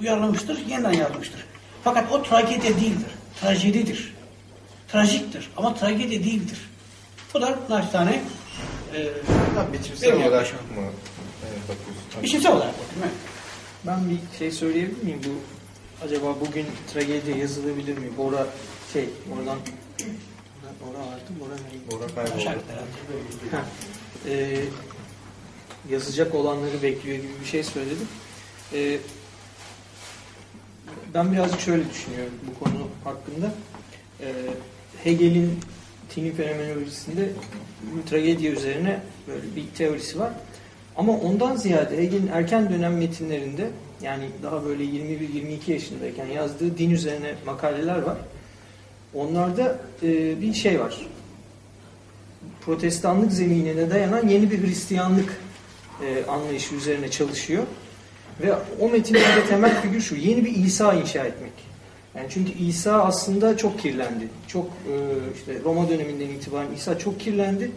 uyarlamıştır. Yeniden yazmıştır. Fakat o tragedi değildir. Trajedidir. Trajiktir. Ama tragedi değildir. Bu da naçizane e, bitirsel benim olarak mı e, bakıyorsun? İşitsel olarak bakıyorum. Evet. Ben bir şey söyleyebilir miyim? Bu acaba bugün tragedya yazılabilir mi? Bora şey oradan Bora vardı. Bora neydi? Bora kayboldu. Yukarı. Ha, e, yazacak olanları bekliyor gibi bir şey söyledim. E, ben birazcık şöyle düşünüyorum bu konu hakkında. E, Hegel'in tini fenomenolojisinde tragedya üzerine böyle bir teorisi var. Ama ondan ziyade Hegel'in erken dönem metinlerinde yani daha böyle 21-22 yaşındayken yazdığı din üzerine makaleler var. Onlarda e, bir şey var protestanlık zeminine dayanan yeni bir Hristiyanlık e, anlayışı üzerine çalışıyor. Ve o metinlerde temel figür şu, yeni bir İsa inşa etmek. Yani çünkü İsa aslında çok kirlendi. Çok e, işte Roma döneminden itibaren İsa çok kirlendi.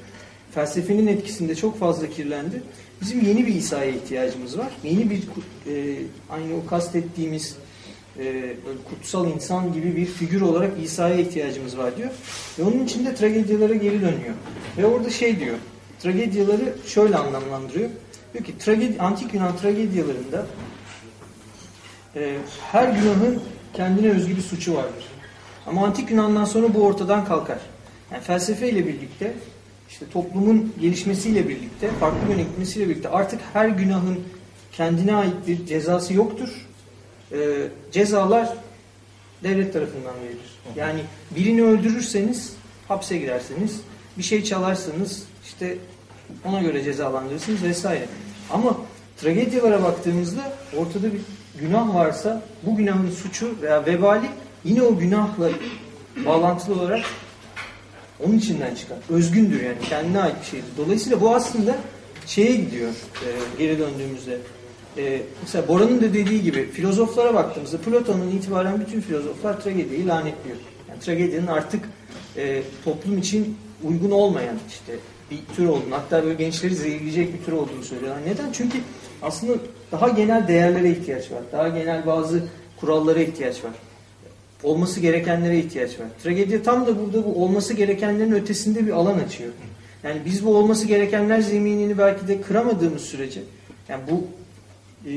Felsefenin etkisinde çok fazla kirlendi. Bizim yeni bir İsa'ya ihtiyacımız var. Yeni bir e, aynı o kastettiğimiz e, kutsal insan gibi bir figür olarak İsa'ya ihtiyacımız var diyor. Ve onun için de tragedyalara geri dönüyor. Ve orada şey diyor, tragedyaları şöyle anlamlandırıyor. Diyor ki antik Yunan tragedyalarında e, her günahın kendine özgü bir suçu vardır. Ama antik Yunan'dan sonra bu ortadan kalkar. Yani felsefeyle birlikte, işte toplumun gelişmesiyle birlikte, farklı yöne birlikte artık her günahın kendine ait bir cezası yoktur. E, cezalar devlet tarafından verilir. Yani birini öldürürseniz hapse girerseniz, bir şey çalarsanız işte ona göre cezalandırırsınız vesaire. Ama tragedyalara baktığımızda ortada bir günah varsa bu günahın suçu veya vebali yine o günahla bağlantılı olarak onun içinden çıkar. Özgündür yani kendine ait bir şeydir. Dolayısıyla bu aslında şeye gidiyor e, geri döndüğümüzde. E, mesela Bora'nın da dediği gibi filozoflara baktığımızda Platon'un itibaren bütün filozoflar tragediyi lanetliyor. Yani tragedinin artık e, toplum için uygun olmayan işte bir tür olduğunu, hatta böyle gençleri zehirleyecek bir tür olduğunu söylüyorlar. Neden? Çünkü aslında daha genel değerlere ihtiyaç var. Daha genel bazı kurallara ihtiyaç var. Olması gerekenlere ihtiyaç var. Tragedi tam da burada bu olması gerekenlerin ötesinde bir alan açıyor. Yani biz bu olması gerekenler zeminini belki de kıramadığımız sürece, yani bu e,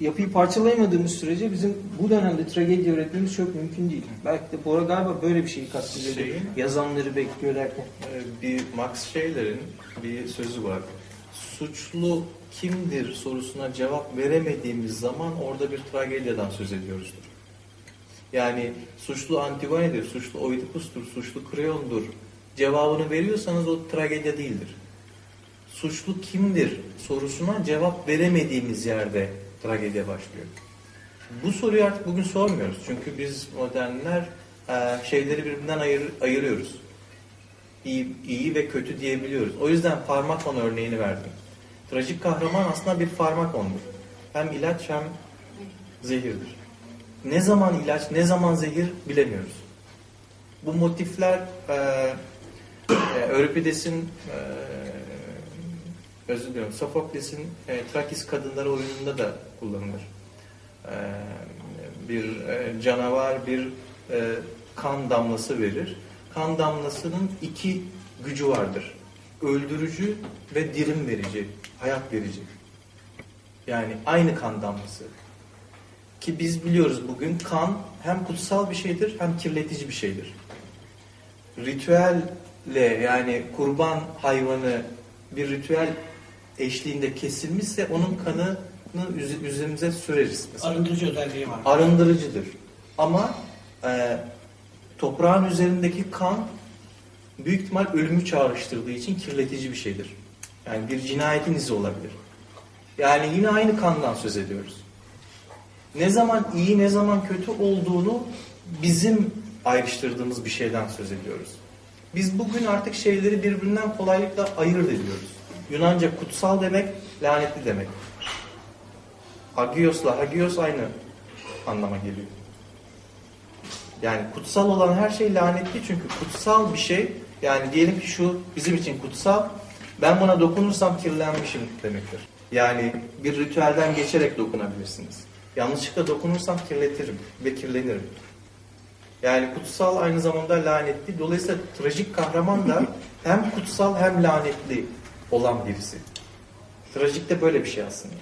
yapıyı parçalayamadığımız sürece bizim bu dönemde tragedi öğretmemiz çok mümkün değil. Belki de Bora galiba böyle bir şeyi kastediyor. Şeyin- Yazanları bekliyor derken. Ee, bir Max Scheler'in bir sözü var. Suçlu kimdir sorusuna cevap veremediğimiz zaman orada bir tragedyadan söz ediyoruzdur. Yani suçlu Antigone'dir, suçlu Oidipus'tur, suçlu Kreon'dur cevabını veriyorsanız o tragedya değildir. Suçlu kimdir sorusuna cevap veremediğimiz yerde tragedya başlıyor. Bu soruyu artık bugün sormuyoruz. Çünkü biz modernler e, şeyleri birbirinden ayır, ayırıyoruz. İyi, iyi ve kötü diyebiliyoruz. O yüzden farmakon örneğini verdim. Trajik kahraman aslında bir farmakondur. Hem ilaç hem zehirdir. Ne zaman ilaç, ne zaman zehir bilemiyoruz. Bu motifler e, e, Euripides'in e, özür diliyorum, Sofokles'in e, Trakis Kadınları oyununda da kullanılır. E, bir e, canavar bir e, kan damlası verir. Kan damlasının iki gücü vardır. Öldürücü ve dirim verici, hayat verici. Yani aynı kan damlası. Ki biz biliyoruz bugün kan hem kutsal bir şeydir hem kirletici bir şeydir. Ritüelle yani kurban hayvanı bir ritüel eşliğinde kesilmişse onun kanını üz- üzerimize süreriz. Mesela Arındırıcı özelliği var. arındırıcıdır. Ama e, toprağın üzerindeki kan büyük ihtimal ölümü çağrıştırdığı için kirletici bir şeydir. Yani bir cinayetin izi olabilir. Yani yine aynı kandan söz ediyoruz. Ne zaman iyi ne zaman kötü olduğunu bizim ayrıştırdığımız bir şeyden söz ediyoruz. Biz bugün artık şeyleri birbirinden kolaylıkla ayırt ediyoruz. Yunanca kutsal demek, lanetli demek. Hagios'la hagios aynı anlama geliyor. Yani kutsal olan her şey lanetli çünkü kutsal bir şey yani diyelim ki şu bizim için kutsal ben buna dokunursam kirlenmişim demektir. Yani bir ritüelden geçerek dokunabilirsiniz. Yanlışlıkla dokunursam kirletirim ve kirlenirim. Yani kutsal aynı zamanda lanetli. Dolayısıyla trajik kahraman da hem kutsal hem lanetli olan birisi. Trajik de böyle bir şey aslında.